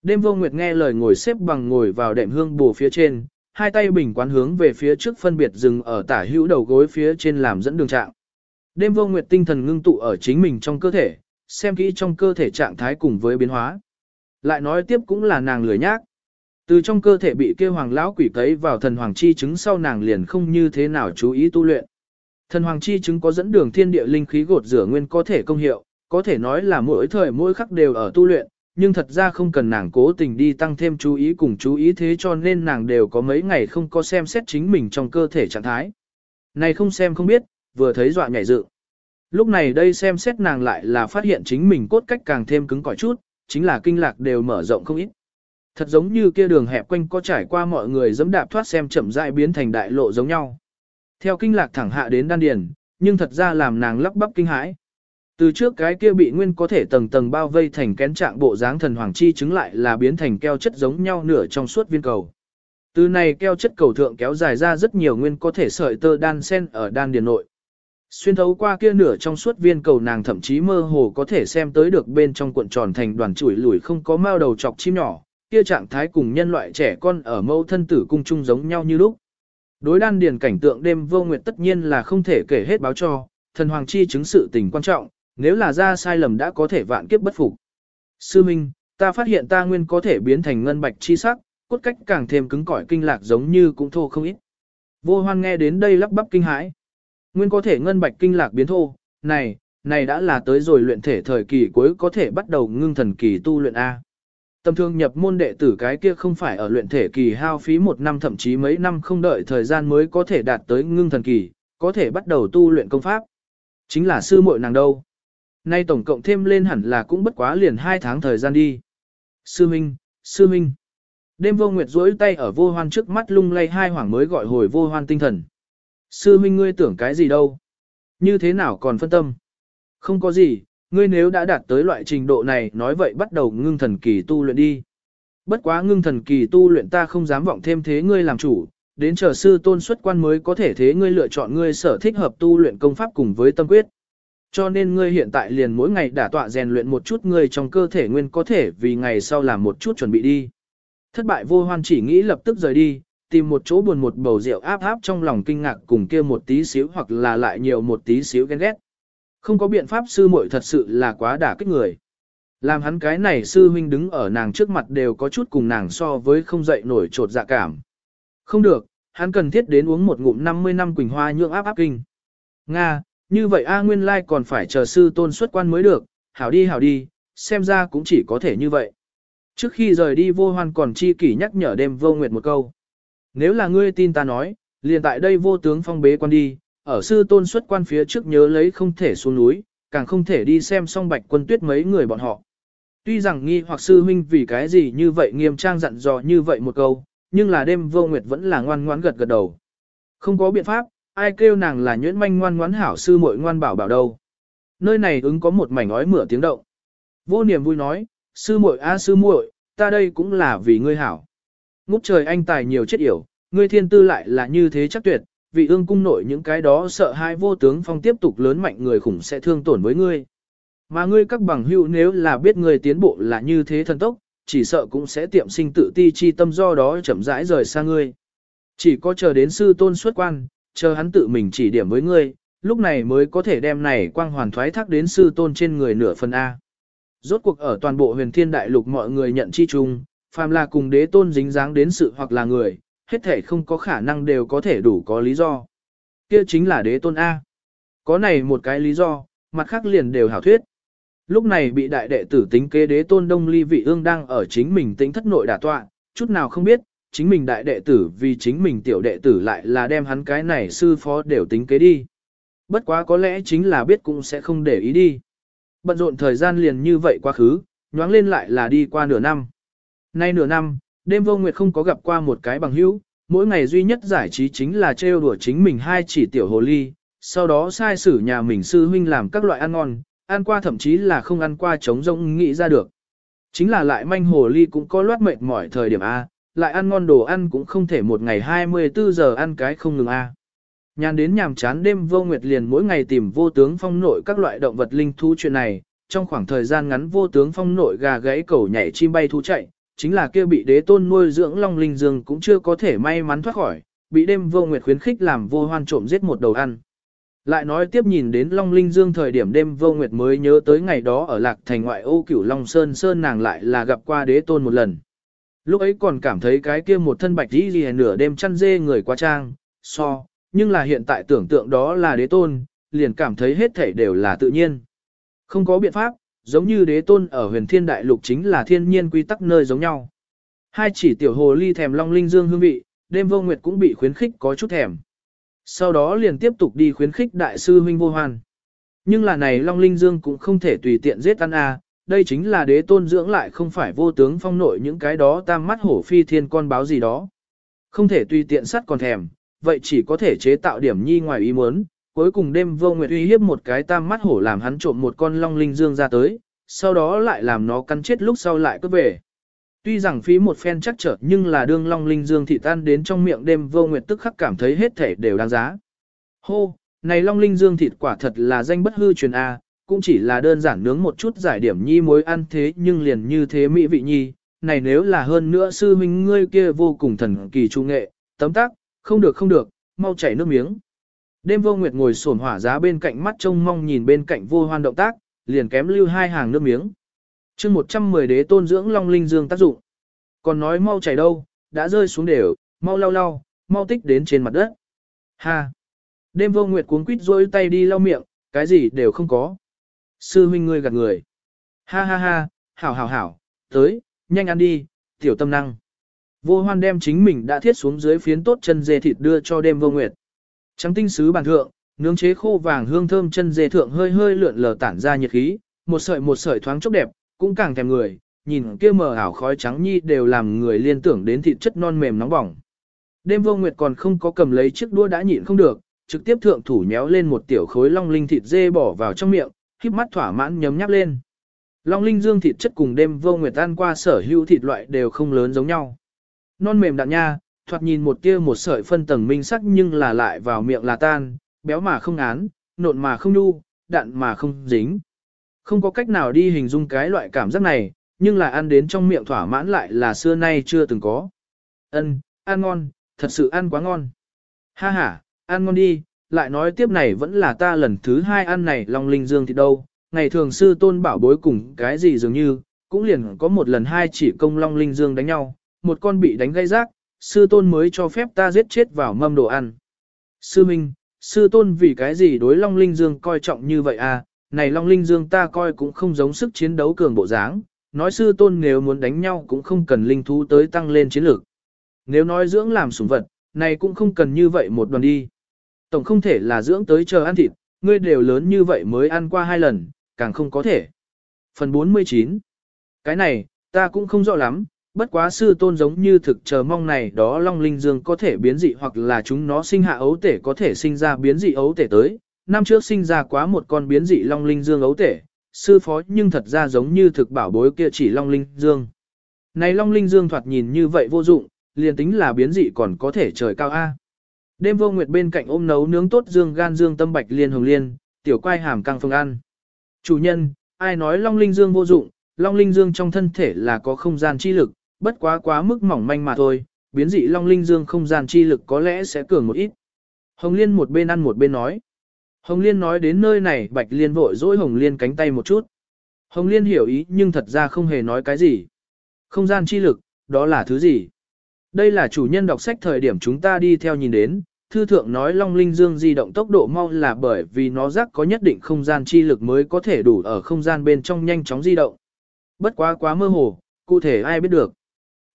Đêm vô nguyệt nghe lời ngồi xếp bằng ngồi vào đệm hương bù phía trên, hai tay bình quán hướng về phía trước phân biệt dừng ở tả hữu đầu gối phía trên làm dẫn đường trạng. Đêm vô nguyệt tinh thần ngưng tụ ở chính mình trong cơ thể, xem kỹ trong cơ thể trạng thái cùng với biến hóa. Lại nói tiếp cũng là nàng lười nhác. Từ trong cơ thể bị kêu hoàng lão quỷ cấy vào thần hoàng chi chứng sau nàng liền không như thế nào chú ý tu luyện. Thần hoàng chi chứng có dẫn đường thiên địa linh khí gột rửa nguyên có thể công hiệu, có thể nói là mỗi thời mỗi khắc đều ở tu luyện, nhưng thật ra không cần nàng cố tình đi tăng thêm chú ý cùng chú ý thế cho nên nàng đều có mấy ngày không có xem xét chính mình trong cơ thể trạng thái. Này không xem không biết, vừa thấy dọa nhảy dựng. Lúc này đây xem xét nàng lại là phát hiện chính mình cốt cách càng thêm cứng cỏi chút, chính là kinh lạc đều mở rộng không ít. Thật giống như kia đường hẹp quanh có trải qua mọi người dẫm đạp thoát xem chậm rãi biến thành đại lộ giống nhau. Theo kinh lạc thẳng hạ đến đan điền, nhưng thật ra làm nàng lắp bắp kinh hãi. Từ trước cái kia bị nguyên có thể tầng tầng bao vây thành kén trạng bộ dáng thần hoàng chi chứng lại là biến thành keo chất giống nhau nửa trong suốt viên cầu. Từ này keo chất cầu thượng kéo dài ra rất nhiều nguyên có thể sợi tơ đan sen ở đan điền nội. Xuyên thấu qua kia nửa trong suốt viên cầu nàng thậm chí mơ hồ có thể xem tới được bên trong cuộn tròn thành đoàn chuỗi lùi không có mao đầu chọc chim nhỏ, kia trạng thái cùng nhân loại trẻ con ở mâu thân tử cung chung giống nhau như lúc. Đối đan điền cảnh tượng đêm vô nguyệt tất nhiên là không thể kể hết báo cho, thần hoàng chi chứng sự tình quan trọng, nếu là ra sai lầm đã có thể vạn kiếp bất phục. Sư Minh, ta phát hiện ta nguyên có thể biến thành ngân bạch chi sắc, cốt cách càng thêm cứng cỏi kinh lạc giống như cũng thô không ít. Vô hoan nghe đến đây lắp bắp kinh hãi. Nguyên có thể ngân bạch kinh lạc biến thô, này, này đã là tới rồi luyện thể thời kỳ cuối có thể bắt đầu ngưng thần kỳ tu luyện A. Tầm thương nhập môn đệ tử cái kia không phải ở luyện thể kỳ hao phí một năm thậm chí mấy năm không đợi thời gian mới có thể đạt tới ngưng thần kỳ, có thể bắt đầu tu luyện công pháp. Chính là sư muội nàng đâu. Nay tổng cộng thêm lên hẳn là cũng bất quá liền hai tháng thời gian đi. Sư Minh, Sư Minh. Đêm vô nguyệt duỗi tay ở vô hoan trước mắt lung lay hai hoảng mới gọi hồi vô hoan tinh thần. Sư Minh ngươi tưởng cái gì đâu? Như thế nào còn phân tâm? Không có gì, ngươi nếu đã đạt tới loại trình độ này nói vậy bắt đầu ngưng thần kỳ tu luyện đi. Bất quá ngưng thần kỳ tu luyện ta không dám vọng thêm thế ngươi làm chủ, đến chờ sư tôn xuất quan mới có thể thế ngươi lựa chọn ngươi sở thích hợp tu luyện công pháp cùng với tâm quyết. Cho nên ngươi hiện tại liền mỗi ngày đả tọa rèn luyện một chút ngươi trong cơ thể nguyên có thể vì ngày sau làm một chút chuẩn bị đi. Thất bại vô hoan chỉ nghĩ lập tức rời đi, tìm một chỗ buồn một bầu rượu áp áp trong lòng kinh ngạc cùng kia một tí xíu hoặc là lại nhiều một tí xíu ghen ghét. Không có biện pháp sư muội thật sự là quá đả kích người. Làm hắn cái này sư huynh đứng ở nàng trước mặt đều có chút cùng nàng so với không dậy nổi trột dạ cảm. Không được, hắn cần thiết đến uống một ngụm 50 năm quỳnh hoa nhượng áp áp kinh. Nga, như vậy A Nguyên Lai còn phải chờ sư tôn xuất quan mới được, hảo đi hảo đi, xem ra cũng chỉ có thể như vậy. Trước khi rời đi vô hoan còn chi kỷ nhắc nhở đêm vô nguyệt một câu. Nếu là ngươi tin ta nói, liền tại đây vô tướng phong bế quan đi, ở sư tôn xuất quan phía trước nhớ lấy không thể xuống núi, càng không thể đi xem song bạch quân tuyết mấy người bọn họ. Tuy rằng nghi hoặc sư huynh vì cái gì như vậy nghiêm trang dặn dò như vậy một câu, nhưng là đêm vô nguyệt vẫn là ngoan ngoãn gật gật đầu. Không có biện pháp, ai kêu nàng là nhuyễn manh ngoan ngoãn hảo sư muội ngoan bảo bảo đâu. Nơi này ứng có một mảnh ói mửa tiếng động. Vô niềm vui nói, sư muội a sư muội, ta đây cũng là vì ngươi hảo. Ngút trời anh tài nhiều chết yểu, ngươi thiên tư lại là như thế chắc tuyệt, vị ương cung nội những cái đó sợ hai vô tướng phong tiếp tục lớn mạnh người khủng sẽ thương tổn với ngươi. Mà ngươi các bằng hữu nếu là biết ngươi tiến bộ là như thế thần tốc, chỉ sợ cũng sẽ tiệm sinh tự ti chi tâm do đó chậm rãi rời xa ngươi. Chỉ có chờ đến sư tôn xuất quan, chờ hắn tự mình chỉ điểm với ngươi, lúc này mới có thể đem này quang hoàn thoái thác đến sư tôn trên người nửa phần A. Rốt cuộc ở toàn bộ huyền thiên đại lục mọi người nhận chi chung, phàm là cùng đế tôn dính dáng đến sự hoặc là người, hết thể không có khả năng đều có thể đủ có lý do. Kia chính là đế tôn A. Có này một cái lý do, mặt khác liền đều hảo thuyết. Lúc này bị đại đệ tử tính kế đế tôn đông ly vị ương đang ở chính mình tính thất nội đả tọa, chút nào không biết, chính mình đại đệ tử vì chính mình tiểu đệ tử lại là đem hắn cái này sư phó đều tính kế đi. bất quá có lẽ chính là biết cũng sẽ không để ý đi. Bận rộn thời gian liền như vậy quá khứ, nhoáng lên lại là đi qua nửa năm. Nay nửa năm, đêm vô nguyệt không có gặp qua một cái bằng hữu, mỗi ngày duy nhất giải trí chính là trêu đùa chính mình hai chỉ tiểu hồ ly, sau đó sai sử nhà mình sư huynh làm các loại ăn ngon, ăn qua thậm chí là không ăn qua trống rỗng nghĩ ra được. Chính là lại manh hồ ly cũng có loát mệt mỏi thời điểm A, lại ăn ngon đồ ăn cũng không thể một ngày 24 giờ ăn cái không ngừng A. Nhàn đến nhàm chán đêm vô nguyệt liền mỗi ngày tìm vô tướng phong nội các loại động vật linh thú chuyện này, trong khoảng thời gian ngắn vô tướng phong nội gà gãy cẩu nhảy chim bay thú chạy, chính là kia bị đế tôn nuôi dưỡng long linh dương cũng chưa có thể may mắn thoát khỏi, bị đêm vô nguyệt khuyến khích làm vô hoan trộm giết một đầu ăn. Lại nói tiếp nhìn đến Long Linh Dương thời điểm đêm vô nguyệt mới nhớ tới ngày đó ở lạc thành ngoại ô cửu Long Sơn Sơn nàng lại là gặp qua đế tôn một lần. Lúc ấy còn cảm thấy cái kia một thân bạch đi gì nửa đêm chăn dê người quá trang, so, nhưng là hiện tại tưởng tượng đó là đế tôn, liền cảm thấy hết thảy đều là tự nhiên. Không có biện pháp, giống như đế tôn ở huyền thiên đại lục chính là thiên nhiên quy tắc nơi giống nhau. Hai chỉ tiểu hồ ly thèm long linh dương hương vị, đêm vô nguyệt cũng bị khuyến khích có chút thèm. Sau đó liền tiếp tục đi khuyến khích đại sư huynh vô hoan. Nhưng là này long linh dương cũng không thể tùy tiện giết ăn a, đây chính là đế tôn dưỡng lại không phải vô tướng phong nội những cái đó tam mắt hổ phi thiên con báo gì đó. Không thể tùy tiện sắt còn thèm, vậy chỉ có thể chế tạo điểm nhi ngoài ý muốn, cuối cùng đêm vô nguyệt uy hiếp một cái tam mắt hổ làm hắn trộm một con long linh dương ra tới, sau đó lại làm nó cắn chết lúc sau lại cướp về. Tuy rằng phí một phen chắc trở nhưng là đương long linh dương thị tan đến trong miệng đêm vô nguyệt tức khắc cảm thấy hết thể đều đáng giá. Hô, này long linh dương thịt quả thật là danh bất hư truyền A, cũng chỉ là đơn giản nướng một chút giải điểm nhi mối ăn thế nhưng liền như thế mỹ vị nhi, này nếu là hơn nữa sư huynh ngươi kia vô cùng thần kỳ trung nghệ, tấm tác, không được không được, mau chảy nước miếng. Đêm vô nguyệt ngồi sổn hỏa giá bên cạnh mắt trông mong nhìn bên cạnh vô hoan động tác, liền kém lưu hai hàng nước miếng. chương 110 đế tôn dưỡng long linh dương tác dụng. Còn nói mau chảy đâu, đã rơi xuống đều, mau lau lau, mau tích đến trên mặt đất. Ha! Đêm vô nguyệt cuống quýt rôi tay đi lau miệng, cái gì đều không có. Sư huynh ngươi gạt người. Ha ha ha, hảo hảo hảo, tới, nhanh ăn đi, tiểu tâm năng. Vô hoan đem chính mình đã thiết xuống dưới phiến tốt chân dê thịt đưa cho đêm vô nguyệt. Trắng tinh sứ bàn thượng, nướng chế khô vàng hương thơm chân dê thượng hơi hơi lượn lờ tản ra nhiệt khí, một sợi một sợi thoáng chốc đẹp, cũng càng thèm người, nhìn kia mờ ảo khói trắng nhi đều làm người liên tưởng đến thịt chất non mềm nóng bỏng. Đêm vô nguyệt còn không có cầm lấy chiếc đũa đã nhịn không được, trực tiếp thượng thủ nhéo lên một tiểu khối long linh thịt dê bỏ vào trong miệng, híp mắt thỏa mãn nhấm nháp lên. Long linh dương thịt chất cùng đêm vô nguyệt ăn qua sở hữu thịt loại đều không lớn giống nhau. Non mềm đạn nha, thoạt nhìn một tia một sợi phân tầng minh sắc nhưng là lại vào miệng là tan, béo mà không án, nộn mà không nu, đạn mà không dính. Không có cách nào đi hình dung cái loại cảm giác này, nhưng là ăn đến trong miệng thỏa mãn lại là xưa nay chưa từng có. Ân, ăn ngon, thật sự ăn quá ngon. Ha ha, ăn ngon đi, lại nói tiếp này vẫn là ta lần thứ hai ăn này long linh dương thì đâu, ngày thường sư tôn bảo bối cùng cái gì dường như, cũng liền có một lần hai chỉ công long linh dương đánh nhau, một con bị đánh gây rác, sư tôn mới cho phép ta giết chết vào mâm đồ ăn. Sư Minh, sư tôn vì cái gì đối long linh dương coi trọng như vậy à, này long linh dương ta coi cũng không giống sức chiến đấu cường bộ dáng, nói sư tôn nếu muốn đánh nhau cũng không cần linh thú tới tăng lên chiến lược. Nếu nói dưỡng làm sủng vật, này cũng không cần như vậy một đoàn đi. Tổng không thể là dưỡng tới chờ ăn thịt, ngươi đều lớn như vậy mới ăn qua hai lần, càng không có thể. Phần 49 Cái này, ta cũng không rõ lắm, bất quá sư tôn giống như thực chờ mong này đó long linh dương có thể biến dị hoặc là chúng nó sinh hạ ấu tể có thể sinh ra biến dị ấu tể tới. Năm trước sinh ra quá một con biến dị long linh dương ấu tể, sư phó nhưng thật ra giống như thực bảo bối kia chỉ long linh dương. Này long linh dương thoạt nhìn như vậy vô dụng, liền tính là biến dị còn có thể trời cao A. Đêm vô nguyệt bên cạnh ôm nấu nướng tốt dương gan dương tâm bạch liên hồng liên, tiểu quai hàm căng phương ăn. Chủ nhân, ai nói long linh dương vô dụng, long linh dương trong thân thể là có không gian chi lực, bất quá quá mức mỏng manh mà thôi, biến dị long linh dương không gian chi lực có lẽ sẽ cường một ít. Hồng liên một bên ăn một bên nói. Hồng liên nói đến nơi này bạch liên vội dỗi hồng liên cánh tay một chút. Hồng liên hiểu ý nhưng thật ra không hề nói cái gì. Không gian chi lực, đó là thứ gì? Đây là chủ nhân đọc sách thời điểm chúng ta đi theo nhìn đến, thư thượng nói Long Linh Dương di động tốc độ mau là bởi vì nó rắc có nhất định không gian chi lực mới có thể đủ ở không gian bên trong nhanh chóng di động. Bất quá quá mơ hồ, cụ thể ai biết được.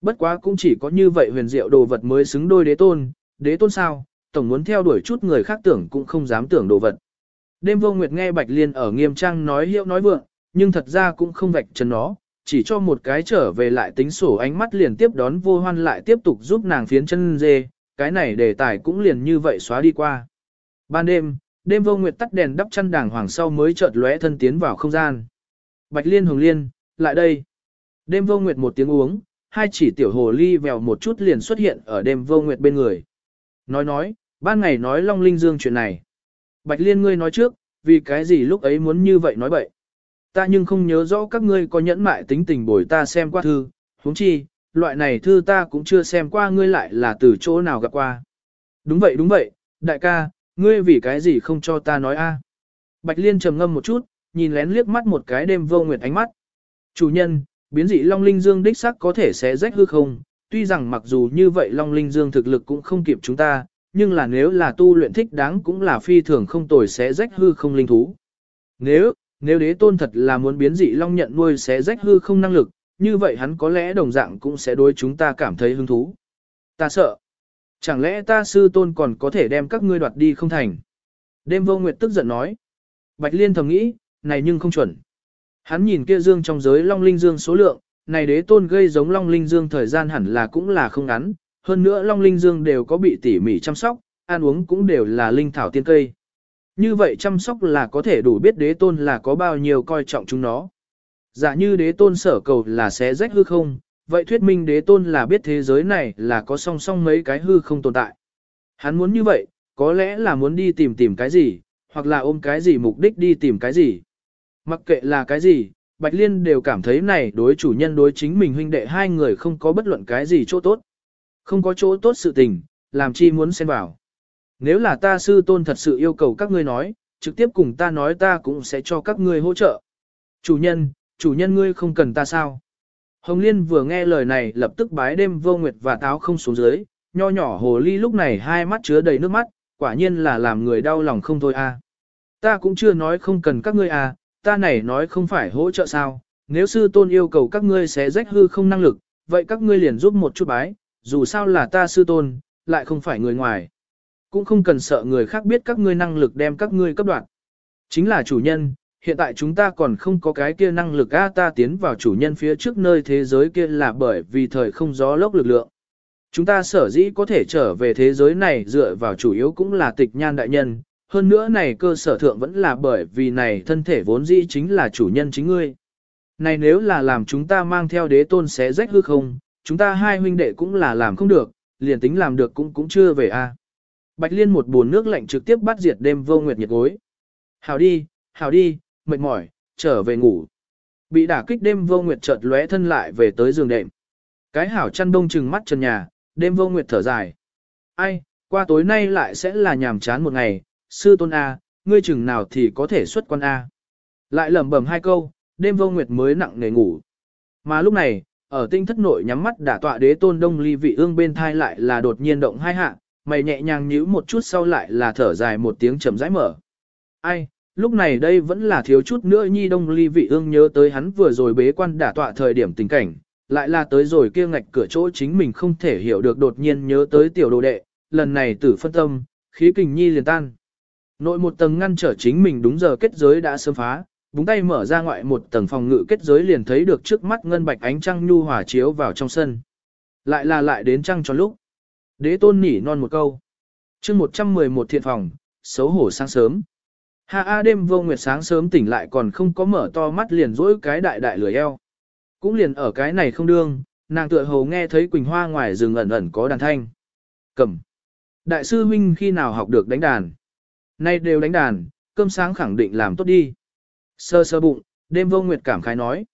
Bất quá cũng chỉ có như vậy huyền diệu đồ vật mới xứng đôi đế tôn, đế tôn sao, tổng muốn theo đuổi chút người khác tưởng cũng không dám tưởng đồ vật. Đêm vô nguyệt nghe Bạch Liên ở nghiêm trang nói hiệu nói vượng, nhưng thật ra cũng không vạch trần nó, chỉ cho một cái trở về lại tính sổ ánh mắt liền tiếp đón vô hoan lại tiếp tục giúp nàng phiến chân dê, cái này đề tài cũng liền như vậy xóa đi qua. Ban đêm, đêm vô nguyệt tắt đèn đắp chăn đàng hoàng sau mới chợt lóe thân tiến vào không gian. Bạch Liên Hồng Liên, lại đây. Đêm vô nguyệt một tiếng uống, hai chỉ tiểu hồ ly vèo một chút liền xuất hiện ở đêm vô nguyệt bên người. Nói nói, ban ngày nói Long Linh Dương chuyện này. Bạch Liên ngươi nói trước, vì cái gì lúc ấy muốn như vậy nói bậy. Ta nhưng không nhớ rõ các ngươi có nhẫn mại tính tình bồi ta xem qua thư, huống chi, loại này thư ta cũng chưa xem qua ngươi lại là từ chỗ nào gặp qua. Đúng vậy đúng vậy, đại ca, ngươi vì cái gì không cho ta nói a? Bạch Liên trầm ngâm một chút, nhìn lén liếc mắt một cái đêm vô nguyệt ánh mắt. Chủ nhân, biến dị Long Linh Dương đích sắc có thể sẽ rách hư không, tuy rằng mặc dù như vậy Long Linh Dương thực lực cũng không kịp chúng ta, nhưng là nếu là tu luyện thích đáng cũng là phi thường không tồi sẽ rách hư không linh thú. Nếu, nếu đế tôn thật là muốn biến dị Long nhận nuôi sẽ rách hư không năng lực, như vậy hắn có lẽ đồng dạng cũng sẽ đối chúng ta cảm thấy hứng thú. Ta sợ. Chẳng lẽ ta sư tôn còn có thể đem các ngươi đoạt đi không thành? Đêm vô nguyệt tức giận nói. Bạch Liên thầm nghĩ, này nhưng không chuẩn. Hắn nhìn kia dương trong giới long linh dương số lượng, này đế tôn gây giống long linh dương thời gian hẳn là cũng là không ngắn, hơn nữa long linh dương đều có bị tỉ mỉ chăm sóc, ăn uống cũng đều là linh thảo tiên cây. Như vậy chăm sóc là có thể đủ biết đế tôn là có bao nhiêu coi trọng chúng nó. Giả như đế tôn sở cầu là sẽ rách hư không, vậy thuyết minh đế tôn là biết thế giới này là có song song mấy cái hư không tồn tại. Hắn muốn như vậy, có lẽ là muốn đi tìm tìm cái gì, hoặc là ôm cái gì mục đích đi tìm cái gì. Mặc kệ là cái gì, Bạch Liên đều cảm thấy này đối chủ nhân đối chính mình huynh đệ hai người không có bất luận cái gì chỗ tốt. Không có chỗ tốt sự tình, làm chi muốn xen vào. Nếu là ta sư tôn thật sự yêu cầu các ngươi nói, trực tiếp cùng ta nói ta cũng sẽ cho các ngươi hỗ trợ. Chủ nhân, chủ nhân ngươi không cần ta sao? Hồng Liên vừa nghe lời này lập tức bái đêm vô nguyệt và táo không xuống dưới, nho nhỏ hồ ly lúc này hai mắt chứa đầy nước mắt, quả nhiên là làm người đau lòng không thôi a. Ta cũng chưa nói không cần các ngươi à, ta này nói không phải hỗ trợ sao, nếu sư tôn yêu cầu các ngươi sẽ rách hư không năng lực, vậy các ngươi liền giúp một chút bái, dù sao là ta sư tôn, lại không phải người ngoài. Cũng không cần sợ người khác biết các ngươi năng lực đem các ngươi cấp đoạn. Chính là chủ nhân, hiện tại chúng ta còn không có cái kia năng lực a ta tiến vào chủ nhân phía trước nơi thế giới kia là bởi vì thời không gió lốc lực lượng. Chúng ta sở dĩ có thể trở về thế giới này dựa vào chủ yếu cũng là tịch nhan đại nhân, hơn nữa này cơ sở thượng vẫn là bởi vì này thân thể vốn dĩ chính là chủ nhân chính ngươi. Này nếu là làm chúng ta mang theo đế tôn xé rách hư không, chúng ta hai huynh đệ cũng là làm không được, liền tính làm được cũng cũng chưa về a. À. Bạch Liên một buồn nước lạnh trực tiếp bắt diệt đêm vô nguyệt nhiệt gối. Hào đi, hào đi, mệt mỏi, trở về ngủ. Bị đả kích đêm vô nguyệt chợt lóe thân lại về tới giường đệm. Cái hảo chăn đông trừng mắt trần nhà, đêm vô nguyệt thở dài. Ai, qua tối nay lại sẽ là nhàm chán một ngày, sư tôn A, ngươi chừng nào thì có thể xuất quan A. Lại lẩm bẩm hai câu, đêm vô nguyệt mới nặng nề ngủ. Mà lúc này, ở tinh thất nội nhắm mắt đả tọa đế tôn đông ly vị ương bên thai lại là đột nhiên động hai hạ, mày nhẹ nhàng nhíu một chút sau lại là thở dài một tiếng chậm rãi mở. Ai, lúc này đây vẫn là thiếu chút nữa nhi đông ly vị ương nhớ tới hắn vừa rồi bế quan đả tọa thời điểm tình cảnh, lại là tới rồi kia ngạch cửa chỗ chính mình không thể hiểu được đột nhiên nhớ tới tiểu đồ đệ, lần này tử phân tâm, khí kình nhi liền tan. Nội một tầng ngăn trở chính mình đúng giờ kết giới đã sớm phá, búng tay mở ra ngoại một tầng phòng ngự kết giới liền thấy được trước mắt ngân bạch ánh trăng nhu hòa chiếu vào trong sân. Lại là lại đến trăng cho lúc. Đế tôn nỉ non một câu. chương 111 thiện phòng, xấu hổ sáng sớm. Ha a đêm vô nguyệt sáng sớm tỉnh lại còn không có mở to mắt liền rỗi cái đại đại lười eo. Cũng liền ở cái này không đương, nàng tựa hồ nghe thấy Quỳnh Hoa ngoài rừng ẩn ẩn có đàn thanh. Cầm. Đại sư huynh khi nào học được đánh đàn? Nay đều đánh đàn, cơm sáng khẳng định làm tốt đi. Sơ sơ bụng, đêm vô nguyệt cảm khái nói.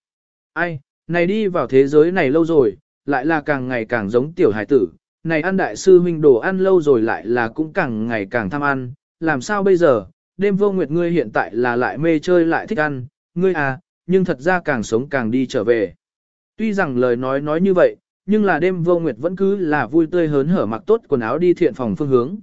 Ai, này đi vào thế giới này lâu rồi, lại là càng ngày càng giống tiểu hải tử. Này ăn đại sư huynh đồ ăn lâu rồi lại là cũng càng ngày càng tham ăn. Làm sao bây giờ, đêm vô nguyệt ngươi hiện tại là lại mê chơi lại thích ăn, ngươi à, nhưng thật ra càng sống càng đi trở về. Tuy rằng lời nói nói như vậy, nhưng là đêm vô nguyệt vẫn cứ là vui tươi hớn hở mặc tốt quần áo đi thiện phòng phương hướng.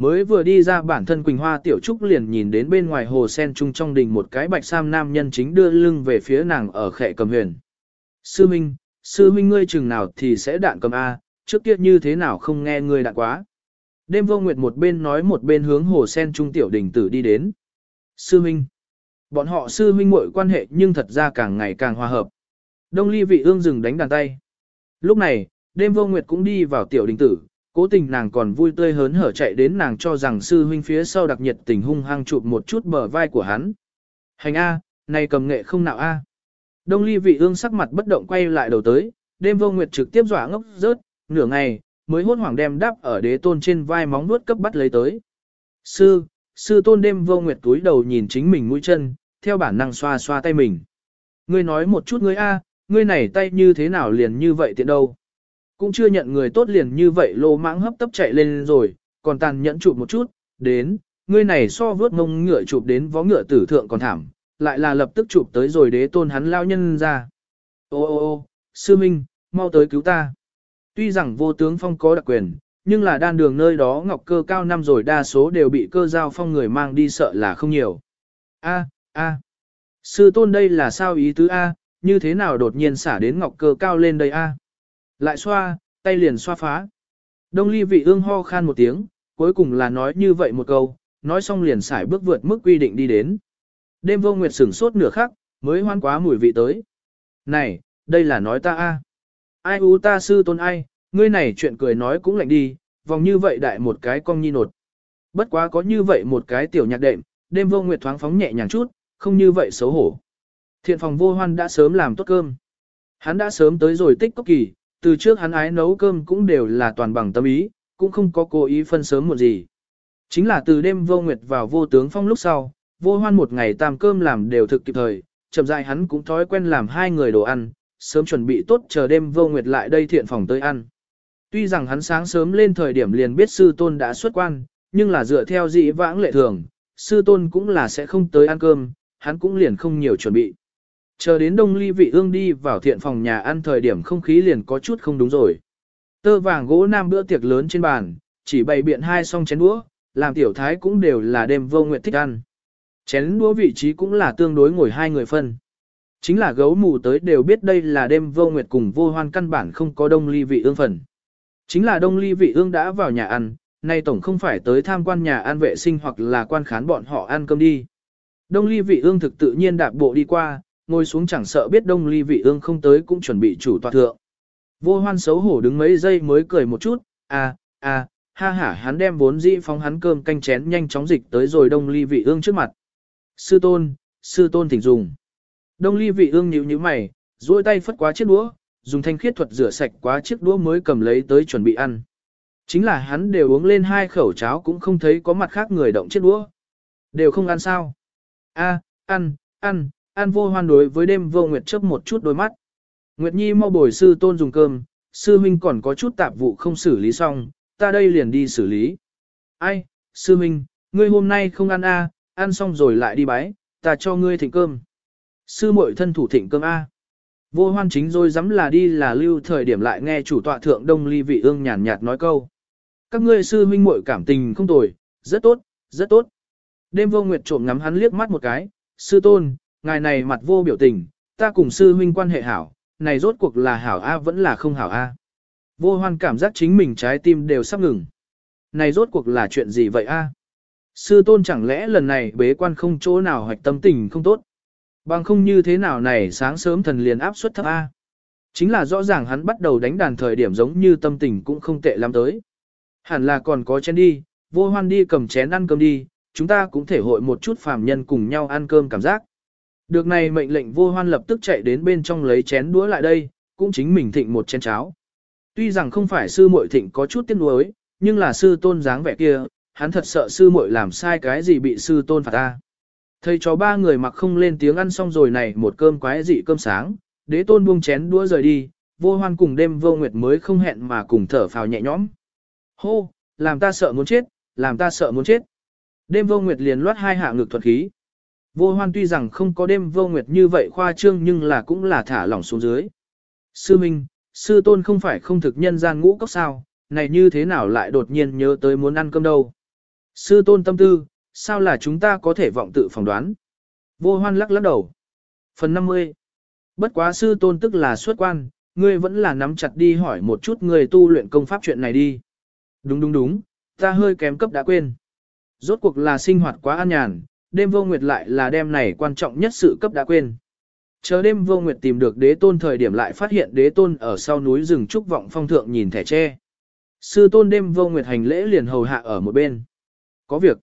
Mới vừa đi ra bản thân Quỳnh Hoa Tiểu Trúc liền nhìn đến bên ngoài hồ sen trung trong đình một cái bạch sam nam nhân chính đưa lưng về phía nàng ở khệ cầm huyền. Sư Minh, Sư Minh ngươi chừng nào thì sẽ đạn cầm A, trước kia như thế nào không nghe ngươi đạn quá. Đêm vô nguyệt một bên nói một bên hướng hồ sen trung tiểu đình tử đi đến. Sư Minh. Bọn họ sư minh muội quan hệ nhưng thật ra càng ngày càng hòa hợp. Đông ly vị ương dừng đánh đàn tay. Lúc này, đêm vô nguyệt cũng đi vào tiểu đình tử, cố tình nàng còn vui tươi hớn hở chạy đến nàng cho rằng sư huynh phía sau đặc nhiệt tình hung hăng chụp một chút bờ vai của hắn. Hành A, này cầm nghệ không nào A. Đông ly vị ương sắc mặt bất động quay lại đầu tới, đêm vô nguyệt trực tiếp dọa ngốc rớt, nửa ngày, mới hốt hoảng đem đáp ở đế tôn trên vai móng nuốt cấp bắt lấy tới. Sư, sư tôn đêm vô nguyệt túi đầu nhìn chính mình mũi chân, theo bản năng xoa xoa tay mình. Ngươi nói một chút ngươi a, ngươi này tay như thế nào liền như vậy tiện đâu. Cũng chưa nhận người tốt liền như vậy lô mãng hấp tấp chạy lên rồi, còn tàn nhẫn chụp một chút, đến, ngươi này so vớt ngông ngựa chụp đến vó ngựa tử thượng còn thảm, lại là lập tức chụp tới rồi đế tôn hắn lao nhân ra. Ô ô ô, sư minh, mau tới cứu ta. Tuy rằng vô tướng phong có đặc quyền, nhưng là đan đường nơi đó ngọc cơ cao năm rồi đa số đều bị cơ giao phong người mang đi sợ là không nhiều. A, A. Sư tôn đây là sao ý tứ A, như thế nào đột nhiên xả đến ngọc cơ cao lên đây A. Lại xoa, tay liền xoa phá. Đông ly vị ương ho khan một tiếng, cuối cùng là nói như vậy một câu, nói xong liền xải bước vượt mức quy định đi đến. Đêm vô nguyệt sửng sốt nửa khắc, mới hoan quá mùi vị tới. Này, đây là nói ta A. Ai u ta sư tôn ai, ngươi này chuyện cười nói cũng lạnh đi, vòng như vậy đại một cái cong nhi nột. Bất quá có như vậy một cái tiểu nhạc đệm, đêm vô nguyệt thoáng phóng nhẹ nhàng chút, không như vậy xấu hổ. Thiện phòng vô hoan đã sớm làm tốt cơm. Hắn đã sớm tới rồi tích cốc kỳ, từ trước hắn ái nấu cơm cũng đều là toàn bằng tâm ý, cũng không có cố ý phân sớm một gì. Chính là từ đêm vô nguyệt vào vô tướng phong lúc sau, vô hoan một ngày tam cơm làm đều thực kịp thời, chậm rãi hắn cũng thói quen làm hai người đồ ăn, sớm chuẩn bị tốt chờ đêm vô nguyệt lại đây thiện phòng tới ăn. Tuy rằng hắn sáng sớm lên thời điểm liền biết sư tôn đã xuất quan, nhưng là dựa theo dị vãng lệ thường, sư tôn cũng là sẽ không tới ăn cơm, hắn cũng liền không nhiều chuẩn bị. Chờ đến đông ly vị ương đi vào thiện phòng nhà ăn thời điểm không khí liền có chút không đúng rồi. Tơ vàng gỗ nam bữa tiệc lớn trên bàn, chỉ bày biện hai song chén đũa, làm tiểu thái cũng đều là đêm vô nguyện thích ăn. Chén đũa vị trí cũng là tương đối ngồi hai người phân. Chính là gấu mù tới đều biết đây là đêm vô nguyệt cùng vô hoan căn bản không có đông ly vị ương phần. Chính là đông ly vị ương đã vào nhà ăn, nay tổng không phải tới tham quan nhà ăn vệ sinh hoặc là quan khán bọn họ ăn cơm đi. Đông ly vị ương thực tự nhiên đạp bộ đi qua, ngồi xuống chẳng sợ biết đông ly vị ương không tới cũng chuẩn bị chủ tọa thượng. Vô hoan xấu hổ đứng mấy giây mới cười một chút, à, à, ha ha hắn đem vốn dĩ phóng hắn cơm canh chén nhanh chóng dịch tới rồi đông ly vị ương trước mặt. Sư tôn, sư tôn thỉnh dùng. Đông ly vị ương nhíu nhíu mày, duỗi tay phất quá chiếc đũa, dùng thanh khiết thuật rửa sạch quá chiếc đũa mới cầm lấy tới chuẩn bị ăn. Chính là hắn đều uống lên hai khẩu cháo cũng không thấy có mặt khác người động chiếc đũa. Đều không ăn sao. A, ăn, ăn, An vô hoan đối với đêm vô nguyệt chớp một chút đôi mắt. Nguyệt Nhi mau bồi sư tôn dùng cơm, sư huynh còn có chút tạp vụ không xử lý xong, ta đây liền đi xử lý. Ai, sư huynh, ngươi hôm nay không ăn a, ăn xong rồi lại đi bái, ta cho ngươi thịnh cơm. Sư muội thân thủ thịnh cơm a. Vô hoan chính rồi dám là đi là lưu thời điểm lại nghe chủ tọa thượng đông ly vị ương nhàn nhạt nói câu. Các ngươi sư huynh muội cảm tình không tồi, rất tốt, rất tốt. Đêm vô nguyệt trộm ngắm hắn liếc mắt một cái, sư tôn, ngài này mặt vô biểu tình, ta cùng sư huynh quan hệ hảo, này rốt cuộc là hảo A vẫn là không hảo A. Vô hoan cảm giác chính mình trái tim đều sắp ngừng. Này rốt cuộc là chuyện gì vậy A? Sư tôn chẳng lẽ lần này bế quan không chỗ nào hoạch tâm tình không tốt? Bằng không như thế nào này sáng sớm thần liền áp suất thấp A. Chính là rõ ràng hắn bắt đầu đánh đàn thời điểm giống như tâm tình cũng không tệ lắm tới. Hẳn là còn có chén đi, vô hoan đi cầm chén ăn cơm đi, chúng ta cũng thể hội một chút phàm nhân cùng nhau ăn cơm cảm giác. Được này mệnh lệnh vô hoan lập tức chạy đến bên trong lấy chén đũa lại đây, cũng chính mình thịnh một chén cháo. Tuy rằng không phải sư muội thịnh có chút tiếc nuối, nhưng là sư tôn dáng vẻ kia, hắn thật sợ sư muội làm sai cái gì bị sư tôn phạt ta. Thầy cho ba người mặc không lên tiếng ăn xong rồi này một cơm quái dị cơm sáng, đế tôn buông chén đũa rời đi, vô hoan cùng đêm vô nguyệt mới không hẹn mà cùng thở phào nhẹ nhõm. Hô, làm ta sợ muốn chết, làm ta sợ muốn chết. Đêm vô nguyệt liền loát hai hạ ngực thuật khí. Vô hoan tuy rằng không có đêm vô nguyệt như vậy khoa trương nhưng là cũng là thả lỏng xuống dưới. Sư Minh, sư tôn không phải không thực nhân gian ngũ cốc sao, này như thế nào lại đột nhiên nhớ tới muốn ăn cơm đâu. Sư tôn tâm tư, sao là chúng ta có thể vọng tự phỏng đoán. Vô hoan lắc lắc đầu. Phần 50. Bất quá sư tôn tức là xuất quan, ngươi vẫn là nắm chặt đi hỏi một chút người tu luyện công pháp chuyện này đi. Đúng đúng đúng, ta hơi kém cấp đã quên. Rốt cuộc là sinh hoạt quá an nhàn, đêm vô nguyệt lại là đêm này quan trọng nhất sự cấp đã quên. Chờ đêm vô nguyệt tìm được đế tôn thời điểm lại phát hiện đế tôn ở sau núi rừng trúc vọng phong thượng nhìn thẻ tre. Sư tôn đêm vô nguyệt hành lễ liền hầu hạ ở một bên. Có việc.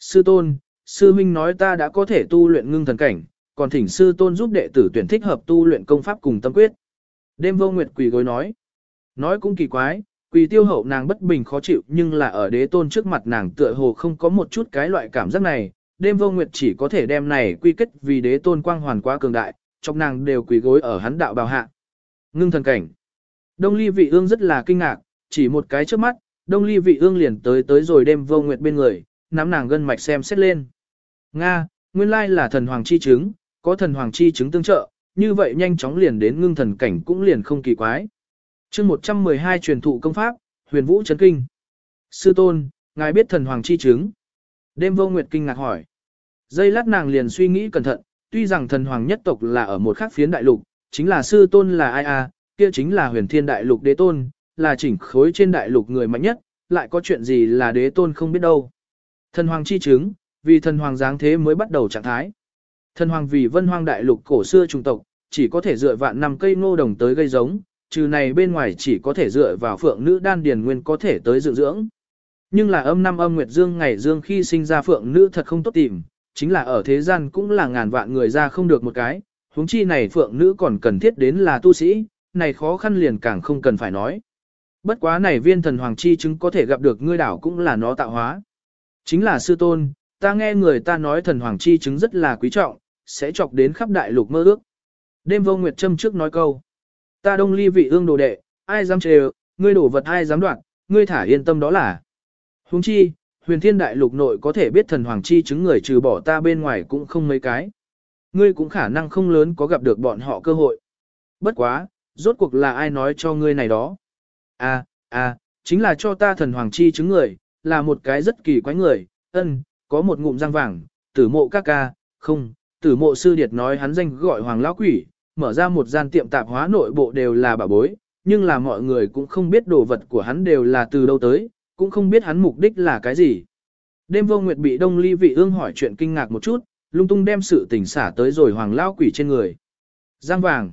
Sư tôn, sư huynh nói ta đã có thể tu luyện ngưng thần cảnh, còn thỉnh sư tôn giúp đệ tử tuyển thích hợp tu luyện công pháp cùng tâm quyết. Đêm vô nguyệt quỳ gối nói. Nói cũng kỳ quái, quỳ tiêu hậu nàng bất bình khó chịu nhưng là ở đế tôn trước mặt nàng tựa hồ không có một chút cái loại cảm giác này. Đêm vô nguyệt chỉ có thể đem này quy kết vì đế tôn quang hoàn quá cường đại, trong nàng đều quỳ gối ở hắn đạo bào hạ. Ngưng thần cảnh. Đông ly vị ương rất là kinh ngạc, chỉ một cái trước mắt, đông ly vị ương liền tới tới rồi đêm vô nguyệt bên người, nắm nàng gân mạch xem xét lên. Nga, nguyên lai là thần hoàng chi chứng, có thần hoàng chi chứng tương trợ, như vậy nhanh chóng liền đến ngưng thần cảnh cũng liền không kỳ quái. chương 112 truyền thụ công pháp, huyền vũ chấn kinh. Sư tôn, ngài biết thần hoàng chi chứng. Đêm vô nguyệt kinh ngạc hỏi. Dây lát nàng liền suy nghĩ cẩn thận, tuy rằng thần hoàng nhất tộc là ở một khác phiến đại lục, chính là sư tôn là ai à, kia chính là huyền thiên đại lục đế tôn, là chỉnh khối trên đại lục người mạnh nhất, lại có chuyện gì là đế tôn không biết đâu. Thần hoàng chi chứng, vì thần hoàng giáng thế mới bắt đầu trạng thái. Thần hoàng vì vân hoang đại lục cổ xưa trung tộc, chỉ có thể dựa vạn năm cây ngô đồng tới gây giống, trừ này bên ngoài chỉ có thể dựa vào phượng nữ đan điền nguyên có thể tới dự dưỡng. Nhưng là âm năm âm nguyệt dương ngày dương khi sinh ra phượng nữ thật không tốt tìm, chính là ở thế gian cũng là ngàn vạn người ra không được một cái, huống chi này phượng nữ còn cần thiết đến là tu sĩ, này khó khăn liền càng không cần phải nói. Bất quá này viên thần hoàng chi chứng có thể gặp được ngươi đảo cũng là nó tạo hóa. Chính là sư tôn, ta nghe người ta nói thần hoàng chi chứng rất là quý trọng, sẽ chọc đến khắp đại lục mơ ước. Đêm vô nguyệt châm trước nói câu. Ta đông ly vị ương đồ đệ, ai dám chê ngươi đổ vật ai dám đoạn, ngươi thả yên tâm đó là. Huống chi, huyền thiên đại lục nội có thể biết thần hoàng chi chứng người trừ bỏ ta bên ngoài cũng không mấy cái. Ngươi cũng khả năng không lớn có gặp được bọn họ cơ hội. Bất quá, rốt cuộc là ai nói cho ngươi này đó. À, à, chính là cho ta thần hoàng chi chứng người, là một cái rất kỳ quái người, ân, có một ngụm răng vàng, tử mộ các ca, không, tử mộ sư điệt nói hắn danh gọi hoàng lão quỷ, mở ra một gian tiệm tạp hóa nội bộ đều là bà bối, nhưng là mọi người cũng không biết đồ vật của hắn đều là từ đâu tới, cũng không biết hắn mục đích là cái gì. Đêm vô nguyệt bị đông ly vị ương hỏi chuyện kinh ngạc một chút, lung tung đem sự tình xả tới rồi hoàng lão quỷ trên người. Giang vàng.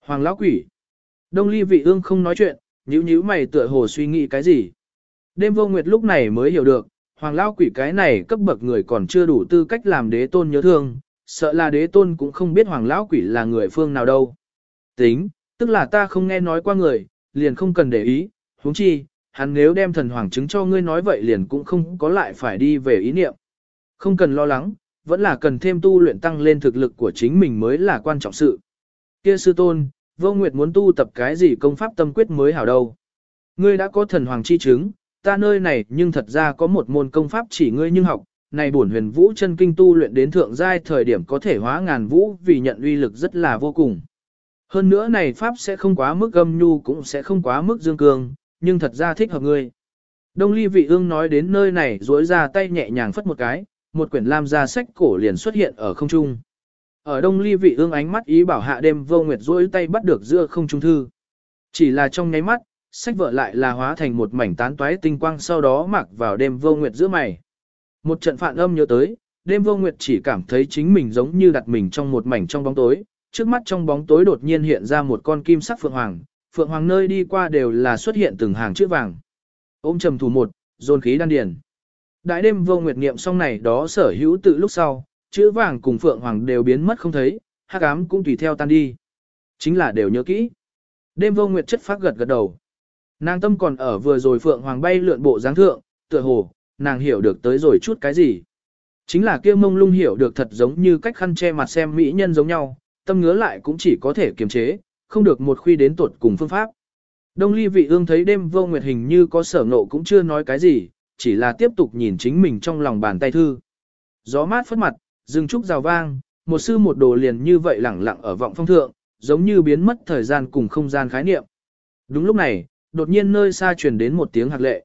Hoàng lão quỷ. Đông ly vị ương không nói chuyện, nhíu nhíu mày tựa hồ suy nghĩ cái gì. Đêm vô nguyệt lúc này mới hiểu được, hoàng lão quỷ cái này cấp bậc người còn chưa đủ tư cách làm đế tôn nhớ thương, sợ là đế tôn cũng không biết hoàng lão quỷ là người phương nào đâu. Tính, tức là ta không nghe nói qua người, liền không cần để ý, huống chi, hắn nếu đem thần hoàng chứng cho ngươi nói vậy liền cũng không có lại phải đi về ý niệm. Không cần lo lắng, vẫn là cần thêm tu luyện tăng lên thực lực của chính mình mới là quan trọng sự. Kia sư tôn, vô nguyệt muốn tu tập cái gì công pháp tâm quyết mới hảo đâu. Ngươi đã có thần hoàng chi chứng, ta nơi này nhưng thật ra có một môn công pháp chỉ ngươi nhưng học, này bổn huyền vũ chân kinh tu luyện đến thượng giai thời điểm có thể hóa ngàn vũ vì nhận uy lực rất là vô cùng. Hơn nữa này pháp sẽ không quá mức âm nhu cũng sẽ không quá mức dương cường, nhưng thật ra thích hợp ngươi. Đông ly vị ương nói đến nơi này duỗi ra tay nhẹ nhàng phất một cái, một quyển lam ra sách cổ liền xuất hiện ở không trung. Ở đông ly vị ương ánh mắt ý bảo hạ đêm vô nguyệt duỗi tay bắt được giữa không trung thư. Chỉ là trong nháy mắt, sách vợ lại là hóa thành một mảnh tán toái tinh quang sau đó mặc vào đêm vô nguyệt giữa mày. Một trận phản âm nhớ tới, đêm vô nguyệt chỉ cảm thấy chính mình giống như đặt mình trong một mảnh trong bóng tối, trước mắt trong bóng tối đột nhiên hiện ra một con kim sắc phượng hoàng, phượng hoàng nơi đi qua đều là xuất hiện từng hàng chữ vàng. Ôm trầm thủ một, dồn khí đan điền. Đại đêm vô nguyệt niệm xong này đó sở hữu tự lúc sau, chữ vàng cùng phượng hoàng đều biến mất không thấy, hắc ám cũng tùy theo tan đi. Chính là đều nhớ kỹ. Đêm vô nguyệt chất phát gật gật đầu. Nàng tâm còn ở vừa rồi phượng hoàng bay lượn bộ dáng thượng, tựa hồ, nàng hiểu được tới rồi chút cái gì. Chính là kia mông lung hiểu được thật giống như cách khăn che mặt xem mỹ nhân giống nhau, tâm ngứa lại cũng chỉ có thể kiềm chế, không được một khuy đến tuột cùng phương pháp. Đông ly vị ương thấy đêm vô nguyệt hình như có sở nộ cũng chưa nói cái gì, chỉ là tiếp tục nhìn chính mình trong lòng bàn tay thư. Gió mát phất mặt, rừng trúc rào vang, một sư một đồ liền như vậy lẳng lặng ở vọng phong thượng, giống như biến mất thời gian cùng không gian khái niệm. Đúng lúc này, đột nhiên nơi xa truyền đến một tiếng hạc lệ.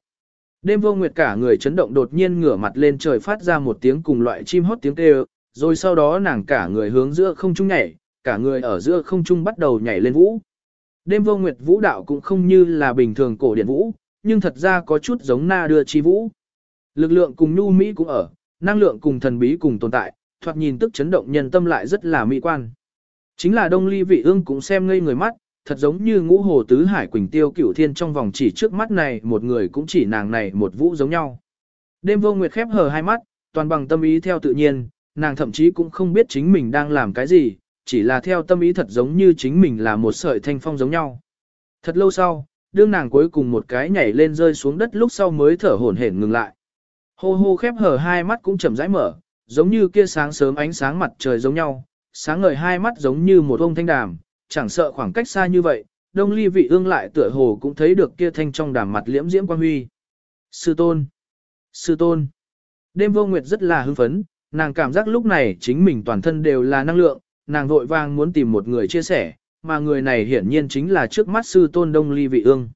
Đêm vô nguyệt cả người chấn động đột nhiên ngửa mặt lên trời phát ra một tiếng cùng loại chim hót tiếng kêu, rồi sau đó nàng cả người hướng giữa không trung nhảy, cả người ở giữa không trung bắt đầu nhảy lên vũ. Đêm vô nguyệt vũ đạo cũng không như là bình thường cổ điển vũ, nhưng thật ra có chút giống na đưa chi vũ. Lực lượng cùng nhu Mỹ cũng ở, năng lượng cùng thần bí cùng tồn tại, thoạt nhìn tức chấn động nhân tâm lại rất là mỹ quan. Chính là Đông Ly Vị Ương cũng xem ngây người mắt, thật giống như ngũ hồ tứ hải quỳnh tiêu cửu thiên trong vòng chỉ trước mắt này một người cũng chỉ nàng này một vũ giống nhau. Đêm vô nguyệt khép hờ hai mắt, toàn bằng tâm ý theo tự nhiên, nàng thậm chí cũng không biết chính mình đang làm cái gì, chỉ là theo tâm ý thật giống như chính mình là một sợi thanh phong giống nhau. Thật lâu sau, đương nàng cuối cùng một cái nhảy lên rơi xuống đất lúc sau mới thở hổn hển ngừng lại. Hô hô khép hờ hai mắt cũng chậm rãi mở, giống như kia sáng sớm ánh sáng mặt trời giống nhau, sáng ngời hai mắt giống như một ông thanh đàm, chẳng sợ khoảng cách xa như vậy, đông ly vị ương lại tựa hồ cũng thấy được kia thanh trong đàm mặt liễm diễm quan huy. Sư tôn! Sư tôn! Đêm vô nguyệt rất là hưng phấn, nàng cảm giác lúc này chính mình toàn thân đều là năng lượng, nàng vội vàng muốn tìm một người chia sẻ, mà người này hiển nhiên chính là trước mắt sư tôn đông ly vị ương.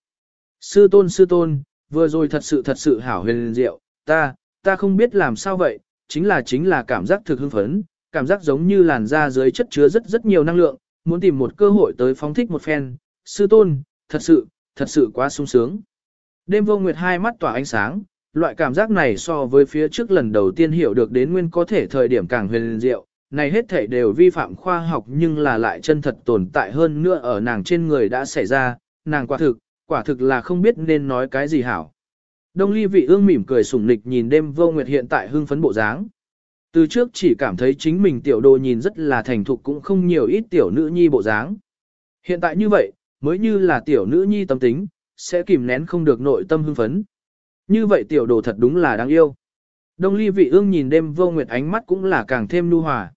Sư tôn sư tôn, vừa rồi thật sự thật sự hảo huyền diệu, ta, ta không biết làm sao vậy, chính là chính là cảm giác thực hưng phấn, cảm giác giống như làn da dưới chất chứa rất rất nhiều năng lượng, muốn tìm một cơ hội tới phóng thích một phen, sư tôn, thật sự, thật sự quá sung sướng. Đêm vô nguyệt hai mắt tỏa ánh sáng, loại cảm giác này so với phía trước lần đầu tiên hiểu được đến nguyên có thể thời điểm càng huyền diệu, này hết thể đều vi phạm khoa học nhưng là lại chân thật tồn tại hơn nữa ở nàng trên người đã xảy ra, nàng quả thực, quả thực là không biết nên nói cái gì hảo. Đông ly vị ương mỉm cười sủng nịch nhìn đêm vô nguyệt hiện tại hưng phấn bộ dáng. Từ trước chỉ cảm thấy chính mình tiểu đồ nhìn rất là thành thục cũng không nhiều ít tiểu nữ nhi bộ dáng. Hiện tại như vậy, mới như là tiểu nữ nhi tâm tính, sẽ kìm nén không được nội tâm hưng phấn. Như vậy tiểu đồ thật đúng là đáng yêu. Đông ly vị ương nhìn đêm vô nguyệt ánh mắt cũng là càng thêm nu hòa.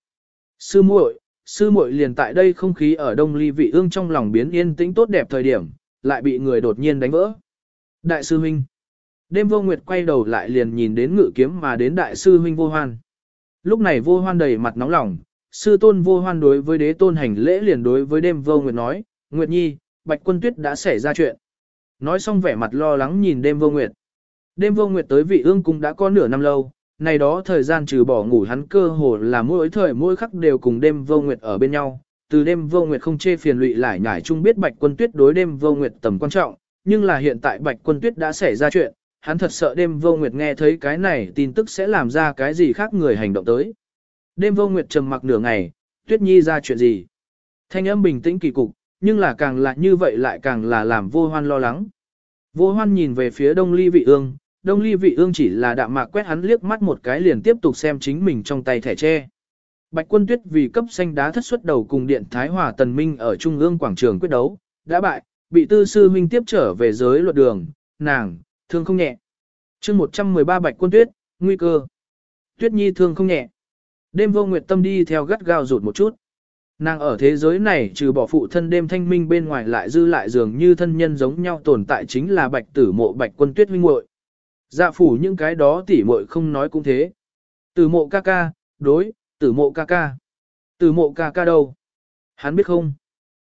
Sư muội, sư muội liền tại đây không khí ở đông ly vị ương trong lòng biến yên tĩnh tốt đẹp thời điểm, lại bị người đột nhiên đánh vỡ. Đại sư huynh. Đêm vô nguyệt quay đầu lại liền nhìn đến ngự kiếm mà đến đại sư huynh vô hoan. Lúc này vô hoan đầy mặt nóng lòng, sư tôn vô hoan đối với đế tôn hành lễ liền đối với đêm vô nguyệt nói, Nguyệt Nhi, Bạch Quân Tuyết đã xảy ra chuyện. Nói xong vẻ mặt lo lắng nhìn đêm vô nguyệt. Đêm vô nguyệt tới vị ương cung đã có nửa năm lâu, này đó thời gian trừ bỏ ngủ hắn cơ hồ là mỗi thời mỗi khắc đều cùng đêm vô nguyệt ở bên nhau. Từ đêm vô nguyệt không chê phiền lụy lại nhải chung biết Bạch Quân Tuyết đối đêm vô nguyệt tầm quan trọng, nhưng là hiện tại Bạch Quân Tuyết đã xảy ra chuyện, hắn thật sợ đêm vô nguyệt nghe thấy cái này tin tức sẽ làm ra cái gì khác người hành động tới. Đêm vô nguyệt trầm mặc nửa ngày, tuyết nhi ra chuyện gì. Thanh âm bình tĩnh kỳ cục, nhưng là càng là như vậy lại càng là làm vô hoan lo lắng. Vô hoan nhìn về phía đông ly vị ương, đông ly vị ương chỉ là đạm mạc quét hắn liếc mắt một cái liền tiếp tục xem chính mình trong tay thẻ tre. Bạch quân tuyết vì cấp xanh đá thất xuất đầu cùng điện Thái Hòa Tần Minh ở Trung ương quảng trường quyết đấu, đã bại, bị tư sư huynh tiếp trở về giới luật đường, nàng, thương không nhẹ. chương 113 bạch quân tuyết, nguy cơ. Tuyết nhi thương không nhẹ. Đêm vô nguyệt tâm đi theo gắt gao rụt một chút. Nàng ở thế giới này trừ bỏ phụ thân đêm thanh minh bên ngoài lại dư lại dường như thân nhân giống nhau tồn tại chính là bạch tử mộ bạch quân tuyết huynh muội. Dạ phủ những cái đó tỉ muội không nói cũng thế. Tử mộ ca ca, đối, tử mộ ca ca. Tử mộ ca ca đâu? Hắn biết không?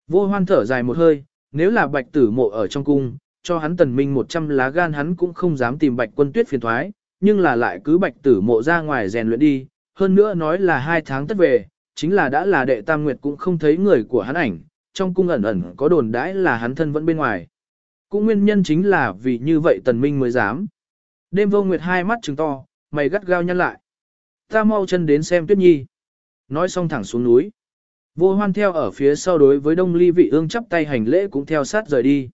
Vô hoan thở dài một hơi, nếu là bạch tử mộ ở trong cung, cho hắn tần minh 100 lá gan hắn cũng không dám tìm bạch quân tuyết phiền thoái, nhưng là lại cứ bạch tử mộ ra ngoài rèn luyện đi, hơn nữa nói là hai tháng tất về, chính là đã là đệ tam nguyệt cũng không thấy người của hắn ảnh, trong cung ẩn ẩn có đồn đãi là hắn thân vẫn bên ngoài. Cũng nguyên nhân chính là vì như vậy tần minh mới dám. Đêm vô nguyệt hai mắt trừng to, mày gắt gao nhăn lại. Ta mau chân đến xem tuyết nhi. Nói xong thẳng xuống núi. Vô hoan theo ở phía sau đối với đông ly vị ương chắp tay hành lễ cũng theo sát rời đi.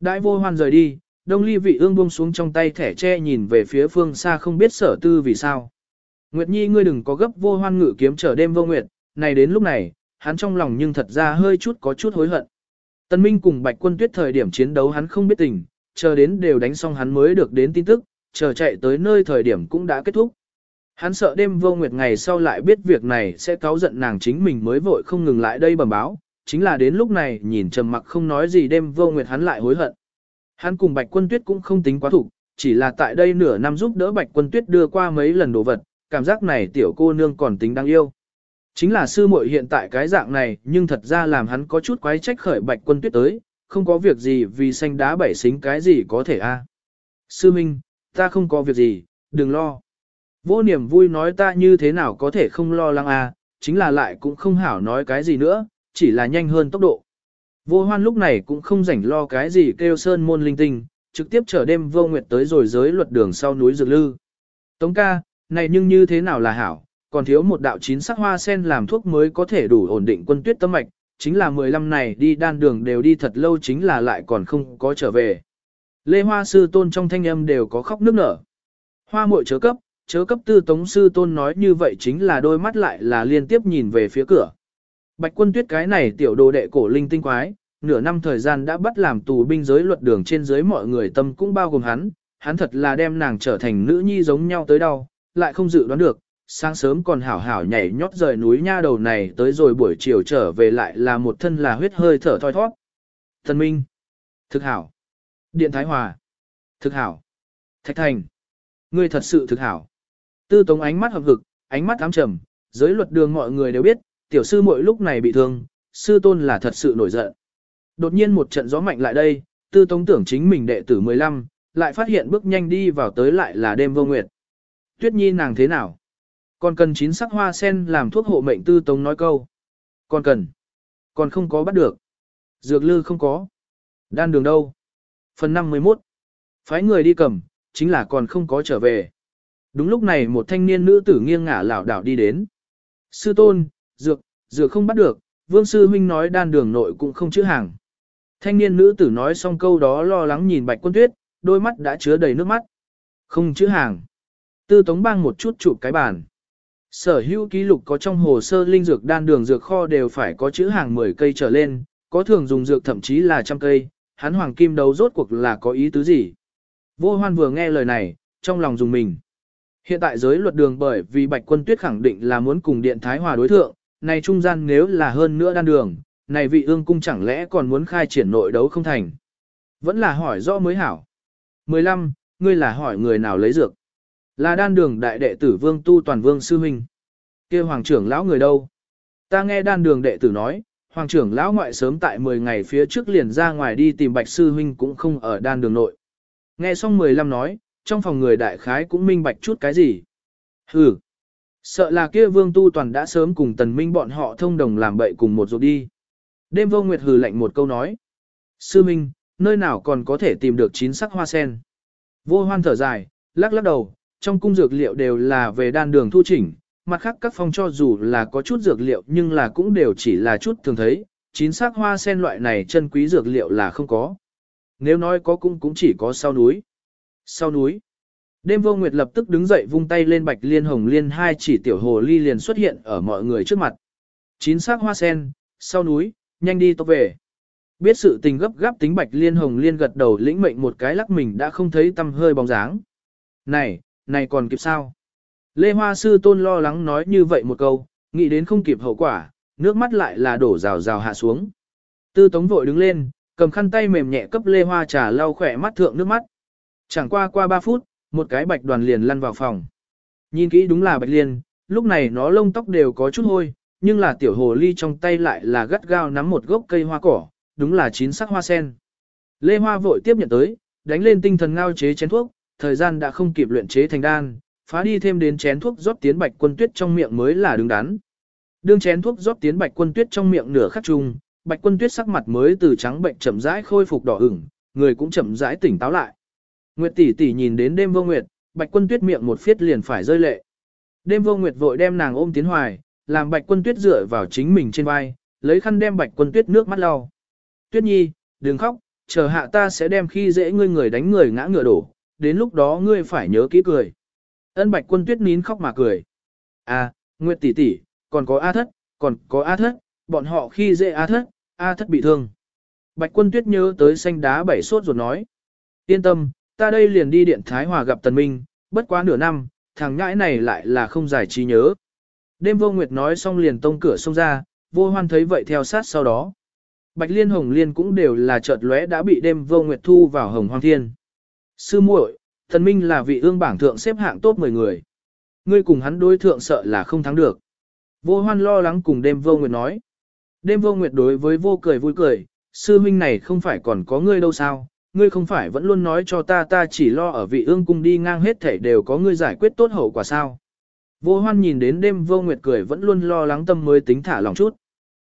Đại vô hoan rời đi, đông ly vị ương buông xuống trong tay thẻ tre nhìn về phía phương xa không biết sở tư vì sao. Nguyệt Nhi ngươi đừng có gấp vô hoan ngự kiếm trở đêm vô nguyệt, này đến lúc này, hắn trong lòng nhưng thật ra hơi chút có chút hối hận. Tân Minh cùng Bạch Quân Tuyết thời điểm chiến đấu hắn không biết tình, chờ đến đều đánh xong hắn mới được đến tin tức, chờ chạy tới nơi thời điểm cũng đã kết thúc. Hắn sợ đêm vô nguyệt ngày sau lại biết việc này sẽ cáo giận nàng chính mình mới vội không ngừng lại đây bẩm báo, chính là đến lúc này nhìn trầm mặc không nói gì đêm vô nguyệt hắn lại hối hận. Hắn cùng Bạch Quân Tuyết cũng không tính quá thủ, chỉ là tại đây nửa năm giúp đỡ Bạch Quân Tuyết đưa qua mấy lần đồ vật, cảm giác này tiểu cô nương còn tính đáng yêu. Chính là sư muội hiện tại cái dạng này nhưng thật ra làm hắn có chút quái trách khởi Bạch Quân Tuyết tới, không có việc gì vì xanh đá bảy xính cái gì có thể a. Sư Minh, ta không có việc gì, đừng lo. Vô niềm vui nói ta như thế nào có thể không lo lắng a, chính là lại cũng không hảo nói cái gì nữa, chỉ là nhanh hơn tốc độ. Vô hoan lúc này cũng không rảnh lo cái gì kêu sơn môn linh tinh, trực tiếp chở đêm vô nguyệt tới rồi giới luật đường sau núi Dược Lư. Tống ca, này nhưng như thế nào là hảo, còn thiếu một đạo chín sắc hoa sen làm thuốc mới có thể đủ ổn định quân tuyết tâm mạch, chính là 15 này đi đan đường đều đi thật lâu chính là lại còn không có trở về. Lê Hoa sư tôn trong thanh âm đều có khóc nước nở. Hoa muội chớ cấp, chớ cấp tư tống sư tôn nói như vậy chính là đôi mắt lại là liên tiếp nhìn về phía cửa. Bạch quân tuyết cái này tiểu đồ đệ cổ linh tinh quái, nửa năm thời gian đã bắt làm tù binh giới luật đường trên dưới mọi người tâm cũng bao gồm hắn, hắn thật là đem nàng trở thành nữ nhi giống nhau tới đâu, lại không dự đoán được, sáng sớm còn hảo hảo nhảy nhót rời núi nha đầu này tới rồi buổi chiều trở về lại là một thân là huyết hơi thở thoi thoát. Thần Minh, thực hảo, Điện Thái Hòa, thực hảo, Thạch Thành, ngươi thật sự thực hảo. Tư Tống ánh mắt hợp hực, ánh mắt ám trầm, giới luật đường mọi người đều biết, tiểu sư mỗi lúc này bị thương, sư tôn là thật sự nổi giận. Đột nhiên một trận gió mạnh lại đây, Tư Tống tưởng chính mình đệ tử 15, lại phát hiện bước nhanh đi vào tới lại là đêm vô nguyệt. Tuyết nhi nàng thế nào? Còn cần chín sắc hoa sen làm thuốc hộ mệnh tư tống nói câu. Còn cần. Còn không có bắt được. Dược lư không có. Đan đường đâu? Phần 51. Phái người đi cầm, chính là còn không có trở về. Đúng lúc này một thanh niên nữ tử nghiêng ngả lảo đảo đi đến. Sư tôn, dược, dược không bắt được, vương sư huynh nói đan đường nội cũng không chữ hàng. Thanh niên nữ tử nói xong câu đó lo lắng nhìn bạch quân tuyết, đôi mắt đã chứa đầy nước mắt. Không chữ hàng. Tư tống bang một chút chụp cái bàn. Sở hữu ký lục có trong hồ sơ linh dược đan đường dược kho đều phải có chữ hàng 10 cây trở lên, có thường dùng dược thậm chí là trăm cây, hắn hoàng kim đấu rốt cuộc là có ý tứ gì. Vô hoan vừa nghe lời này, trong lòng dùng mình. Hiện tại giới luật đường bởi vì Bạch Quân Tuyết khẳng định là muốn cùng Điện Thái Hòa đối thượng, này trung gian nếu là hơn nữa đan đường, này vị ương cung chẳng lẽ còn muốn khai triển nội đấu không thành. Vẫn là hỏi rõ mới hảo. 15. Ngươi là hỏi người nào lấy dược? Là đan đường đại đệ tử Vương Tu Toàn Vương Sư Huynh. kia hoàng trưởng lão người đâu? Ta nghe đan đường đệ tử nói, hoàng trưởng lão ngoại sớm tại 10 ngày phía trước liền ra ngoài đi tìm Bạch Sư Huynh cũng không ở đan đường nội. Nghe xong 15 nói, trong phòng người đại khái cũng minh bạch chút cái gì. Hừ. Sợ là kia Vương Tu Toàn đã sớm cùng tần minh bọn họ thông đồng làm bậy cùng một rồi đi. Đêm vô nguyệt hừ lạnh một câu nói. Sư Minh, nơi nào còn có thể tìm được chín sắc hoa sen. Vô hoan thở dài, lắc lắc đầu, trong cung dược liệu đều là về đan đường thu chỉnh, mặt khác các phong cho dù là có chút dược liệu nhưng là cũng đều chỉ là chút thường thấy, chín sắc hoa sen loại này chân quý dược liệu là không có. Nếu nói có cũng cũng chỉ có sau núi. Sau núi. Đêm vô nguyệt lập tức đứng dậy vung tay lên bạch liên hồng liên hai chỉ tiểu hồ ly liền xuất hiện ở mọi người trước mặt. Chín sắc hoa sen, sau núi, nhanh đi tốc về. Biết sự tình gấp gáp tính bạch liên hồng liên gật đầu lĩnh mệnh một cái lắc mình đã không thấy tâm hơi bóng dáng. Này, này còn kịp sao? Lê Hoa Sư Tôn lo lắng nói như vậy một câu, nghĩ đến không kịp hậu quả, nước mắt lại là đổ rào rào hạ xuống. Tư Tống vội đứng lên, cầm khăn tay mềm nhẹ cấp Lê Hoa trà lau khỏe mắt thượng nước mắt. Chẳng qua qua 3 phút, một cái bạch đoàn liền lăn vào phòng. Nhìn kỹ đúng là bạch liên, lúc này nó lông tóc đều có chút hôi, nhưng là tiểu hồ ly trong tay lại là gắt gao nắm một gốc cây hoa cỏ, đúng là chín sắc hoa sen. Lê Hoa vội tiếp nhận tới, đánh lên tinh thần ngao chế chén thuốc, thời gian đã không kịp luyện chế thành đan, phá đi thêm đến chén thuốc rót tiến bạch quân tuyết trong miệng mới là đứng đắn. Đương chén thuốc rót tiến bạch quân tuyết trong miệng nửa khắc chung, bạch quân tuyết sắc mặt mới từ trắng bệnh chậm rãi khôi phục đỏ ửng, người cũng chậm rãi tỉnh táo lại. Nguyệt tỷ tỷ nhìn đến đêm vô nguyệt, bạch quân tuyết miệng một phiết liền phải rơi lệ. Đêm vô nguyệt vội đem nàng ôm tiến hoài, làm bạch quân tuyết dựa vào chính mình trên vai, lấy khăn đem bạch quân tuyết nước mắt lau. Tuyết nhi, đừng khóc, chờ hạ ta sẽ đem khi dễ ngươi người đánh người ngã ngựa đổ, đến lúc đó ngươi phải nhớ kỹ cười. Ân bạch quân tuyết nín khóc mà cười. À, Nguyệt tỷ tỷ, còn có A thất, còn có A thất, bọn họ khi dễ A thất, A thất bị thương. Bạch quân tuyết nhớ tới xanh đá bảy sốt rồi nói. Yên tâm, ta đây liền đi điện Thái Hòa gặp Tần Minh, bất quá nửa năm, thằng nhãi này lại là không giải trí nhớ. Đêm vô nguyệt nói xong liền tông cửa xông ra, vô hoan thấy vậy theo sát sau đó. Bạch Liên Hồng Liên cũng đều là chợt lóe đã bị đêm vô nguyệt thu vào hồng hoang thiên. Sư muội, thần minh là vị ương bảng thượng xếp hạng top 10 người. Ngươi cùng hắn đối thượng sợ là không thắng được. Vô hoan lo lắng cùng đêm vô nguyệt nói. Đêm vô nguyệt đối với vô cười vui cười, sư huynh này không phải còn có ngươi đâu sao, ngươi không phải vẫn luôn nói cho ta ta chỉ lo ở vị ương cung đi ngang hết thể đều có ngươi giải quyết tốt hậu quả sao. Vô hoan nhìn đến đêm vô nguyệt cười vẫn luôn lo lắng tâm mới tính thả lòng chút.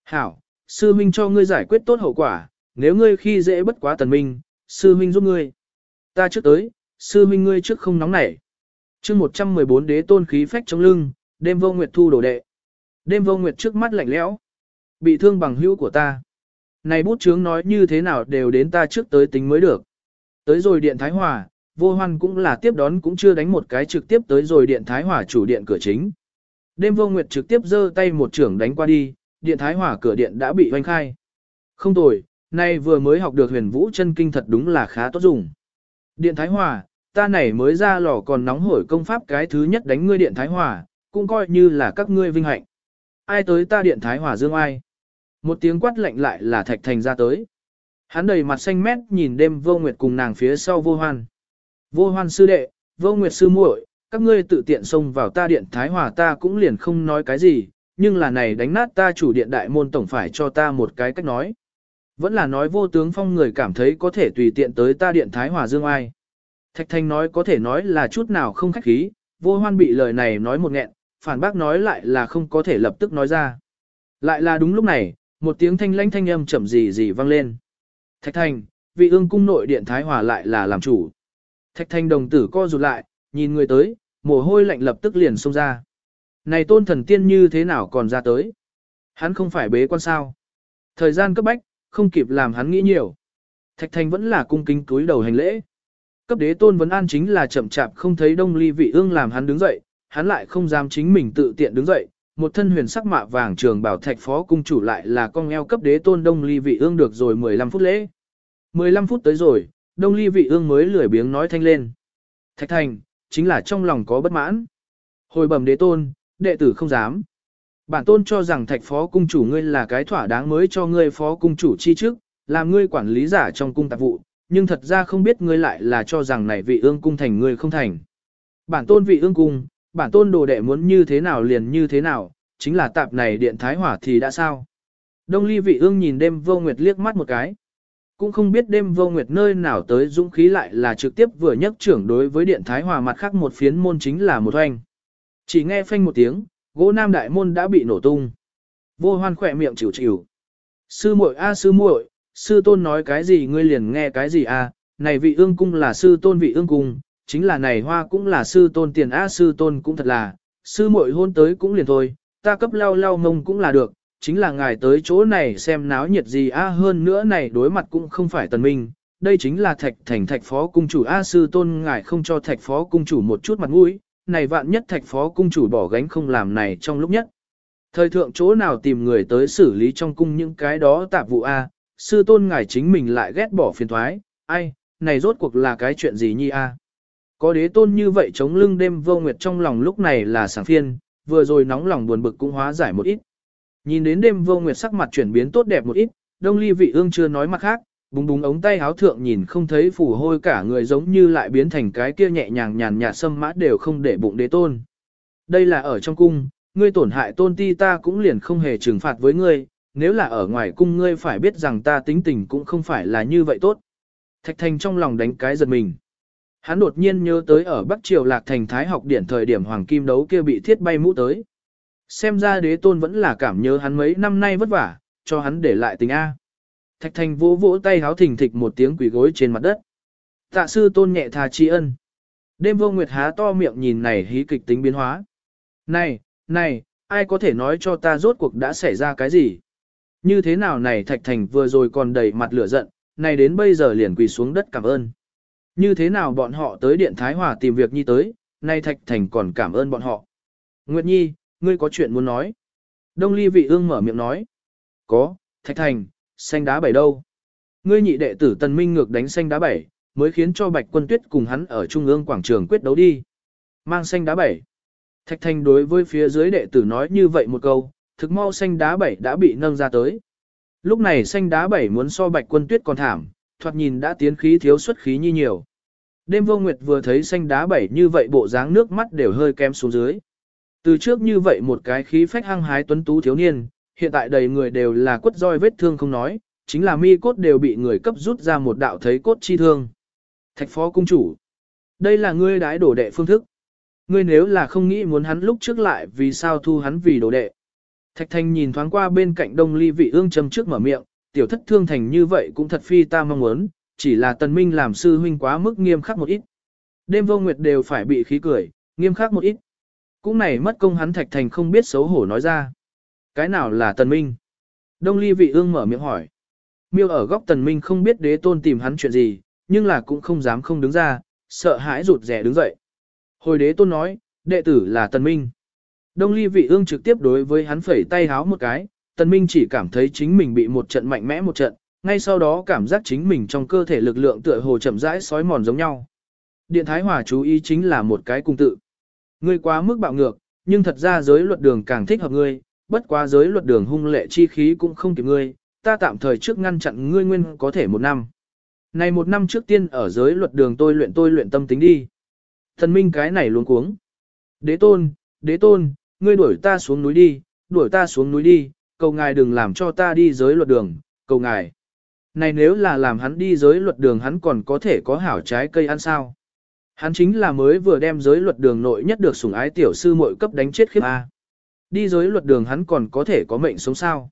Hảo, sư huynh cho ngươi giải quyết tốt hậu quả, nếu ngươi khi dễ bất quá tần minh, sư huynh giúp ngươi. Ta trước tới, sư minh ngươi trước không nóng nảy. chương 114 đế tôn khí phách trong lưng, đêm vô nguyệt thu đồ đệ. Đêm vô nguyệt trước mắt lạnh lẽo. Bị thương bằng hữu của ta. Này bút chướng nói như thế nào đều đến ta trước tới tính mới được. Tới rồi điện Thái Hòa, vô hoan cũng là tiếp đón cũng chưa đánh một cái trực tiếp tới rồi điện Thái Hòa chủ điện cửa chính. Đêm vô nguyệt trực tiếp giơ tay một trưởng đánh qua đi, điện Thái Hòa cửa điện đã bị hoanh khai. Không tồi, nay vừa mới học được huyền vũ chân kinh thật đúng là khá tốt dùng. Điện Thái Hòa, ta này mới ra lò còn nóng hổi công pháp cái thứ nhất đánh ngươi điện Thái Hòa, cũng coi như là các ngươi vinh hạnh. Ai tới ta điện Thái Hòa dương ai? Một tiếng quát lạnh lại là thạch thành ra tới. Hắn đầy mặt xanh mét nhìn đêm vô nguyệt cùng nàng phía sau vô hoan. Vô hoan sư đệ, vô nguyệt sư muội, các ngươi tự tiện xông vào ta điện Thái Hòa ta cũng liền không nói cái gì, nhưng là này đánh nát ta chủ điện đại môn tổng phải cho ta một cái cách nói. Vẫn là nói vô tướng phong người cảm thấy có thể tùy tiện tới ta điện Thái Hòa Dương ai. Thạch Thanh nói có thể nói là chút nào không khách khí, vô hoan bị lời này nói một nghẹn, phản bác nói lại là không có thể lập tức nói ra. Lại là đúng lúc này, một tiếng thanh lãnh thanh âm chậm gì gì vang lên. Thạch Thanh, vị ương cung nội điện Thái Hòa lại là làm chủ. Thạch Thanh đồng tử co rụt lại, nhìn người tới, mồ hôi lạnh lập tức liền xông ra. Này tôn thần tiên như thế nào còn ra tới? Hắn không phải bế quan sao? Thời gian cấp bách, không kịp làm hắn nghĩ nhiều. Thạch Thanh vẫn là cung kính cúi đầu hành lễ. Cấp đế tôn vấn an chính là chậm chạp không thấy đông ly vị ương làm hắn đứng dậy, hắn lại không dám chính mình tự tiện đứng dậy. Một thân huyền sắc mạ vàng trường bảo thạch phó cung chủ lại là con eo cấp đế tôn đông ly vị ương được rồi 15 phút lễ. 15 phút tới rồi, đông ly vị ương mới lười biếng nói thanh lên. Thạch thành, chính là trong lòng có bất mãn. Hồi bẩm đế tôn, đệ tử không dám. Bản tôn cho rằng thạch phó cung chủ ngươi là cái thỏa đáng mới cho ngươi phó cung chủ chi trước, làm ngươi quản lý giả trong cung tạp vụ, nhưng thật ra không biết ngươi lại là cho rằng này vị ương cung thành ngươi không thành. Bản tôn vị ương cung, bản tôn đồ đệ muốn như thế nào liền như thế nào, chính là tạp này điện thái hỏa thì đã sao. Đông ly vị ương nhìn đêm vô nguyệt liếc mắt một cái. Cũng không biết đêm vô nguyệt nơi nào tới dũng khí lại là trực tiếp vừa nhấc trưởng đối với điện thái hòa mặt khác một phiến môn chính là một hoành. Chỉ nghe phanh một tiếng, gỗ nam đại môn đã bị nổ tung. Vô hoan khỏe miệng chịu chịu. Sư muội a sư muội, sư tôn nói cái gì ngươi liền nghe cái gì à? này vị ương cung là sư tôn vị ương cung, chính là này hoa cũng là sư tôn tiền á sư tôn cũng thật là, sư muội hôn tới cũng liền thôi, ta cấp lau lau mông cũng là được, chính là ngài tới chỗ này xem náo nhiệt gì a hơn nữa này đối mặt cũng không phải tần minh, đây chính là thạch thành thạch phó cung chủ a sư tôn ngài không cho thạch phó cung chủ một chút mặt mũi, này vạn nhất thạch phó cung chủ bỏ gánh không làm này trong lúc nhất. Thời thượng chỗ nào tìm người tới xử lý trong cung những cái đó tạp vụ A, sư tôn ngài chính mình lại ghét bỏ phiền thoái, ai, này rốt cuộc là cái chuyện gì nhi A. À? Có đế tôn như vậy chống lưng đêm vô nguyệt trong lòng lúc này là sảng phiên, vừa rồi nóng lòng buồn bực cũng hóa giải một ít. Nhìn đến đêm vô nguyệt sắc mặt chuyển biến tốt đẹp một ít, đông ly vị ương chưa nói mặt khác, búng búng ống tay áo thượng nhìn không thấy phủ hôi cả người giống như lại biến thành cái kia nhẹ nhàng nhàn nhạt sâm mã đều không để bụng đế tôn. Đây là ở trong cung, ngươi tổn hại tôn ti ta cũng liền không hề trừng phạt với ngươi, nếu là ở ngoài cung ngươi phải biết rằng ta tính tình cũng không phải là như vậy tốt. Thạch thành trong lòng đánh cái giật mình. Hắn đột nhiên nhớ tới ở Bắc Triều Lạc Thành Thái học điển thời điểm Hoàng Kim đấu kia bị thiết bay mũ tới. Xem ra đế tôn vẫn là cảm nhớ hắn mấy năm nay vất vả, cho hắn để lại tình A. Thạch thành vỗ vỗ tay háo thình thịch một tiếng quỷ gối trên mặt đất. Tạ sư tôn nhẹ thà tri ân. Đêm vô nguyệt há to miệng nhìn này hí kịch tính biến hóa. Này, này, ai có thể nói cho ta rốt cuộc đã xảy ra cái gì? Như thế nào này thạch thành vừa rồi còn đầy mặt lửa giận, này đến bây giờ liền quỳ xuống đất cảm ơn. Như thế nào bọn họ tới Điện Thái Hòa tìm việc nhi tới, nay thạch thành còn cảm ơn bọn họ. Nguyệt Nhi, ngươi có chuyện muốn nói. Đông ly vị ương mở miệng nói. Có, thạch thành, xanh đá bảy đâu? Ngươi nhị đệ tử Tần Minh ngược đánh xanh đá bảy, mới khiến cho Bạch Quân Tuyết cùng hắn ở trung ương quảng trường quyết đấu đi. Mang xanh đá bảy. Thạch Thanh đối với phía dưới đệ tử nói như vậy một câu, thực mau xanh đá bảy đã bị nâng ra tới. Lúc này xanh đá bảy muốn so Bạch Quân Tuyết còn thảm, thoạt nhìn đã tiến khí thiếu xuất khí như nhiều. Đêm vô nguyệt vừa thấy xanh đá bảy như vậy bộ dáng nước mắt đều hơi kém xuống dưới. Từ trước như vậy một cái khí phách hăng hái tuấn tú thiếu niên, hiện tại đầy người đều là quất roi vết thương không nói, chính là mi cốt đều bị người cấp rút ra một đạo thấy cốt chi thương. Thạch phó cung chủ, đây là ngươi đái đổ đệ phương thức. Ngươi nếu là không nghĩ muốn hắn lúc trước lại vì sao thu hắn vì đổ đệ. Thạch thanh nhìn thoáng qua bên cạnh đông ly vị ương châm trước mở miệng, tiểu thất thương thành như vậy cũng thật phi ta mong muốn, chỉ là tần minh làm sư huynh quá mức nghiêm khắc một ít. Đêm vô nguyệt đều phải bị khí cười, Nghiêm khắc một ít. Cũng này mất công hắn thạch thành không biết xấu hổ nói ra. Cái nào là tần minh? Đông ly vị ương mở miệng hỏi. Miêu ở góc tần minh không biết đế tôn tìm hắn chuyện gì, nhưng là cũng không dám không đứng ra, sợ hãi rụt rè đứng dậy. Hồi đế tôn nói, đệ tử là tần minh. Đông ly vị ương trực tiếp đối với hắn phẩy tay háo một cái, tần minh chỉ cảm thấy chính mình bị một trận mạnh mẽ một trận, ngay sau đó cảm giác chính mình trong cơ thể lực lượng tựa hồ chậm rãi sói mòn giống nhau. Điện Thái Hòa chú ý chính là một cái cung tự. Ngươi quá mức bạo ngược, nhưng thật ra giới luật đường càng thích hợp ngươi, bất quá giới luật đường hung lệ chi khí cũng không kịp ngươi, ta tạm thời trước ngăn chặn ngươi nguyên có thể một năm. Này một năm trước tiên ở giới luật đường tôi luyện tôi luyện tâm tính đi. Thần minh cái này luôn cuống. Đế tôn, đế tôn, ngươi đuổi ta xuống núi đi, đuổi ta xuống núi đi, cầu ngài đừng làm cho ta đi giới luật đường, cầu ngài. Này nếu là làm hắn đi giới luật đường hắn còn có thể có hảo trái cây ăn sao? Hắn chính là mới vừa đem giới luật đường nội nhất được sủng ái tiểu sư muội cấp đánh chết khiếp A. Đi giới luật đường hắn còn có thể có mệnh sống sao?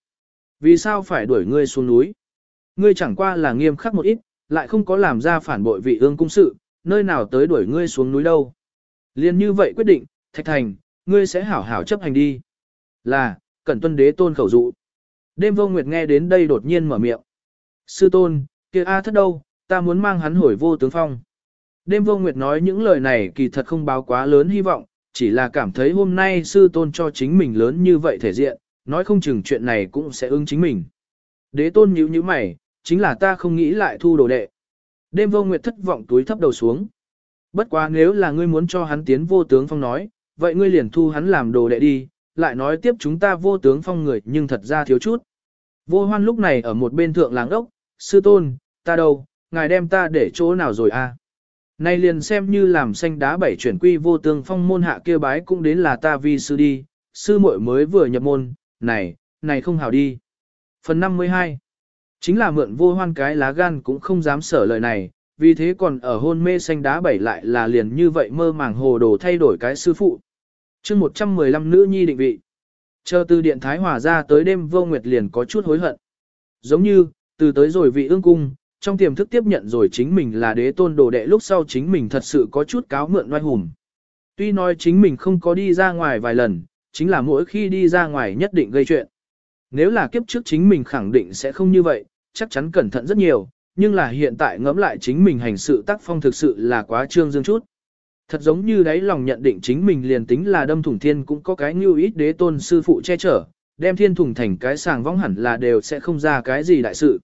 Vì sao phải đuổi ngươi xuống núi? Ngươi chẳng qua là nghiêm khắc một ít, lại không có làm ra phản bội vị ương cung sự, nơi nào tới đuổi ngươi xuống núi đâu. Liên như vậy quyết định, thạch thành, ngươi sẽ hảo hảo chấp hành đi. Là, cẩn tuân đế tôn khẩu dụ. Đêm vô nguyệt nghe đến đây đột nhiên mở miệng. Sư tôn, kia A thất đâu, ta muốn mang hắn hồi vô tướng phong. Đêm vô nguyệt nói những lời này kỳ thật không báo quá lớn hy vọng, chỉ là cảm thấy hôm nay sư tôn cho chính mình lớn như vậy thể diện, nói không chừng chuyện này cũng sẽ ứng chính mình. Đế tôn nhíu nhíu mày, chính là ta không nghĩ lại thu đồ đệ. Đêm vô nguyệt thất vọng túi thấp đầu xuống. Bất quá nếu là ngươi muốn cho hắn tiến vô tướng phong nói, vậy ngươi liền thu hắn làm đồ đệ đi, lại nói tiếp chúng ta vô tướng phong người nhưng thật ra thiếu chút. Vô hoan lúc này ở một bên thượng làng ốc, sư tôn, ta đâu, ngài đem ta để chỗ nào rồi a? À? Nay liền xem như làm xanh đá bảy chuyển quy vô tướng phong môn hạ kia bái cũng đến là ta vi sư đi, sư muội mới vừa nhập môn, này, này không hảo đi. Phần 52 Chính là mượn vô hoan cái lá gan cũng không dám sở lời này, vì thế còn ở hôn mê xanh đá bảy lại là liền như vậy mơ màng hồ đồ thay đổi cái sư phụ chương 115 nữ nhi định vị. Chờ từ điện Thái Hòa ra tới đêm vô nguyệt liền có chút hối hận. Giống như, từ tới rồi vị ương cung, trong tiềm thức tiếp nhận rồi chính mình là đế tôn đồ đệ lúc sau chính mình thật sự có chút cáo mượn oai hùng. Tuy nói chính mình không có đi ra ngoài vài lần, chính là mỗi khi đi ra ngoài nhất định gây chuyện. Nếu là kiếp trước chính mình khẳng định sẽ không như vậy, chắc chắn cẩn thận rất nhiều, nhưng là hiện tại ngẫm lại chính mình hành sự tác phong thực sự là quá trương dương chút. Thật giống như đáy lòng nhận định chính mình liền tính là đâm thủng thiên cũng có cái như ít đế tôn sư phụ che chở, đem thiên thủng thành cái sàng vong hẳn là đều sẽ không ra cái gì đại sự.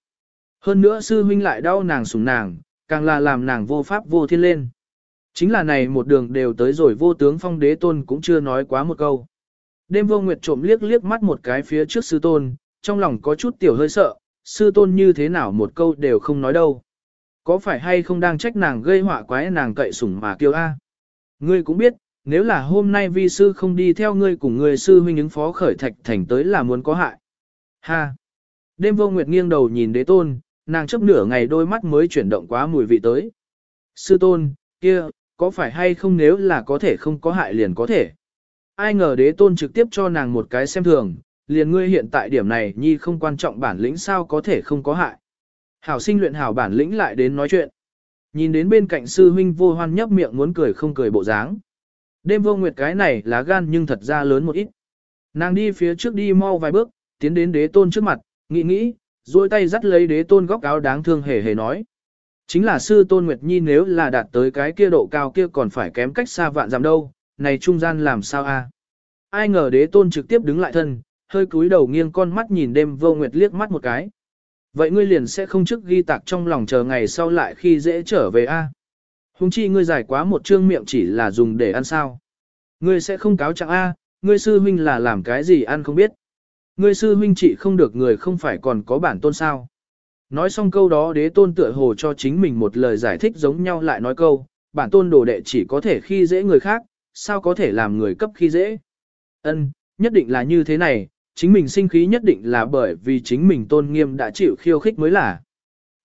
Hơn nữa sư huynh lại đau nàng sủng nàng, càng là làm nàng vô pháp vô thiên lên. Chính là này một đường đều tới rồi vô tướng phong đế tôn cũng chưa nói quá một câu. Đêm vô nguyệt trộm liếc liếc mắt một cái phía trước sư tôn, trong lòng có chút tiểu hơi sợ, sư tôn như thế nào một câu đều không nói đâu. Có phải hay không đang trách nàng gây họa quái nàng cậy sủng mà kêu a? Ngươi cũng biết, nếu là hôm nay vi sư không đi theo ngươi cùng người sư huynh ứng phó khởi thạch thành tới là muốn có hại. Ha! Đêm vô nguyệt nghiêng đầu nhìn đế tôn, nàng chấp nửa ngày đôi mắt mới chuyển động quá mùi vị tới. Sư tôn, kia, có phải hay không nếu là có thể không có hại liền có thể. Ai ngờ đế tôn trực tiếp cho nàng một cái xem thường, liền ngươi hiện tại điểm này nhi không quan trọng bản lĩnh sao có thể không có hại. Hảo sinh luyện hảo bản lĩnh lại đến nói chuyện. Nhìn đến bên cạnh sư huynh vô hoan nhấp miệng muốn cười không cười bộ dáng. Đêm vô nguyệt cái này lá gan nhưng thật ra lớn một ít. Nàng đi phía trước đi mau vài bước, tiến đến đế tôn trước mặt, nghĩ nghĩ, duỗi tay dắt lấy đế tôn góc áo đáng thương hề hề nói. Chính là sư tôn Nguyệt Nhi nếu là đạt tới cái kia độ cao kia còn phải kém cách xa vạn dặm đâu, này trung gian làm sao a? Ai ngờ đế tôn trực tiếp đứng lại thân, hơi cúi đầu nghiêng con mắt nhìn đêm vô nguyệt liếc mắt một cái. Vậy ngươi liền sẽ không trước ghi tạc trong lòng chờ ngày sau lại khi dễ trở về a? Hùng chi ngươi giải quá một trương miệng chỉ là dùng để ăn sao. Ngươi sẽ không cáo trạng a, ngươi sư huynh là làm cái gì ăn không biết. Ngươi sư huynh chỉ không được người không phải còn có bản tôn sao. Nói xong câu đó đế tôn tựa hồ cho chính mình một lời giải thích giống nhau lại nói câu, bản tôn đồ đệ chỉ có thể khi dễ người khác, sao có thể làm người cấp khi dễ. Ân, nhất định là như thế này, chính mình sinh khí nhất định là bởi vì chính mình tôn nghiêm đã chịu khiêu khích mới là.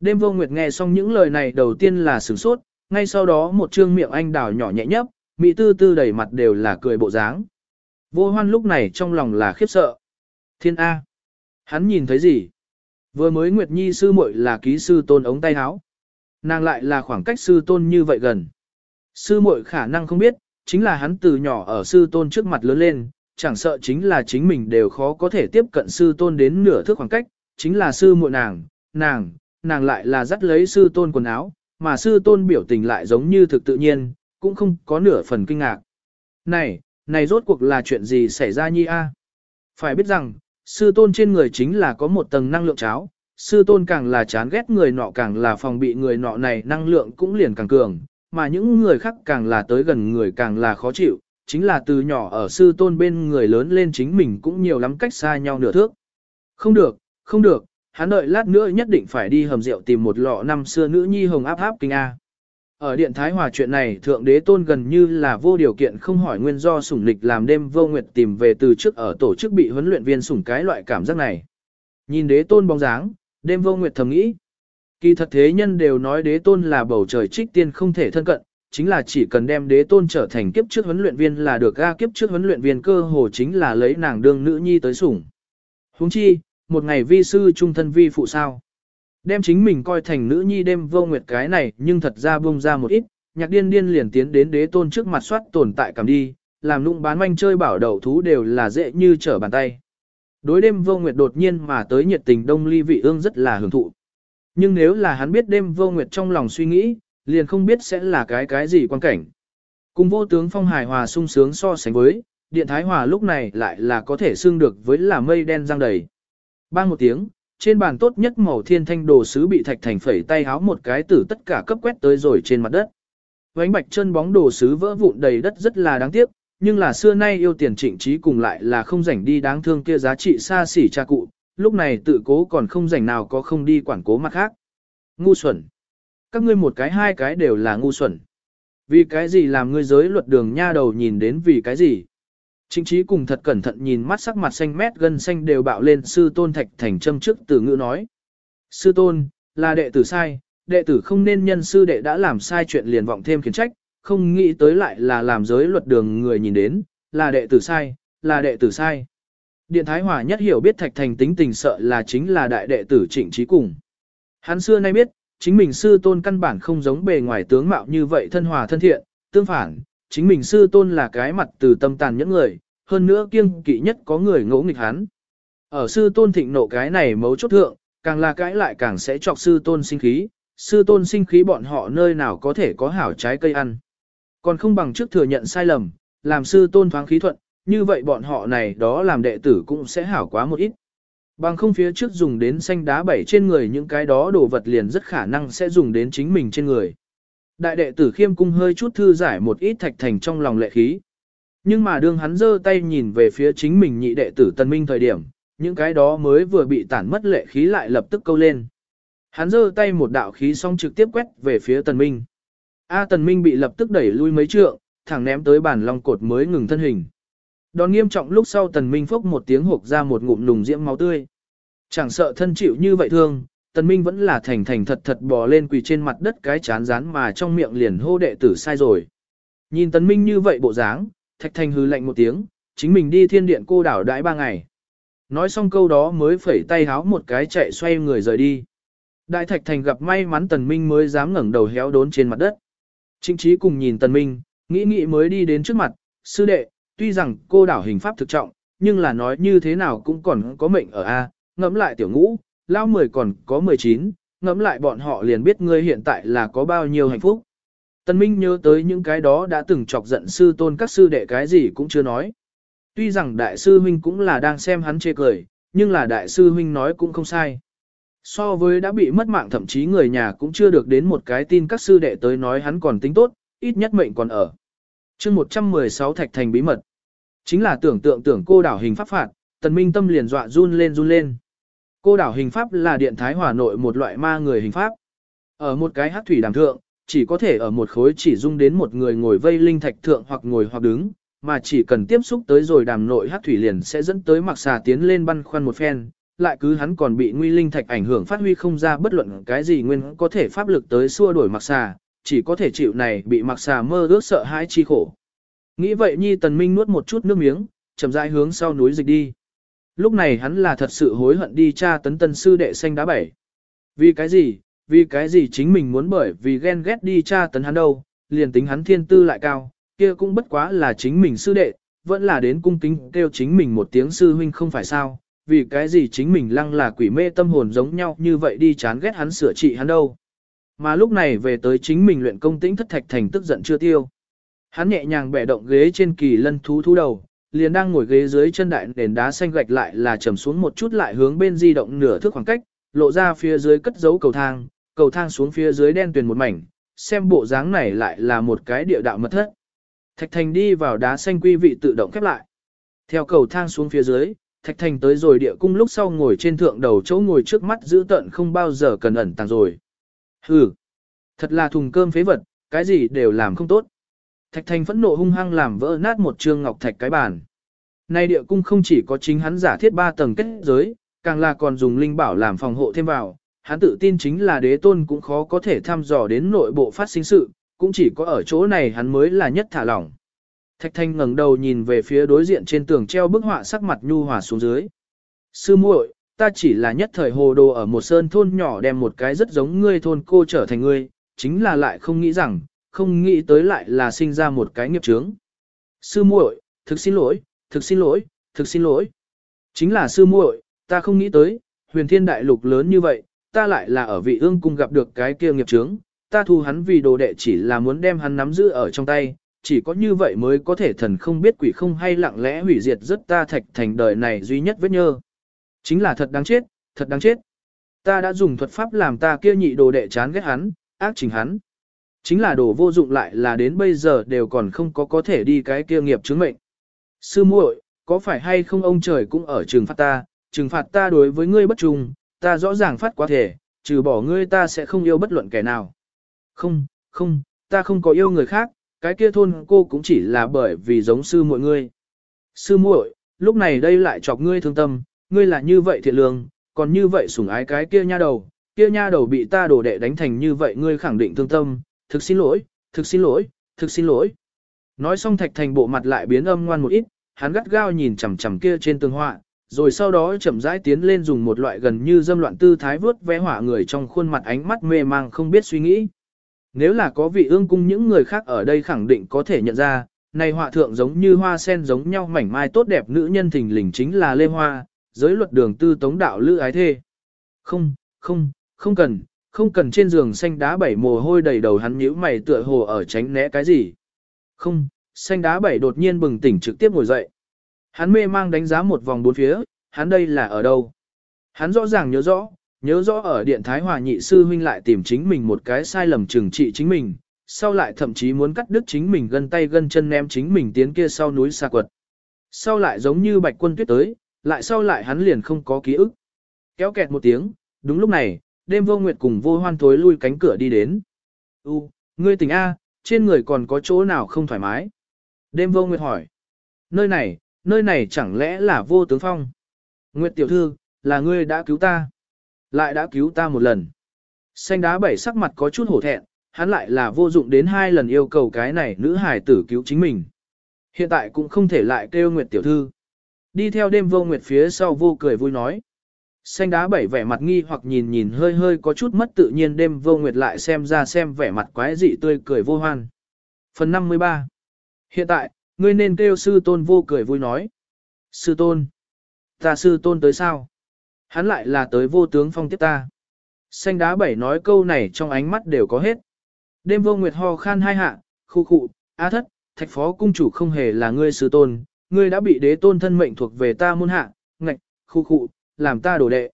Đêm vô nguyệt nghe xong những lời này đầu tiên là sửng sốt, ngay sau đó một trương miệng anh đào nhỏ nhẹ nhấp, mỹ tư tư đầy mặt đều là cười bộ dáng. Vô hoan lúc này trong lòng là khiếp sợ. Thiên A. Hắn nhìn thấy gì? Vừa mới Nguyệt Nhi sư muội là ký sư tôn ống tay áo. Nàng lại là khoảng cách sư tôn như vậy gần. Sư muội khả năng không biết, chính là hắn từ nhỏ ở sư tôn trước mặt lớn lên, chẳng sợ chính là chính mình đều khó có thể tiếp cận sư tôn đến nửa thước khoảng cách, chính là sư muội nàng, nàng, nàng lại là dắt lấy sư tôn quần áo, mà sư tôn biểu tình lại giống như thực tự nhiên, cũng không có nửa phần kinh ngạc. Này, này rốt cuộc là chuyện gì xảy ra nhi a? Phải biết rằng, sư tôn trên người chính là có một tầng năng lượng cháo, sư tôn càng là chán ghét người nọ càng là phòng bị người nọ này năng lượng cũng liền càng cường, mà những người khác càng là tới gần người càng là khó chịu, chính là từ nhỏ ở sư tôn bên người lớn lên chính mình cũng nhiều lắm cách xa nhau nửa thước. Không được, không được, hắn đợi lát nữa nhất định phải đi hầm rượu tìm một lọ năm xưa nữ nhi hồng áp áp kinh A. Ở Điện Thái Hòa chuyện này Thượng Đế Tôn gần như là vô điều kiện không hỏi nguyên do sủng lịch làm đêm vô nguyệt tìm về từ trước ở tổ chức bị huấn luyện viên sủng cái loại cảm giác này. Nhìn Đế Tôn bóng dáng, đêm vô nguyệt thầm nghĩ. Kỳ thật thế nhân đều nói Đế Tôn là bầu trời trích tiên không thể thân cận, chính là chỉ cần đem Đế Tôn trở thành kiếp trước huấn luyện viên là được ga kiếp trước huấn luyện viên cơ hồ chính là lấy nàng đương nữ nhi tới sủng. Huống chi, một ngày vi sư trung thân vi phụ sao. Đem chính mình coi thành nữ nhi đêm vô nguyệt cái này nhưng thật ra buông ra một ít, nhạc điên điên liền tiến đến đế tôn trước mặt soát tồn tại cảm đi, làm nụng bán manh chơi bảo đầu thú đều là dễ như trở bàn tay. Đối đêm vô nguyệt đột nhiên mà tới nhiệt tình đông ly vị ương rất là hưởng thụ. Nhưng nếu là hắn biết đêm vô nguyệt trong lòng suy nghĩ, liền không biết sẽ là cái cái gì quan cảnh. Cùng vô tướng phong hài hòa sung sướng so sánh với, điện thái hòa lúc này lại là có thể xưng được với là mây đen răng đầy. Bang một tiếng, trên bàn tốt nhất màu thiên thanh đồ sứ bị thạch thành phẩy tay háo một cái tử tất cả cấp quét tới rồi trên mặt đất. Vánh bạch chân bóng đồ sứ vỡ vụn đầy đất rất là đáng tiếc, nhưng là xưa nay yêu tiền trịnh trí cùng lại là không rảnh đi đáng thương kia giá trị xa xỉ cha cụ, lúc này tự cố còn không rảnh nào có không đi quản cố mặt khác. Ngu xuẩn. Các ngươi một cái hai cái đều là ngu xuẩn. Vì cái gì làm ngươi giới luật đường nha đầu nhìn đến vì cái gì? Trịnh trí cùng thật cẩn thận nhìn mắt sắc mặt xanh mét gân xanh đều bạo lên sư tôn thạch thành châm trước từ ngữ nói. Sư tôn, là đệ tử sai, đệ tử không nên nhân sư đệ đã làm sai chuyện liền vọng thêm khiển trách, không nghĩ tới lại là làm giới luật đường người nhìn đến, là đệ tử sai, là đệ tử sai. Điện Thái Hòa nhất hiểu biết thạch thành tính tình sợ là chính là đại đệ tử trịnh trí cùng. Hắn xưa nay biết, chính mình sư tôn căn bản không giống bề ngoài tướng mạo như vậy thân hòa thân thiện, tương phản, chính mình sư tôn là cái mặt từ tâm tàn những người, hơn nữa kiêng kỵ nhất có người ngỗ nghịch hắn. Ở sư tôn thịnh nộ cái này mấu chốt thượng, càng là cái lại càng sẽ chọc sư tôn sinh khí, sư tôn sinh khí bọn họ nơi nào có thể có hảo trái cây ăn. Còn không bằng trước thừa nhận sai lầm, làm sư tôn thoáng khí thuận, như vậy bọn họ này đó làm đệ tử cũng sẽ hảo quá một ít. Bằng không phía trước dùng đến xanh đá bảy trên người những cái đó đồ vật liền rất khả năng sẽ dùng đến chính mình trên người. Đại đệ tử khiêm cung hơi chút thư giải một ít thạch thành trong lòng lệ khí. Nhưng mà đương hắn giơ tay nhìn về phía chính mình nhị đệ tử tần minh thời điểm, những cái đó mới vừa bị tản mất lệ khí lại lập tức câu lên. Hắn giơ tay một đạo khí xong trực tiếp quét về phía tần minh. A tần minh bị lập tức đẩy lui mấy trượng, thẳng ném tới bàn long cột mới ngừng thân hình. Đòn nghiêm trọng lúc sau tần minh phốc một tiếng hộp ra một ngụm nùng diễm máu tươi. Chẳng sợ thân chịu như vậy thương, Tần Minh vẫn là thành thành thật thật bò lên quỳ trên mặt đất cái chán rán mà trong miệng liền hô đệ tử sai rồi. Nhìn Tần Minh như vậy bộ dáng, Thạch Thành hừ lạnh một tiếng, chính mình đi thiên điện cô đảo đãi ba ngày. Nói xong câu đó mới phẩy tay háo một cái chạy xoay người rời đi. Đại Thạch Thành gặp may mắn Tần Minh mới dám ngẩng đầu héo đốn trên mặt đất. Trịnh trí cùng nhìn Tần Minh, nghĩ nghĩ mới đi đến trước mặt, sư đệ, tuy rằng cô đảo hình pháp thực trọng, nhưng là nói như thế nào cũng còn có mệnh ở A, ngẫm lại tiểu ngũ, lao mười còn có 19, ngẫm lại bọn họ liền biết ngươi hiện tại là có bao nhiêu hạnh phúc. Tân Minh nhớ tới những cái đó đã từng chọc giận sư tôn các sư đệ cái gì cũng chưa nói. Tuy rằng đại sư huynh cũng là đang xem hắn chê cười, nhưng là đại sư huynh nói cũng không sai. So với đã bị mất mạng thậm chí người nhà cũng chưa được đến một cái tin các sư đệ tới nói hắn còn tính tốt, ít nhất mệnh còn ở. chương 116 Thạch Thành bí mật. Chính là tưởng tượng tưởng cô đảo hình pháp phạt, tần minh tâm liền dọa run lên run lên. Cô đảo hình pháp là điện thái hòa nội một loại ma người hình pháp. Ở một cái hát thủy đàm thượng, chỉ có thể ở một khối chỉ dung đến một người ngồi vây linh thạch thượng hoặc ngồi hoặc đứng, mà chỉ cần tiếp xúc tới rồi đàm nội hát thủy liền sẽ dẫn tới mặc xà tiến lên băn khoăn một phen, lại cứ hắn còn bị nguy linh thạch ảnh hưởng phát huy không ra bất luận cái gì nguyên có thể pháp lực tới xua đuổi mặc xà, chỉ có thể chịu này bị mặc xà mơ ước sợ hãi chi khổ. Nghĩ vậy Nhi Tần Minh nuốt một chút nước miếng, chậm rãi hướng sau núi dịch đi. Lúc này hắn là thật sự hối hận đi tra tấn tân sư đệ xanh đá bảy. Vì cái gì, vì cái gì chính mình muốn bởi vì ghen ghét đi tra tấn hắn đâu, liền tính hắn thiên tư lại cao, kia cũng bất quá là chính mình sư đệ, vẫn là đến cung kính kêu chính mình một tiếng sư huynh không phải sao, vì cái gì chính mình lăng là quỷ mê tâm hồn giống nhau như vậy đi chán ghét hắn sửa trị hắn đâu. Mà lúc này về tới chính mình luyện công tĩnh thất thạch thành tức giận chưa tiêu. Hắn nhẹ nhàng bẻ động ghế trên kỳ lân thú thú đầu, liền đang ngồi ghế dưới chân đại nền đá xanh gạch lại là trầm xuống một chút lại hướng bên di động nửa thước khoảng cách, lộ ra phía dưới cất giấu cầu thang, cầu thang xuống phía dưới đen tuyền một mảnh, xem bộ dáng này lại là một cái địa đạo mật thất. Thạch Thành đi vào đá xanh quy vị tự động khép lại. Theo cầu thang xuống phía dưới, Thạch Thành tới rồi địa cung lúc sau ngồi trên thượng đầu chỗ ngồi trước mắt giữ tận không bao giờ cần ẩn tàng rồi. Hừ, thật là thùng cơm phế vật, cái gì đều làm không tốt. Thạch Thành phẫn nộ hung hăng làm vỡ nát một trương ngọc thạch cái bàn. Nay địa cung không chỉ có chính hắn giả thiết ba tầng kết giới, càng là còn dùng linh bảo làm phòng hộ thêm vào, hắn tự tin chính là đế tôn cũng khó có thể thăm dò đến nội bộ phát sinh sự, cũng chỉ có ở chỗ này hắn mới là nhất thả lỏng. Thạch Thanh ngẩng đầu nhìn về phía đối diện trên tường treo bức họa sắc mặt nhu hòa xuống dưới. Sư muội, ta chỉ là nhất thời hồ đồ ở một sơn thôn nhỏ đem một cái rất giống ngươi thôn cô trở thành ngươi, chính là lại không nghĩ rằng, không nghĩ tới lại là sinh ra một cái nghiệp chướng. Sư muội, thực xin lỗi, thực xin lỗi, thực xin lỗi. Chính là sư muội, ta không nghĩ tới, huyền thiên đại lục lớn như vậy, ta lại là ở vị ương cung gặp được cái kia nghiệp chướng, ta thu hắn vì đồ đệ chỉ là muốn đem hắn nắm giữ ở trong tay, chỉ có như vậy mới có thể thần không biết quỷ không hay lặng lẽ hủy diệt rất ta thạch thành đời này duy nhất vết nhơ. Chính là thật đáng chết, thật đáng chết. Ta đã dùng thuật pháp làm ta kia nhị đồ đệ chán ghét hắn, ác chỉnh hắn. Chính là đồ vô dụng lại là đến bây giờ đều còn không có có thể đi cái kia nghiệp chứng mệnh. Sư muội, có phải hay không ông trời cũng ở trừng phạt ta, trừng phạt ta đối với ngươi bất trung, ta rõ ràng phát quá thể, trừ bỏ ngươi ta sẽ không yêu bất luận kẻ nào. Không, không, ta không có yêu người khác, cái kia thôn cô cũng chỉ là bởi vì giống sư muội ngươi. Sư muội, lúc này đây lại chọc ngươi thương tâm, ngươi là như vậy thiện lương, còn như vậy sủng ái cái kia nha đầu, kia nha đầu bị ta đổ đệ đánh thành như vậy ngươi khẳng định thương tâm, thực xin lỗi, thực xin lỗi, thực xin lỗi. Nói xong thạch thành bộ mặt lại biến âm ngoan một ít, hắn gắt gao nhìn chằm chằm kia trên tường họa, rồi sau đó chậm rãi tiến lên dùng một loại gần như dâm loạn tư thái vớt vẽ hỏa người trong khuôn mặt ánh mắt mê mang không biết suy nghĩ. Nếu là có vị ương cung những người khác ở đây khẳng định có thể nhận ra, này họa thượng giống như hoa sen giống nhau mảnh mai tốt đẹp nữ nhân thình lình chính là Lê Hoa, giới luật đường tư tống đạo lữ ái thê. Không, không, không cần, không cần trên giường xanh đá bảy mồ hôi đầy đầu hắn nhíu mày tựa hồ ở tránh né cái gì. Không, xanh đá bảy đột nhiên bừng tỉnh trực tiếp ngồi dậy. Hắn mê mang đánh giá một vòng bốn phía, hắn đây là ở đâu? Hắn rõ ràng nhớ rõ, nhớ rõ ở điện Thái Hòa nhị sư huynh lại tìm chính mình một cái sai lầm trừng trị chính mình, sau lại thậm chí muốn cắt đứt chính mình gân tay gân chân ném chính mình tiến kia sau núi xa quật. Sau lại giống như bạch quân tuyết tới, lại sau lại hắn liền không có ký ức. Kéo kẹt một tiếng, đúng lúc này, đêm vô nguyệt cùng vô hoan thối lui cánh cửa đi đến. U, ngươi tỉnh A, trên người còn có chỗ nào không thoải mái? Đêm vô nguyệt hỏi. Nơi này, nơi này chẳng lẽ là vô tướng phong? Nguyệt tiểu thư, là ngươi đã cứu ta. Lại đã cứu ta một lần. Xanh đá bảy sắc mặt có chút hổ thẹn, hắn lại là vô dụng đến hai lần yêu cầu cái này nữ hài tử cứu chính mình. Hiện tại cũng không thể lại kêu Nguyệt tiểu thư. Đi theo đêm vô Nguyệt phía sau vô cười vui nói. Xanh đá bảy vẻ mặt nghi hoặc nhìn nhìn hơi hơi có chút mất tự nhiên đêm vô Nguyệt lại xem ra xem vẻ mặt quái dị tươi cười vô hoan. Phần 53 Hiện tại, ngươi nên kêu sư tôn vô cười vui nói. Sư tôn. Ta sư tôn tới sao? Hắn lại là tới vô tướng phong tiếp ta. Xanh đá bảy nói câu này trong ánh mắt đều có hết. Đêm vô nguyệt ho khan hai hạ, khu khụ, á thất, thạch phó cung chủ không hề là ngươi sư tôn, ngươi đã bị đế tôn thân mệnh thuộc về ta môn hạ, ngạch, khu khụ, làm ta đổ đệ.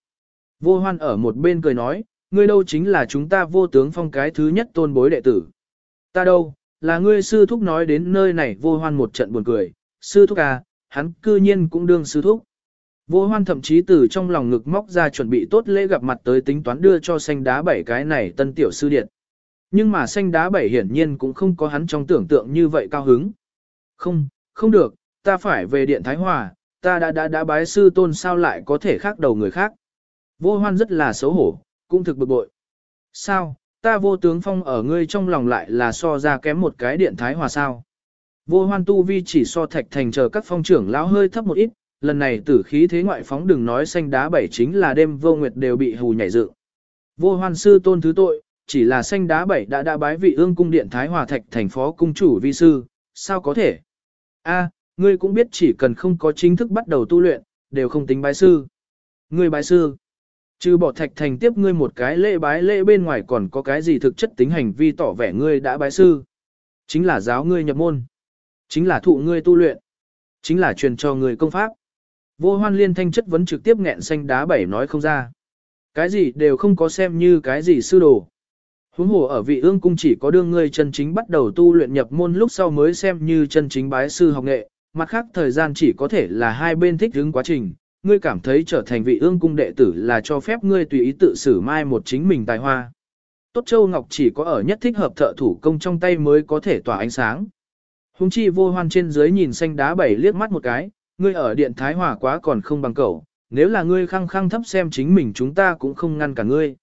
Vô hoan ở một bên cười nói, ngươi đâu chính là chúng ta vô tướng phong cái thứ nhất tôn bối đệ tử. Ta đâu, là ngươi sư thúc nói đến nơi này vô hoan một trận buồn cười, sư thúc à, hắn cư nhiên cũng đương sư thúc. Vô hoan thậm chí từ trong lòng ngực móc ra chuẩn bị tốt lễ gặp mặt tới tính toán đưa cho xanh đá bảy cái này tân tiểu sư điện. Nhưng mà xanh đá bảy hiển nhiên cũng không có hắn trong tưởng tượng như vậy cao hứng. Không, không được, ta phải về điện Thái Hòa, ta đã đã đã bái sư tôn sao lại có thể khác đầu người khác. Vô hoan rất là xấu hổ, cũng thực bực bội. Sao, ta vô tướng phong ở ngươi trong lòng lại là so ra kém một cái điện Thái Hòa sao. Vô hoan tu vi chỉ so thạch thành chờ các phong trưởng lão hơi thấp một ít, lần này tử khí thế ngoại phóng đừng nói xanh đá bảy chính là đêm vô nguyệt đều bị hù nhảy dựng. Vô hoan sư tôn thứ tội, chỉ là xanh đá bảy đã đã bái vị ương cung điện Thái Hòa Thạch thành phó cung chủ vi sư, sao có thể? A, ngươi cũng biết chỉ cần không có chính thức bắt đầu tu luyện, đều không tính bái sư. Ngươi bái sư, trừ bỏ thạch thành tiếp ngươi một cái lễ bái lễ bên ngoài còn có cái gì thực chất tính hành vi tỏ vẻ ngươi đã bái sư. Chính là giáo ngươi nhập môn, chính là thụ ngươi tu luyện, chính là truyền cho ngươi công pháp. Vô hoan liên thanh chất vấn trực tiếp nghẹn xanh đá bảy nói không ra. Cái gì đều không có xem như cái gì sư đồ. Huống hồ ở vị ương cung chỉ có đương ngươi chân chính bắt đầu tu luyện nhập môn lúc sau mới xem như chân chính bái sư học nghệ, mặt khác thời gian chỉ có thể là hai bên thích ứng quá trình. Ngươi cảm thấy trở thành vị ương cung đệ tử là cho phép ngươi tùy ý tự xử mai một chính mình tài hoa. Tốt Châu Ngọc chỉ có ở nhất thích hợp thợ thủ công trong tay mới có thể tỏa ánh sáng. Hùng chi vô hoan trên dưới nhìn xanh đá bảy liếc mắt một cái, ngươi ở điện Thái Hòa quá còn không bằng cậu, nếu là ngươi khăng khăng thấp xem chính mình chúng ta cũng không ngăn cả ngươi.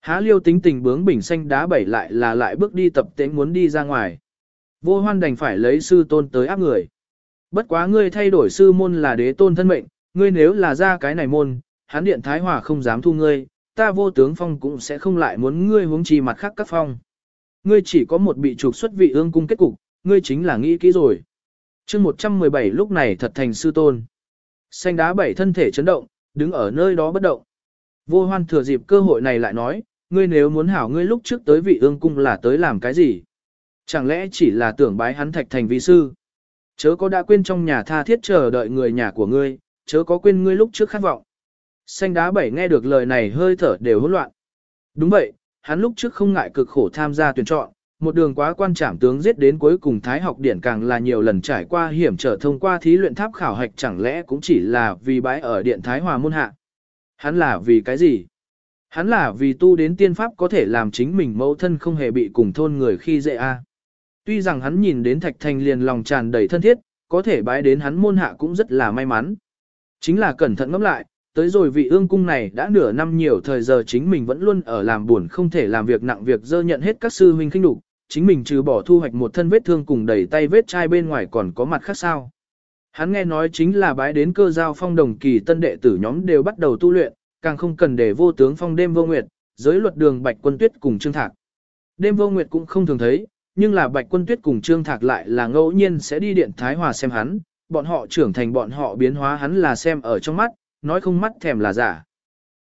Há liêu tính tình bướng bỉnh xanh đá bảy lại là lại bước đi tập tễnh muốn đi ra ngoài. Vô hoan đành phải lấy sư tôn tới áp người. Bất quá ngươi thay đổi sư môn là đế tôn thân mệnh, ngươi nếu là ra cái này môn, hắn điện thái hòa không dám thu ngươi, ta vô tướng phong cũng sẽ không lại muốn ngươi hướng trì mặt khác các phong. Ngươi chỉ có một bị trục xuất vị ương cung kết cục, ngươi chính là nghĩ kỹ rồi. chương 117 lúc này thật thành sư tôn. Xanh đá bảy thân thể chấn động, đứng ở nơi đó bất động. Vô hoan thừa dịp cơ hội này lại nói, ngươi nếu muốn hảo ngươi lúc trước tới vị ương cung là tới làm cái gì? Chẳng lẽ chỉ là tưởng bái hắn thạch thành vi sư? Chớ có đã quên trong nhà tha thiết chờ đợi người nhà của ngươi, chớ có quên ngươi lúc trước khát vọng. Xanh đá bảy nghe được lời này hơi thở đều hỗn loạn. Đúng vậy, hắn lúc trước không ngại cực khổ tham gia tuyển chọn, một đường quá quan trảm tướng giết đến cuối cùng thái học điển càng là nhiều lần trải qua hiểm trở thông qua thí luyện tháp khảo hạch chẳng lẽ cũng chỉ là vì bãi ở điện thái hòa môn hạ. Hắn là vì cái gì? Hắn là vì tu đến tiên pháp có thể làm chính mình mẫu thân không hề bị cùng thôn người khi dễ a. Tuy rằng hắn nhìn đến Thạch Thành liền lòng tràn đầy thân thiết, có thể bái đến hắn môn hạ cũng rất là may mắn. Chính là cẩn thận ngẫm lại, tới rồi vị ương cung này đã nửa năm nhiều thời giờ chính mình vẫn luôn ở làm buồn không thể làm việc nặng việc dơ nhận hết các sư huynh khinh đục, chính mình trừ bỏ thu hoạch một thân vết thương cùng đầy tay vết chai bên ngoài còn có mặt khác sao. Hắn nghe nói chính là bái đến cơ giao phong đồng kỳ tân đệ tử nhóm đều bắt đầu tu luyện, càng không cần để vô tướng phong đêm vô nguyệt, giới luật đường bạch quân tuyết cùng trương thạc. Đêm vô nguyệt cũng không thường thấy, nhưng là bạch quân tuyết cùng trương thạc lại là ngẫu nhiên sẽ đi điện thái hòa xem hắn, bọn họ trưởng thành bọn họ biến hóa hắn là xem ở trong mắt, nói không mắt thèm là giả.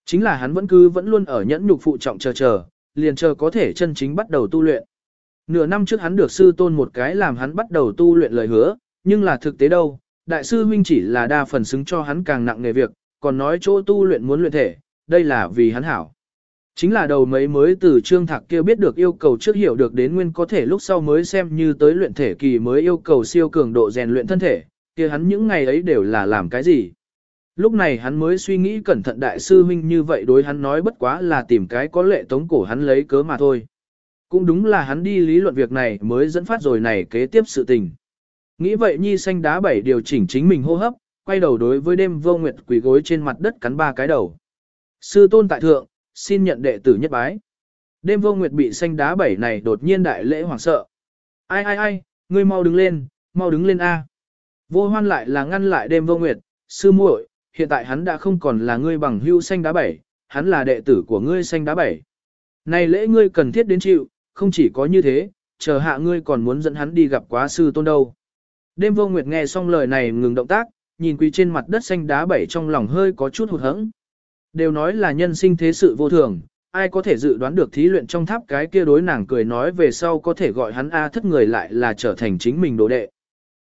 Chính là hắn vẫn cứ vẫn luôn ở nhẫn nhục phụ trọng chờ chờ, liền chờ có thể chân chính bắt đầu tu luyện. Nửa năm trước hắn được sư tôn một cái làm hắn bắt đầu tu luyện lời hứa, nhưng là thực tế đâu, đại sư huynh chỉ là đa phần xứng cho hắn càng nặng nghề việc, còn nói chỗ tu luyện muốn luyện thể, đây là vì hắn hảo. Chính là đầu mấy mới từ trương thạc kia biết được yêu cầu trước hiểu được đến nguyên có thể lúc sau mới xem như tới luyện thể kỳ mới yêu cầu siêu cường độ rèn luyện thân thể, kia hắn những ngày ấy đều là làm cái gì. Lúc này hắn mới suy nghĩ cẩn thận đại sư huynh như vậy đối hắn nói bất quá là tìm cái có lệ tống cổ hắn lấy cớ mà thôi. Cũng đúng là hắn đi lý luận việc này mới dẫn phát rồi này kế tiếp sự tình. Nghĩ vậy Nhi xanh đá bảy điều chỉnh chính mình hô hấp, quay đầu đối với đêm vô nguyệt quỳ gối trên mặt đất cắn ba cái đầu. Sư tôn tại thượng, xin nhận đệ tử nhất bái. Đêm vô nguyệt bị xanh đá bảy này đột nhiên đại lễ hoảng sợ. Ai ai ai, ngươi mau đứng lên, mau đứng lên A. Vô hoan lại là ngăn lại đêm vô nguyệt, sư muội, hiện tại hắn đã không còn là ngươi bằng hưu xanh đá bảy, hắn là đệ tử của ngươi xanh đá bảy. Này lễ ngươi cần thiết đến chịu, không chỉ có như thế, chờ hạ ngươi còn muốn dẫn hắn đi gặp quá sư tôn đâu. Đêm vô nguyệt nghe xong lời này ngừng động tác, nhìn quỳ trên mặt đất xanh đá bảy trong lòng hơi có chút hụt hẫng. Đều nói là nhân sinh thế sự vô thường, ai có thể dự đoán được thí luyện trong tháp cái kia đối nàng cười nói về sau có thể gọi hắn A thất người lại là trở thành chính mình đồ đệ.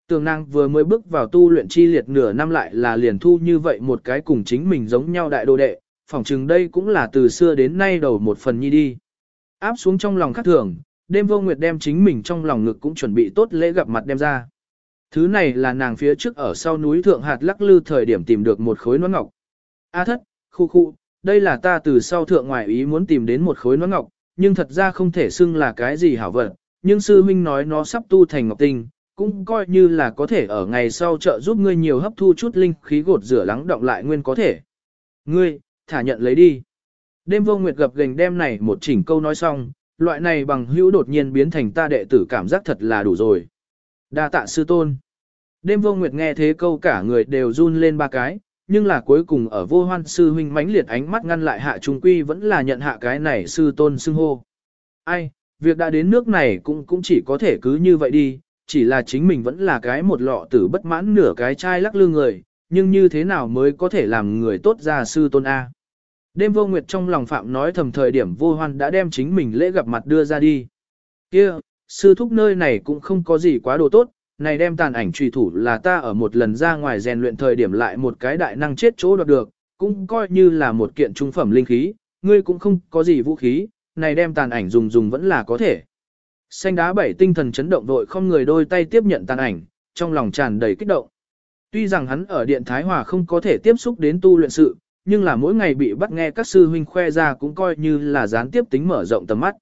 Tường nàng vừa mới bước vào tu luyện chi liệt nửa năm lại là liền thu như vậy một cái cùng chính mình giống nhau đại đồ đệ, phỏng chừng đây cũng là từ xưa đến nay đầu một phần nhi đi. Áp xuống trong lòng khắc thường, đêm vô nguyệt đem chính mình trong lòng ngực cũng chuẩn bị tốt lễ gặp mặt đem ra. Thứ này là nàng phía trước ở sau núi thượng hạt lắc lư thời điểm tìm được một khối nón ngọc. A thất, khu khu, đây là ta từ sau thượng ngoại ý muốn tìm đến một khối nón ngọc, nhưng thật ra không thể xưng là cái gì hảo vật, nhưng sư huynh nói nó sắp tu thành ngọc tinh, cũng coi như là có thể ở ngày sau trợ giúp ngươi nhiều hấp thu chút linh khí gột rửa lắng động lại nguyên có thể. Ngươi, thả nhận lấy đi. Đêm vô nguyệt gặp gành đêm này một chỉnh câu nói xong, loại này bằng hữu đột nhiên biến thành ta đệ tử cảm giác thật là đủ rồi. Đa tạ sư tôn. Đêm vô nguyệt nghe thế câu cả người đều run lên ba cái, nhưng là cuối cùng ở vô hoan sư huynh mãnh liệt ánh mắt ngăn lại hạ trung quy vẫn là nhận hạ cái này sư tôn xưng hô. Ai, việc đã đến nước này cũng cũng chỉ có thể cứ như vậy đi, chỉ là chính mình vẫn là cái một lọ tử bất mãn nửa cái chai lắc lư người, nhưng như thế nào mới có thể làm người tốt ra sư tôn A. Đêm vô nguyệt trong lòng phạm nói thầm thời điểm vô hoan đã đem chính mình lễ gặp mặt đưa ra đi. kia sư thúc nơi này cũng không có gì quá đồ tốt, này đem tàn ảnh trùy thủ là ta ở một lần ra ngoài rèn luyện thời điểm lại một cái đại năng chết chỗ đoạt được, cũng coi như là một kiện trung phẩm linh khí, ngươi cũng không có gì vũ khí, này đem tàn ảnh dùng dùng vẫn là có thể. Xanh đá bảy tinh thần chấn động vội không người đôi tay tiếp nhận tàn ảnh, trong lòng tràn đầy kích động. Tuy rằng hắn ở Điện Thái Hòa không có thể tiếp xúc đến tu luyện sự, nhưng là mỗi ngày bị bắt nghe các sư huynh khoe ra cũng coi như là gián tiếp tính mở rộng tầm mắt.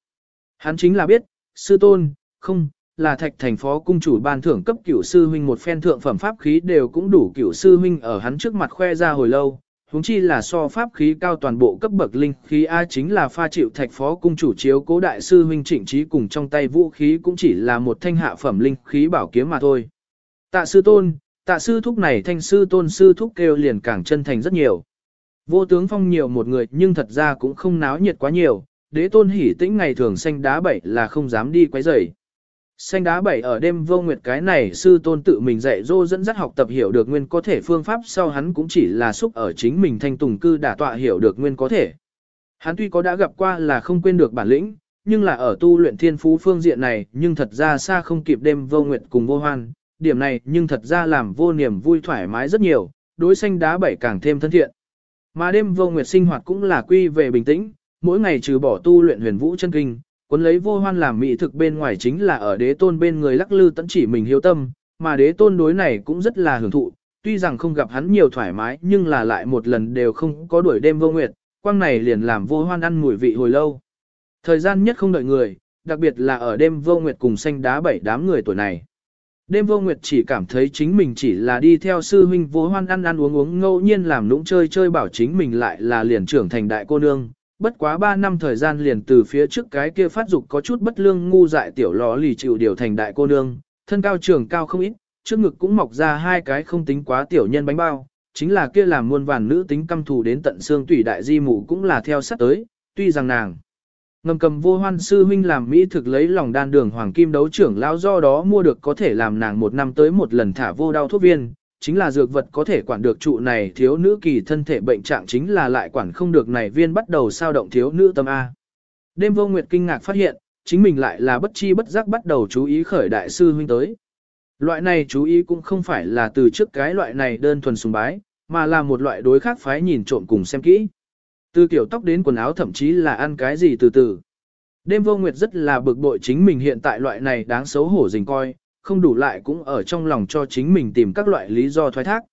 Hắn chính là biết, sư tôn, không, là thạch thành phó cung chủ ban thưởng cấp cửu sư huynh một phen thượng phẩm pháp khí đều cũng đủ cửu sư huynh ở hắn trước mặt khoe ra hồi lâu, huống chi là so pháp khí cao toàn bộ cấp bậc linh khí A chính là pha chịu thạch phó cung chủ chiếu cố đại sư huynh trịnh trí cùng trong tay vũ khí cũng chỉ là một thanh hạ phẩm linh khí bảo kiếm mà thôi. Tạ sư tôn, tạ sư thúc này thanh sư tôn sư thúc kêu liền càng chân thành rất nhiều. Vô tướng phong nhiều một người nhưng thật ra cũng không náo nhiệt quá nhiều, đế tôn hỉ tĩnh ngày thường xanh đá bảy là không dám đi quấy rầy. Xanh đá bảy ở đêm vô nguyệt cái này sư tôn tự mình dạy dô dẫn dắt học tập hiểu được nguyên có thể phương pháp sau hắn cũng chỉ là xúc ở chính mình thanh tùng cư đả tọa hiểu được nguyên có thể. Hắn tuy có đã gặp qua là không quên được bản lĩnh, nhưng là ở tu luyện thiên phú phương diện này nhưng thật ra xa không kịp đêm vô nguyệt cùng vô hoan, điểm này nhưng thật ra làm vô niềm vui thoải mái rất nhiều, đối xanh đá bảy càng thêm thân thiện. Mà đêm vô nguyệt sinh hoạt cũng là quy về bình tĩnh, mỗi ngày trừ bỏ tu luyện huyền vũ chân kinh, cuốn lấy vô hoan làm mỹ thực bên ngoài chính là ở đế tôn bên người lắc lư tận chỉ mình hiếu tâm, mà đế tôn đối này cũng rất là hưởng thụ, tuy rằng không gặp hắn nhiều thoải mái nhưng là lại một lần đều không có đuổi đêm vô nguyệt, quang này liền làm vô hoan ăn mùi vị hồi lâu. Thời gian nhất không đợi người, đặc biệt là ở đêm vô nguyệt cùng xanh đá bảy đám người tuổi này. Đêm vô nguyệt chỉ cảm thấy chính mình chỉ là đi theo sư huynh vô hoan ăn ăn uống uống ngẫu nhiên làm lũng chơi chơi bảo chính mình lại là liền trưởng thành đại cô nương, bất quá 3 năm thời gian liền từ phía trước cái kia phát dục có chút bất lương ngu dại tiểu lò lì chịu điều thành đại cô nương, thân cao trường cao không ít, trước ngực cũng mọc ra hai cái không tính quá tiểu nhân bánh bao, chính là kia làm muôn vàn nữ tính căm thù đến tận xương tủy đại di mụ cũng là theo sát tới, tuy rằng nàng ngầm cầm vô hoan sư huynh làm mỹ thực lấy lòng đan đường hoàng kim đấu trưởng lão do đó mua được có thể làm nàng một năm tới một lần thả vô đau thuốc viên, chính là dược vật có thể quản được trụ này thiếu nữ kỳ thân thể bệnh trạng chính là lại quản không được này viên bắt đầu sao động thiếu nữ tâm A. Đêm vô nguyệt kinh ngạc phát hiện, chính mình lại là bất chi bất giác bắt đầu chú ý khởi đại sư huynh tới. Loại này chú ý cũng không phải là từ trước cái loại này đơn thuần sùng bái, mà là một loại đối khác phái nhìn trộm cùng xem kỹ. Từ kiểu tóc đến quần áo thậm chí là ăn cái gì từ từ. Đêm vô nguyệt rất là bực bội chính mình hiện tại loại này đáng xấu hổ dình coi, không đủ lại cũng ở trong lòng cho chính mình tìm các loại lý do thoái thác.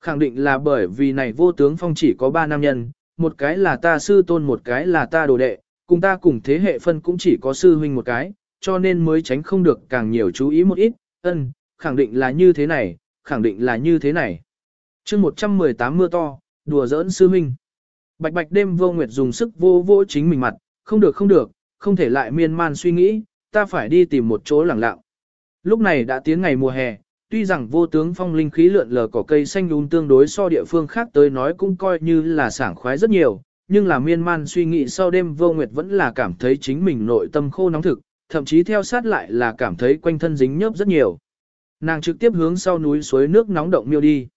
Khẳng định là bởi vì này vô tướng phong chỉ có ba nam nhân, một cái là ta sư tôn một cái là ta đồ đệ, cùng ta cùng thế hệ phân cũng chỉ có sư huynh một cái, cho nên mới tránh không được càng nhiều chú ý một ít, ân, khẳng định là như thế này, khẳng định là như thế này. chương 118 mưa to, đùa giỡn sư huynh. Bạch bạch đêm vô nguyệt dùng sức vô vô chính mình mặt, không được không được, không thể lại miên man suy nghĩ, ta phải đi tìm một chỗ lặng lặng. Lúc này đã tiến ngày mùa hè, tuy rằng vô tướng phong linh khí lượn lờ cỏ cây xanh um tương đối so địa phương khác tới nói cũng coi như là sảng khoái rất nhiều, nhưng là miên man suy nghĩ sau đêm vô nguyệt vẫn là cảm thấy chính mình nội tâm khô nóng thực, thậm chí theo sát lại là cảm thấy quanh thân dính nhớp rất nhiều. Nàng trực tiếp hướng sau núi suối nước nóng động miêu đi.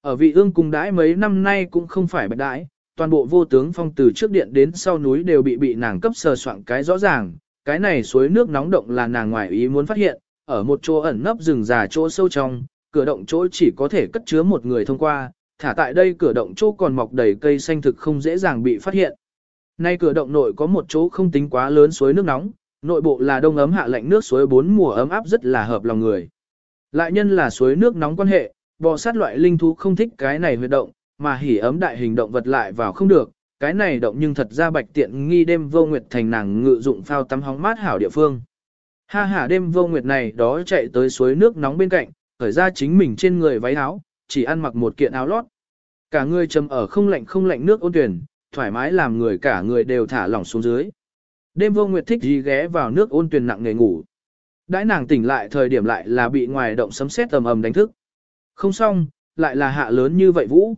Ở vị ương cùng đãi mấy năm nay cũng không phải bạch đãi, toàn bộ vô tướng phong từ trước điện đến sau núi đều bị bị nàng cấp sờ soạn cái rõ ràng, cái này suối nước nóng động là nàng ngoài ý muốn phát hiện, ở một chỗ ẩn nấp rừng già chỗ sâu trong, cửa động chỗ chỉ có thể cất chứa một người thông qua, thả tại đây cửa động chỗ còn mọc đầy cây xanh thực không dễ dàng bị phát hiện. Nay cửa động nội có một chỗ không tính quá lớn suối nước nóng, nội bộ là đông ấm hạ lạnh nước suối bốn mùa ấm áp rất là hợp lòng người. Lại nhân là suối nước nóng quan hệ, bò sát loại linh thú không thích cái này huyệt động, mà hỉ ấm đại hình động vật lại vào không được, cái này động nhưng thật ra bạch tiện nghi đêm vô nguyệt thành nàng ngự dụng phao tắm hóng mát hảo địa phương. Ha ha đêm vô nguyệt này đó chạy tới suối nước nóng bên cạnh, khởi ra chính mình trên người váy áo, chỉ ăn mặc một kiện áo lót. Cả người trầm ở không lạnh không lạnh nước ôn tuyển, thoải mái làm người cả người đều thả lỏng xuống dưới. Đêm vô nguyệt thích gì ghé vào nước ôn tuyển nặng nghề ngủ. Đãi nàng tỉnh lại thời điểm lại là bị ngoài động sấm sét tầm ầm đánh thức. Không xong, lại là hạ lớn như vậy vũ.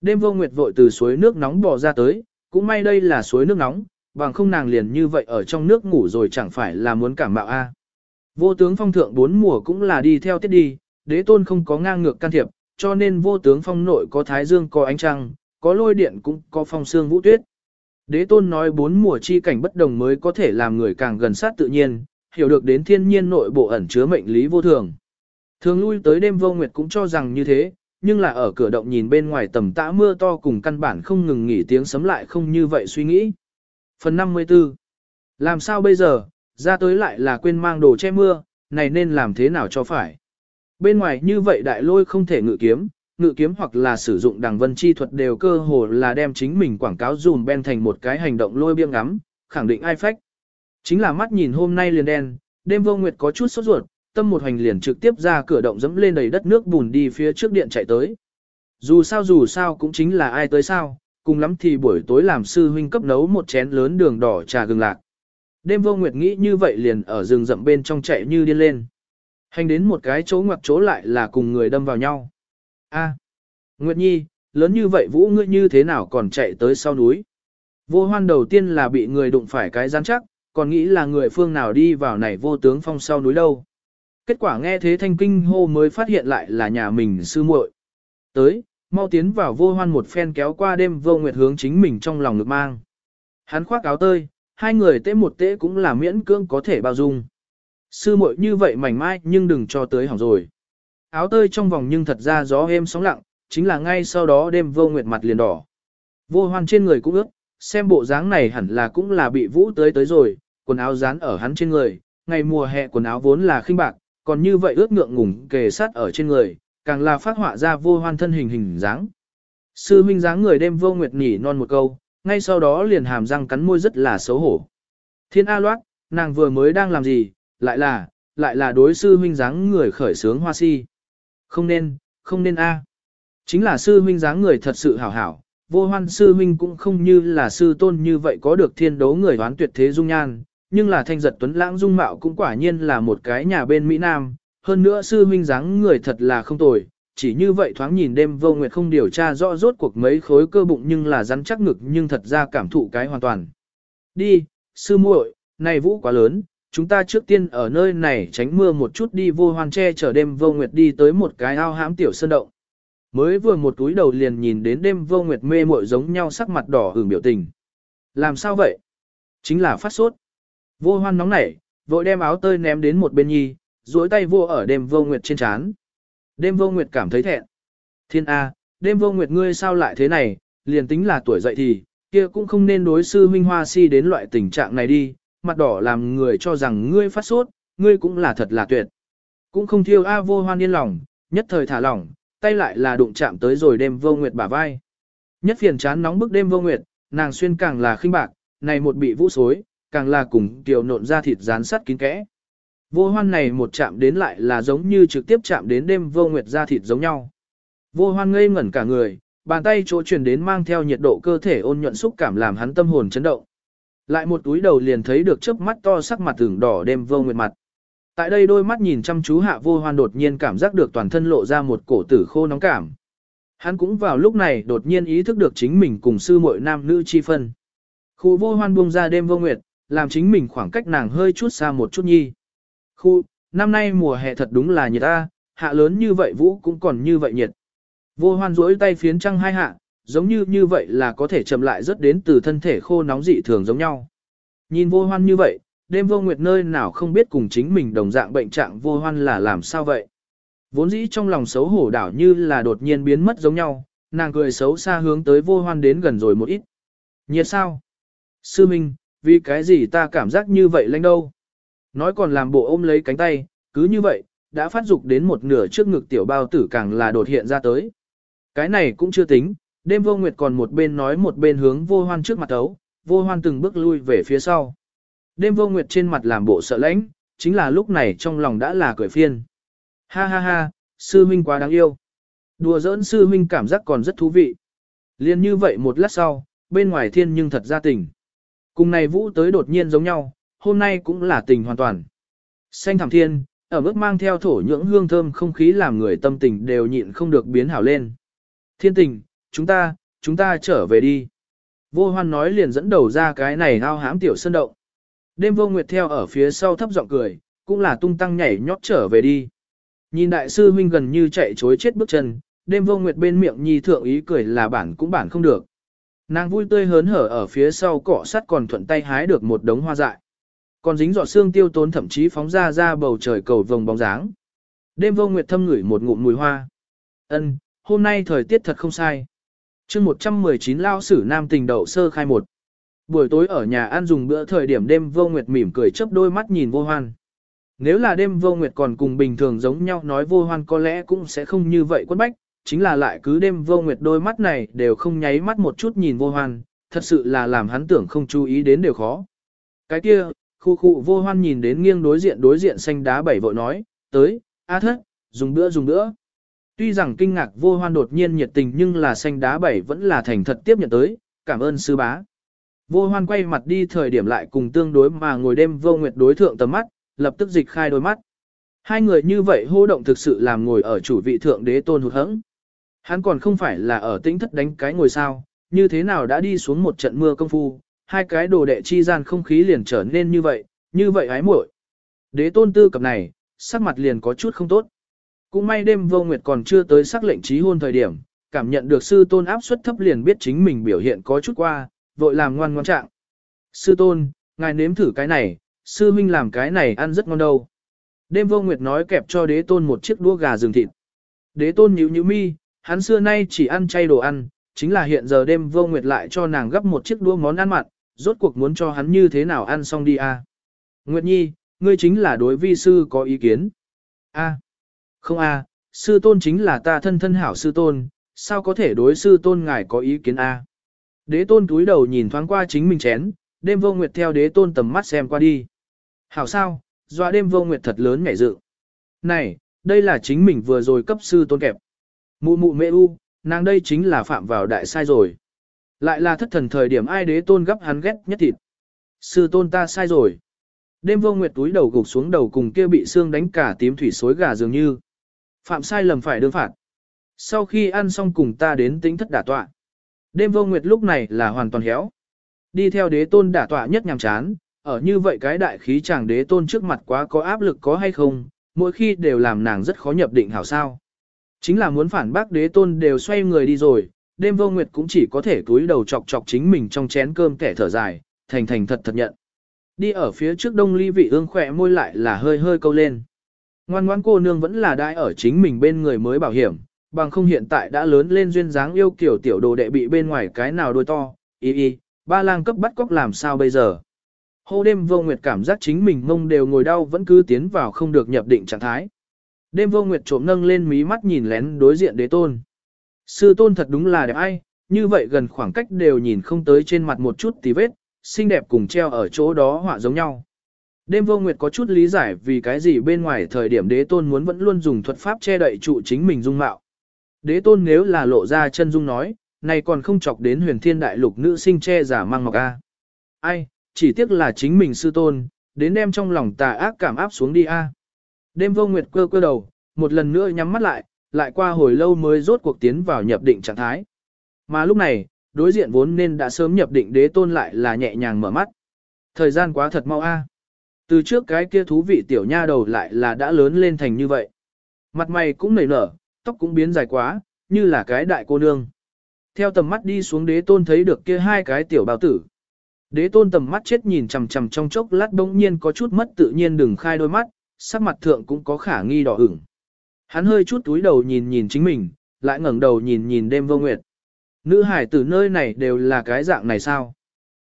Đêm vô nguyệt vội từ suối nước nóng bò ra tới, cũng may đây là suối nước nóng, bằng không nàng liền như vậy ở trong nước ngủ rồi chẳng phải là muốn cảm mạo a. Vô tướng phong thượng bốn mùa cũng là đi theo tiết đi, đế tôn không có ngang ngược can thiệp, cho nên vô tướng phong nội có thái dương có ánh trăng, có lôi điện cũng có phong sương vũ tuyết. Đế tôn nói bốn mùa chi cảnh bất đồng mới có thể làm người càng gần sát tự nhiên, hiểu được đến thiên nhiên nội bộ ẩn chứa mệnh lý vô thường. Thường lui tới đêm vô nguyệt cũng cho rằng như thế, nhưng là ở cửa động nhìn bên ngoài tầm tã mưa to cùng căn bản không ngừng nghỉ tiếng sấm lại không như vậy suy nghĩ. Phần 54 Làm sao bây giờ, ra tới lại là quên mang đồ che mưa, này nên làm thế nào cho phải. Bên ngoài như vậy đại lôi không thể ngự kiếm, ngự kiếm hoặc là sử dụng đằng vân chi thuật đều cơ hồ là đem chính mình quảng cáo dùm ben thành một cái hành động lôi biêng ngắm, khẳng định ai phách. Chính là mắt nhìn hôm nay liền đen, đêm vô nguyệt có chút sốt ruột, tâm một hành liền trực tiếp ra cửa động dẫm lên đầy đất nước bùn đi phía trước điện chạy tới. Dù sao dù sao cũng chính là ai tới sao, cùng lắm thì buổi tối làm sư huynh cấp nấu một chén lớn đường đỏ trà gừng lạc. Đêm vô nguyệt nghĩ như vậy liền ở rừng rậm bên trong chạy như điên lên. Hành đến một cái chỗ ngoặc chỗ lại là cùng người đâm vào nhau. A, Nguyệt Nhi, lớn như vậy vũ ngươi như thế nào còn chạy tới sau núi. Vô hoan đầu tiên là bị người đụng phải cái rắn chắc, còn nghĩ là người phương nào đi vào này vô tướng phong sau núi đâu. Kết quả nghe thế thanh kinh hô mới phát hiện lại là nhà mình sư muội. Tới, mau tiến vào vô hoan một phen kéo qua đêm vô nguyệt hướng chính mình trong lòng ngực mang. Hắn khoác áo tơi, hai người tế một tế cũng là miễn cưỡng có thể bao dung. Sư muội như vậy mảnh mai nhưng đừng cho tới hỏng rồi. Áo tơi trong vòng nhưng thật ra gió êm sóng lặng, chính là ngay sau đó đêm vô nguyệt mặt liền đỏ. Vô hoan trên người cũng ướt, xem bộ dáng này hẳn là cũng là bị vũ tới tới rồi, quần áo dán ở hắn trên người, ngày mùa hè quần áo vốn là khinh bạc, còn như vậy ướt ngượng ngùng kề sát ở trên người, càng là phát họa ra vô hoan thân hình hình dáng. Sư huynh dáng người đêm vô nguyệt nhỉ non một câu, ngay sau đó liền hàm răng cắn môi rất là xấu hổ. Thiên A loát, nàng vừa mới đang làm gì, lại là, lại là đối sư huynh dáng người khởi sướng hoa si. Không nên, không nên A. Chính là sư huynh dáng người thật sự hảo hảo, vô hoan sư huynh cũng không như là sư tôn như vậy có được thiên đấu người đoán tuyệt thế dung nhan, nhưng là thanh giật tuấn lãng dung mạo cũng quả nhiên là một cái nhà bên Mỹ Nam, hơn nữa sư huynh dáng người thật là không tồi, chỉ như vậy thoáng nhìn đêm vô nguyệt không điều tra rõ rốt cuộc mấy khối cơ bụng nhưng là rắn chắc ngực nhưng thật ra cảm thụ cái hoàn toàn. Đi, sư muội, này vũ quá lớn, chúng ta trước tiên ở nơi này tránh mưa một chút đi vô hoan che chở đêm vô nguyệt đi tới một cái ao hãm tiểu sơn động. Mới vừa một túi đầu liền nhìn đến đêm vô nguyệt mê muội giống nhau sắc mặt đỏ hưởng biểu tình. Làm sao vậy? Chính là phát sốt. Vô hoan nóng nảy, vội đem áo tơi ném đến một bên nhi, duỗi tay vô ở đêm vô nguyệt trên chán. Đêm vô nguyệt cảm thấy thẹn. Thiên A, đêm vô nguyệt ngươi sao lại thế này, liền tính là tuổi dậy thì, kia cũng không nên đối sư huynh hoa si đến loại tình trạng này đi, mặt đỏ làm người cho rằng ngươi phát sốt, ngươi cũng là thật là tuyệt. Cũng không thiêu A vô hoan yên lòng, nhất thời thả lỏng, tay lại là đụng chạm tới rồi đêm vô nguyệt bả vai. Nhất phiền chán nóng bức đêm vô nguyệt, nàng xuyên càng là khinh bạc, này một bị vũ xối, càng là cùng tiểu nộn ra thịt rán sắt kín kẽ. Vô hoan này một chạm đến lại là giống như trực tiếp chạm đến đêm vô nguyệt ra thịt giống nhau. Vô hoan ngây ngẩn cả người, bàn tay chỗ truyền đến mang theo nhiệt độ cơ thể ôn nhuận xúc cảm làm hắn tâm hồn chấn động. Lại một túi đầu liền thấy được chớp mắt to sắc mặt tưởng đỏ đêm vô nguyệt mặt. Tại đây đôi mắt nhìn chăm chú hạ vô hoan đột nhiên cảm giác được toàn thân lộ ra một cổ tử khô nóng cảm. Hắn cũng vào lúc này đột nhiên ý thức được chính mình cùng sư muội nam nữ chi phân. Khu vô hoan buông ra đêm vô nguyệt, làm chính mình khoảng cách nàng hơi chút xa một chút nhi. Khu, năm nay mùa hè thật đúng là nhiệt ta, hạ lớn như vậy vũ cũng còn như vậy nhiệt. Vô hoan rỗi tay phiến trăng hai hạ, giống như như vậy là có thể chậm lại rất đến từ thân thể khô nóng dị thường giống nhau. Nhìn vô hoan như vậy, đêm vô nguyệt nơi nào không biết cùng chính mình đồng dạng bệnh trạng vô hoan là làm sao vậy. Vốn dĩ trong lòng xấu hổ đảo như là đột nhiên biến mất giống nhau, nàng cười xấu xa hướng tới vô hoan đến gần rồi một ít. Nhiệt sao? Sư Minh, vì cái gì ta cảm giác như vậy lạnh đâu? Nói còn làm bộ ôm lấy cánh tay, cứ như vậy, đã phát dục đến một nửa trước ngực tiểu bao tử càng là đột hiện ra tới. Cái này cũng chưa tính, đêm vô nguyệt còn một bên nói một bên hướng vô hoan trước mặt ấu, vô hoan từng bước lui về phía sau. Đêm vô nguyệt trên mặt làm bộ sợ lãnh, chính là lúc này trong lòng đã là cười phiên. Ha ha ha, sư huynh quá đáng yêu. Đùa giỡn sư huynh cảm giác còn rất thú vị. Liên như vậy một lát sau, bên ngoài thiên nhưng thật ra tình. Cùng này vũ tới đột nhiên giống nhau, hôm nay cũng là tình hoàn toàn. Xanh thảm thiên, ở mức mang theo thổ nhưỡng hương thơm không khí làm người tâm tình đều nhịn không được biến hảo lên. Thiên tình, chúng ta, chúng ta trở về đi. Vô hoan nói liền dẫn đầu ra cái này ao hám tiểu sơn động. Đêm vô nguyệt theo ở phía sau thấp giọng cười, cũng là tung tăng nhảy nhót trở về đi. Nhìn đại sư huynh gần như chạy chối chết bước chân, đêm vô nguyệt bên miệng nhi thượng ý cười là bản cũng bản không được. Nàng vui tươi hớn hở ở phía sau cỏ sắt còn thuận tay hái được một đống hoa dại. Còn dính giọt xương tiêu tốn thậm chí phóng ra ra bầu trời cầu vồng bóng dáng. Đêm vô nguyệt thâm ngửi một ngụm mùi hoa. Ân, hôm nay thời tiết thật không sai. chương 119 lao sử nam tình đậu sơ khai một. Buổi tối ở nhà ăn dùng bữa thời điểm đêm vô nguyệt mỉm cười chớp đôi mắt nhìn vô hoan. Nếu là đêm vô nguyệt còn cùng bình thường giống nhau nói vô hoan có lẽ cũng sẽ không như vậy quất bách, chính là lại cứ đêm vô nguyệt đôi mắt này đều không nháy mắt một chút nhìn vô hoan, thật sự là làm hắn tưởng không chú ý đến đều khó. Cái kia, khu khu vô hoan nhìn đến nghiêng đối diện đối diện xanh đá bảy vội nói, tới, a thất, dùng bữa dùng bữa. Tuy rằng kinh ngạc vô hoan đột nhiên nhiệt tình nhưng là xanh đá bảy vẫn là thành thật tiếp nhận tới, cảm ơn sư bá. Vô hoan quay mặt đi thời điểm lại cùng tương đối mà ngồi đêm vô nguyệt đối thượng tầm mắt, lập tức dịch khai đôi mắt. Hai người như vậy hô động thực sự làm ngồi ở chủ vị thượng đế tôn hụt hẫng. Hắn còn không phải là ở tĩnh thất đánh cái ngồi sao, như thế nào đã đi xuống một trận mưa công phu, hai cái đồ đệ chi gian không khí liền trở nên như vậy, như vậy ái muội. Đế tôn tư cập này, sắc mặt liền có chút không tốt. Cũng may đêm vô nguyệt còn chưa tới sắc lệnh trí hôn thời điểm, cảm nhận được sư tôn áp suất thấp liền biết chính mình biểu hiện có chút qua, vội làm ngoan ngoan trạng. Sư tôn, ngài nếm thử cái này, sư huynh làm cái này ăn rất ngon đâu. Đêm vô nguyệt nói kẹp cho đế tôn một chiếc đũa gà rừng thịt. Đế tôn nhíu nhíu mi, hắn xưa nay chỉ ăn chay đồ ăn, chính là hiện giờ đêm vô nguyệt lại cho nàng gấp một chiếc đũa món ăn mặn, rốt cuộc muốn cho hắn như thế nào ăn xong đi à. Nguyệt nhi, ngươi chính là đối vi sư có ý kiến. A. Không a, sư tôn chính là ta thân thân hảo sư tôn, sao có thể đối sư tôn ngài có ý kiến a? Đế tôn túi đầu nhìn thoáng qua chính mình chén, đêm vô nguyệt theo đế tôn tầm mắt xem qua đi. Hảo sao, dọa đêm vô nguyệt thật lớn ngảy dự. Này, đây là chính mình vừa rồi cấp sư tôn kẹp. Mụ mụ mẹ u, nàng đây chính là phạm vào đại sai rồi. Lại là thất thần thời điểm ai đế tôn gấp hắn ghét nhất thịt. Sư tôn ta sai rồi. Đêm vô nguyệt túi đầu gục xuống đầu cùng kia bị xương đánh cả tím thủy xối gà dường như. Phạm sai lầm phải đương phạt. Sau khi ăn xong cùng ta đến tính thất đả tọa. Đêm vô nguyệt lúc này là hoàn toàn héo. Đi theo đế tôn đả tọa nhất nhằm chán, ở như vậy cái đại khí chàng đế tôn trước mặt quá có áp lực có hay không, mỗi khi đều làm nàng rất khó nhập định hảo sao. Chính là muốn phản bác đế tôn đều xoay người đi rồi, đêm vô nguyệt cũng chỉ có thể túi đầu chọc chọc chính mình trong chén cơm kẻ thở dài, thành thành thật thật nhận. Đi ở phía trước đông ly vị ương khỏe môi lại là hơi hơi câu lên. Ngoan ngoãn cô nương vẫn là đại ở chính mình bên người mới bảo hiểm, bằng không hiện tại đã lớn lên duyên dáng yêu kiểu tiểu đồ đệ bị bên ngoài cái nào đôi to, y y, ba lang cấp bắt cóc làm sao bây giờ. Hô đêm vô nguyệt cảm giác chính mình mông đều ngồi đau vẫn cứ tiến vào không được nhập định trạng thái. Đêm vô nguyệt trộm nâng lên mí mắt nhìn lén đối diện đế tôn. Sư tôn thật đúng là đẹp ai, như vậy gần khoảng cách đều nhìn không tới trên mặt một chút tí vết, xinh đẹp cùng treo ở chỗ đó họa giống nhau. Đêm vô nguyệt có chút lý giải vì cái gì bên ngoài thời điểm đế tôn muốn vẫn luôn dùng thuật pháp che đậy trụ chính mình dung mạo. Đế tôn nếu là lộ ra chân dung nói, này còn không chọc đến huyền thiên đại lục nữ sinh che giả mang ngọc A. Ai, chỉ tiếc là chính mình sư tôn, đến đem trong lòng tà ác cảm áp xuống đi A. Đêm vô nguyệt quơ quơ đầu, một lần nữa nhắm mắt lại, lại qua hồi lâu mới rốt cuộc tiến vào nhập định trạng thái. Mà lúc này, đối diện vốn nên đã sớm nhập định đế tôn lại là nhẹ nhàng mở mắt. Thời gian quá thật mau a. Từ trước cái kia thú vị tiểu nha đầu lại là đã lớn lên thành như vậy. Mặt mày cũng nảy nở, tóc cũng biến dài quá, như là cái đại cô nương. Theo tầm mắt đi xuống đế tôn thấy được kia hai cái tiểu bào tử. Đế tôn tầm mắt chết nhìn chằm chằm trong chốc lát bỗng nhiên có chút mất tự nhiên đừng khai đôi mắt, sắc mặt thượng cũng có khả nghi đỏ ửng. Hắn hơi chút túi đầu nhìn nhìn chính mình, lại ngẩng đầu nhìn nhìn đêm vô nguyệt. Nữ hải từ nơi này đều là cái dạng này sao?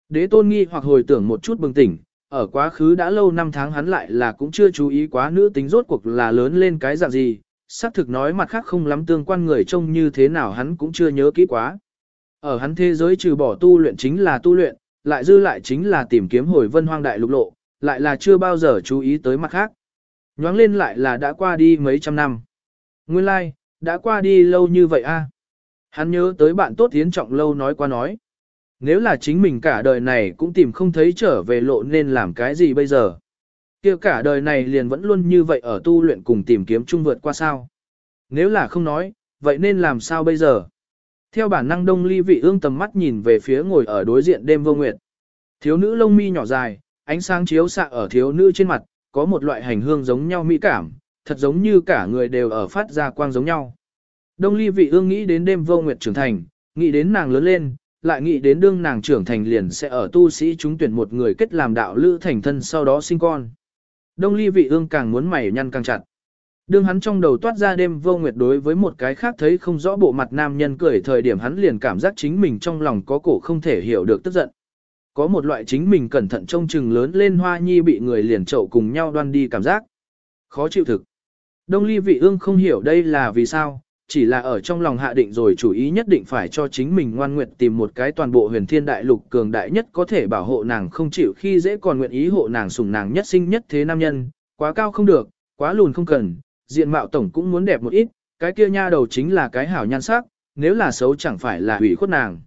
Đế tôn nghi hoặc hồi tưởng một chút bừng tỉnh, ở quá khứ đã lâu năm tháng hắn lại là cũng chưa chú ý quá nữ tính rốt cuộc là lớn lên cái dạng gì, xác thực nói mặt khác không lắm tương quan người trông như thế nào hắn cũng chưa nhớ kỹ quá. Ở hắn thế giới trừ bỏ tu luyện chính là tu luyện, lại dư lại chính là tìm kiếm hồi vân hoang đại lục lộ, lại là chưa bao giờ chú ý tới mặt khác. Nhoáng lên lại là đã qua đi mấy trăm năm. Nguyên lai, like, đã qua đi lâu như vậy a. Hắn nhớ tới bạn tốt tiến trọng lâu nói qua nói. Nếu là chính mình cả đời này cũng tìm không thấy trở về lộ nên làm cái gì bây giờ. kia cả đời này liền vẫn luôn như vậy ở tu luyện cùng tìm kiếm chung vượt qua sao. Nếu là không nói, vậy nên làm sao bây giờ? Theo bản năng đông ly vị ương tầm mắt nhìn về phía ngồi ở đối diện đêm vô nguyệt. Thiếu nữ lông mi nhỏ dài, ánh sáng chiếu xạ ở thiếu nữ trên mặt, có một loại hành hương giống nhau mỹ cảm, thật giống như cả người đều ở phát ra quang giống nhau. Đông ly vị ương nghĩ đến đêm vô nguyệt trưởng thành, nghĩ đến nàng lớn lên, lại nghĩ đến đương nàng trưởng thành liền sẽ ở tu sĩ chúng tuyển một người kết làm đạo lữ thành thân sau đó sinh con. Đông ly vị ương càng muốn mày nhăn càng chặt. Đương hắn trong đầu toát ra đêm vô nguyệt đối với một cái khác thấy không rõ bộ mặt nam nhân cười thời điểm hắn liền cảm giác chính mình trong lòng có cổ không thể hiểu được tức giận. Có một loại chính mình cẩn thận trông chừng lớn lên hoa nhi bị người liền chậu cùng nhau đoan đi cảm giác. Khó chịu thực. Đông ly vị ương không hiểu đây là vì sao, chỉ là ở trong lòng hạ định rồi chủ ý nhất định phải cho chính mình ngoan nguyện tìm một cái toàn bộ huyền thiên đại lục cường đại nhất có thể bảo hộ nàng không chịu khi dễ còn nguyện ý hộ nàng sủng nàng nhất sinh nhất thế nam nhân, quá cao không được, quá lùn không cần, diện mạo tổng cũng muốn đẹp một ít, cái kia nha đầu chính là cái hảo nhan sắc, nếu là xấu chẳng phải là hủy khuất nàng.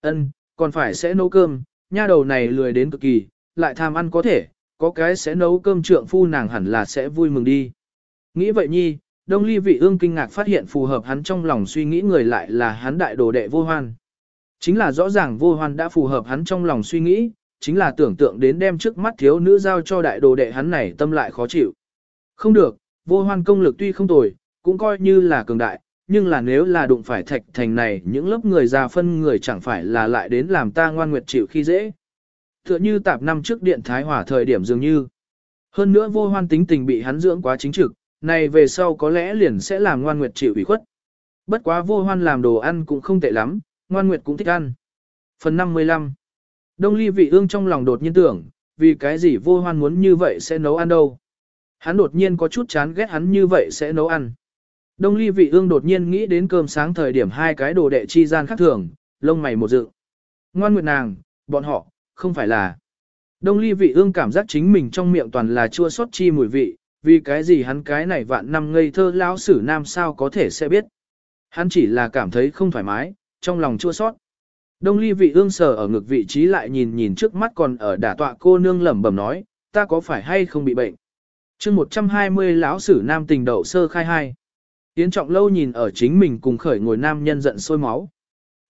Ân, còn phải sẽ nấu cơm, nha đầu này lười đến cực kỳ, lại tham ăn có thể, có cái sẽ nấu cơm trượng phu nàng hẳn là sẽ vui mừng đi. Nghĩ vậy nhi, Đông Ly Vị Ương kinh ngạc phát hiện phù hợp hắn trong lòng suy nghĩ người lại là hắn đại đồ đệ vô hoan. Chính là rõ ràng vô hoan đã phù hợp hắn trong lòng suy nghĩ, chính là tưởng tượng đến đem trước mắt thiếu nữ giao cho đại đồ đệ hắn này tâm lại khó chịu. Không được, vô hoan công lực tuy không tồi, cũng coi như là cường đại, nhưng là nếu là đụng phải thạch thành này những lớp người già phân người chẳng phải là lại đến làm ta ngoan nguyệt chịu khi dễ. Tựa như tạp năm trước điện thái hỏa thời điểm dường như. Hơn nữa vô hoan tính tình bị hắn dưỡng quá chính trực, này về sau có lẽ liền sẽ làm ngoan nguyệt chịu ủy khuất. Bất quá vô hoan làm đồ ăn cũng không tệ lắm, ngoan nguyệt cũng thích ăn. Phần 55 Đông ly vị ương trong lòng đột nhiên tưởng, vì cái gì vô hoan muốn như vậy sẽ nấu ăn đâu. Hắn đột nhiên có chút chán ghét hắn như vậy sẽ nấu ăn. Đông ly vị ương đột nhiên nghĩ đến cơm sáng thời điểm hai cái đồ đệ chi gian khác thường, lông mày một dự. Ngoan nguyệt nàng, bọn họ, không phải là. Đông ly vị ương cảm giác chính mình trong miệng toàn là chua xót chi mùi vị, vì cái gì hắn cái này vạn năm ngây thơ lão sử nam sao có thể sẽ biết. Hắn chỉ là cảm thấy không thoải mái, trong lòng chua xót. Đông ly vị ương sờ ở ngực vị trí lại nhìn nhìn trước mắt còn ở đả tọa cô nương lẩm bẩm nói, ta có phải hay không bị bệnh. chương 120 lão sử nam tình đậu sơ khai hai. Tiến trọng lâu nhìn ở chính mình cùng khởi ngồi nam nhân giận sôi máu.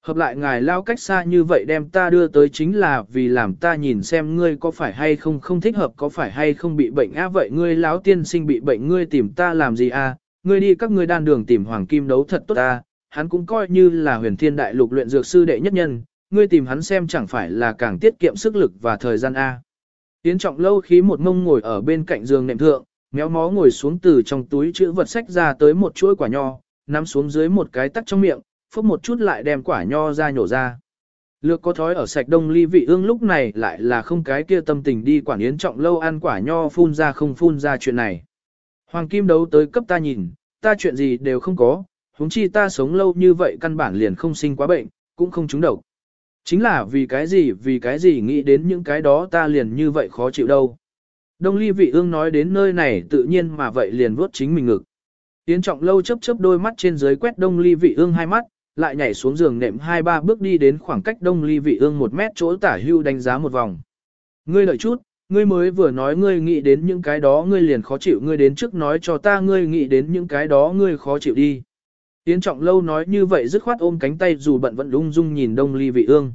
Hợp lại ngài lao cách xa như vậy đem ta đưa tới chính là vì làm ta nhìn xem ngươi có phải hay không không thích hợp, có phải hay không bị bệnh á, vậy ngươi lão tiên sinh bị bệnh ngươi tìm ta làm gì a ngươi đi các ngươi đan đường tìm hoàng kim đấu thật tốt ta hắn cũng coi như là huyền thiên đại lục luyện dược sư đệ nhất nhân, ngươi tìm hắn xem chẳng phải là càng tiết kiệm sức lực và thời gian a Tiến trọng lâu khí một mông ngồi ở bên cạnh giường nệm thượng méo mó ngồi xuống từ trong túi chữ vật sách ra tới một chuỗi quả nho nắm xuống dưới một cái tắc trong miệng phốc một chút lại đem quả nho ra nhổ ra. Lược có thói ở sạch đông ly vị ương lúc này lại là không cái kia tâm tình đi quản yến trọng lâu ăn quả nho phun ra không phun ra chuyện này. Hoàng kim đấu tới cấp ta nhìn, ta chuyện gì đều không có, huống chi ta sống lâu như vậy căn bản liền không sinh quá bệnh, cũng không trúng độc. Chính là vì cái gì vì cái gì nghĩ đến những cái đó ta liền như vậy khó chịu đâu. Đông ly vị ương nói đến nơi này tự nhiên mà vậy liền vuốt chính mình ngực. Yến trọng lâu chấp chấp đôi mắt trên dưới quét đông ly vị ương hai mắt, lại nhảy xuống giường nệm hai ba bước đi đến khoảng cách đông ly vị ương một mét chỗ tả hưu đánh giá một vòng. Ngươi lợi chút, ngươi mới vừa nói ngươi nghĩ đến những cái đó ngươi liền khó chịu ngươi đến trước nói cho ta ngươi nghĩ đến những cái đó ngươi khó chịu đi. Tiến trọng lâu nói như vậy dứt khoát ôm cánh tay dù bận vẫn lung dung nhìn đông ly vị ương.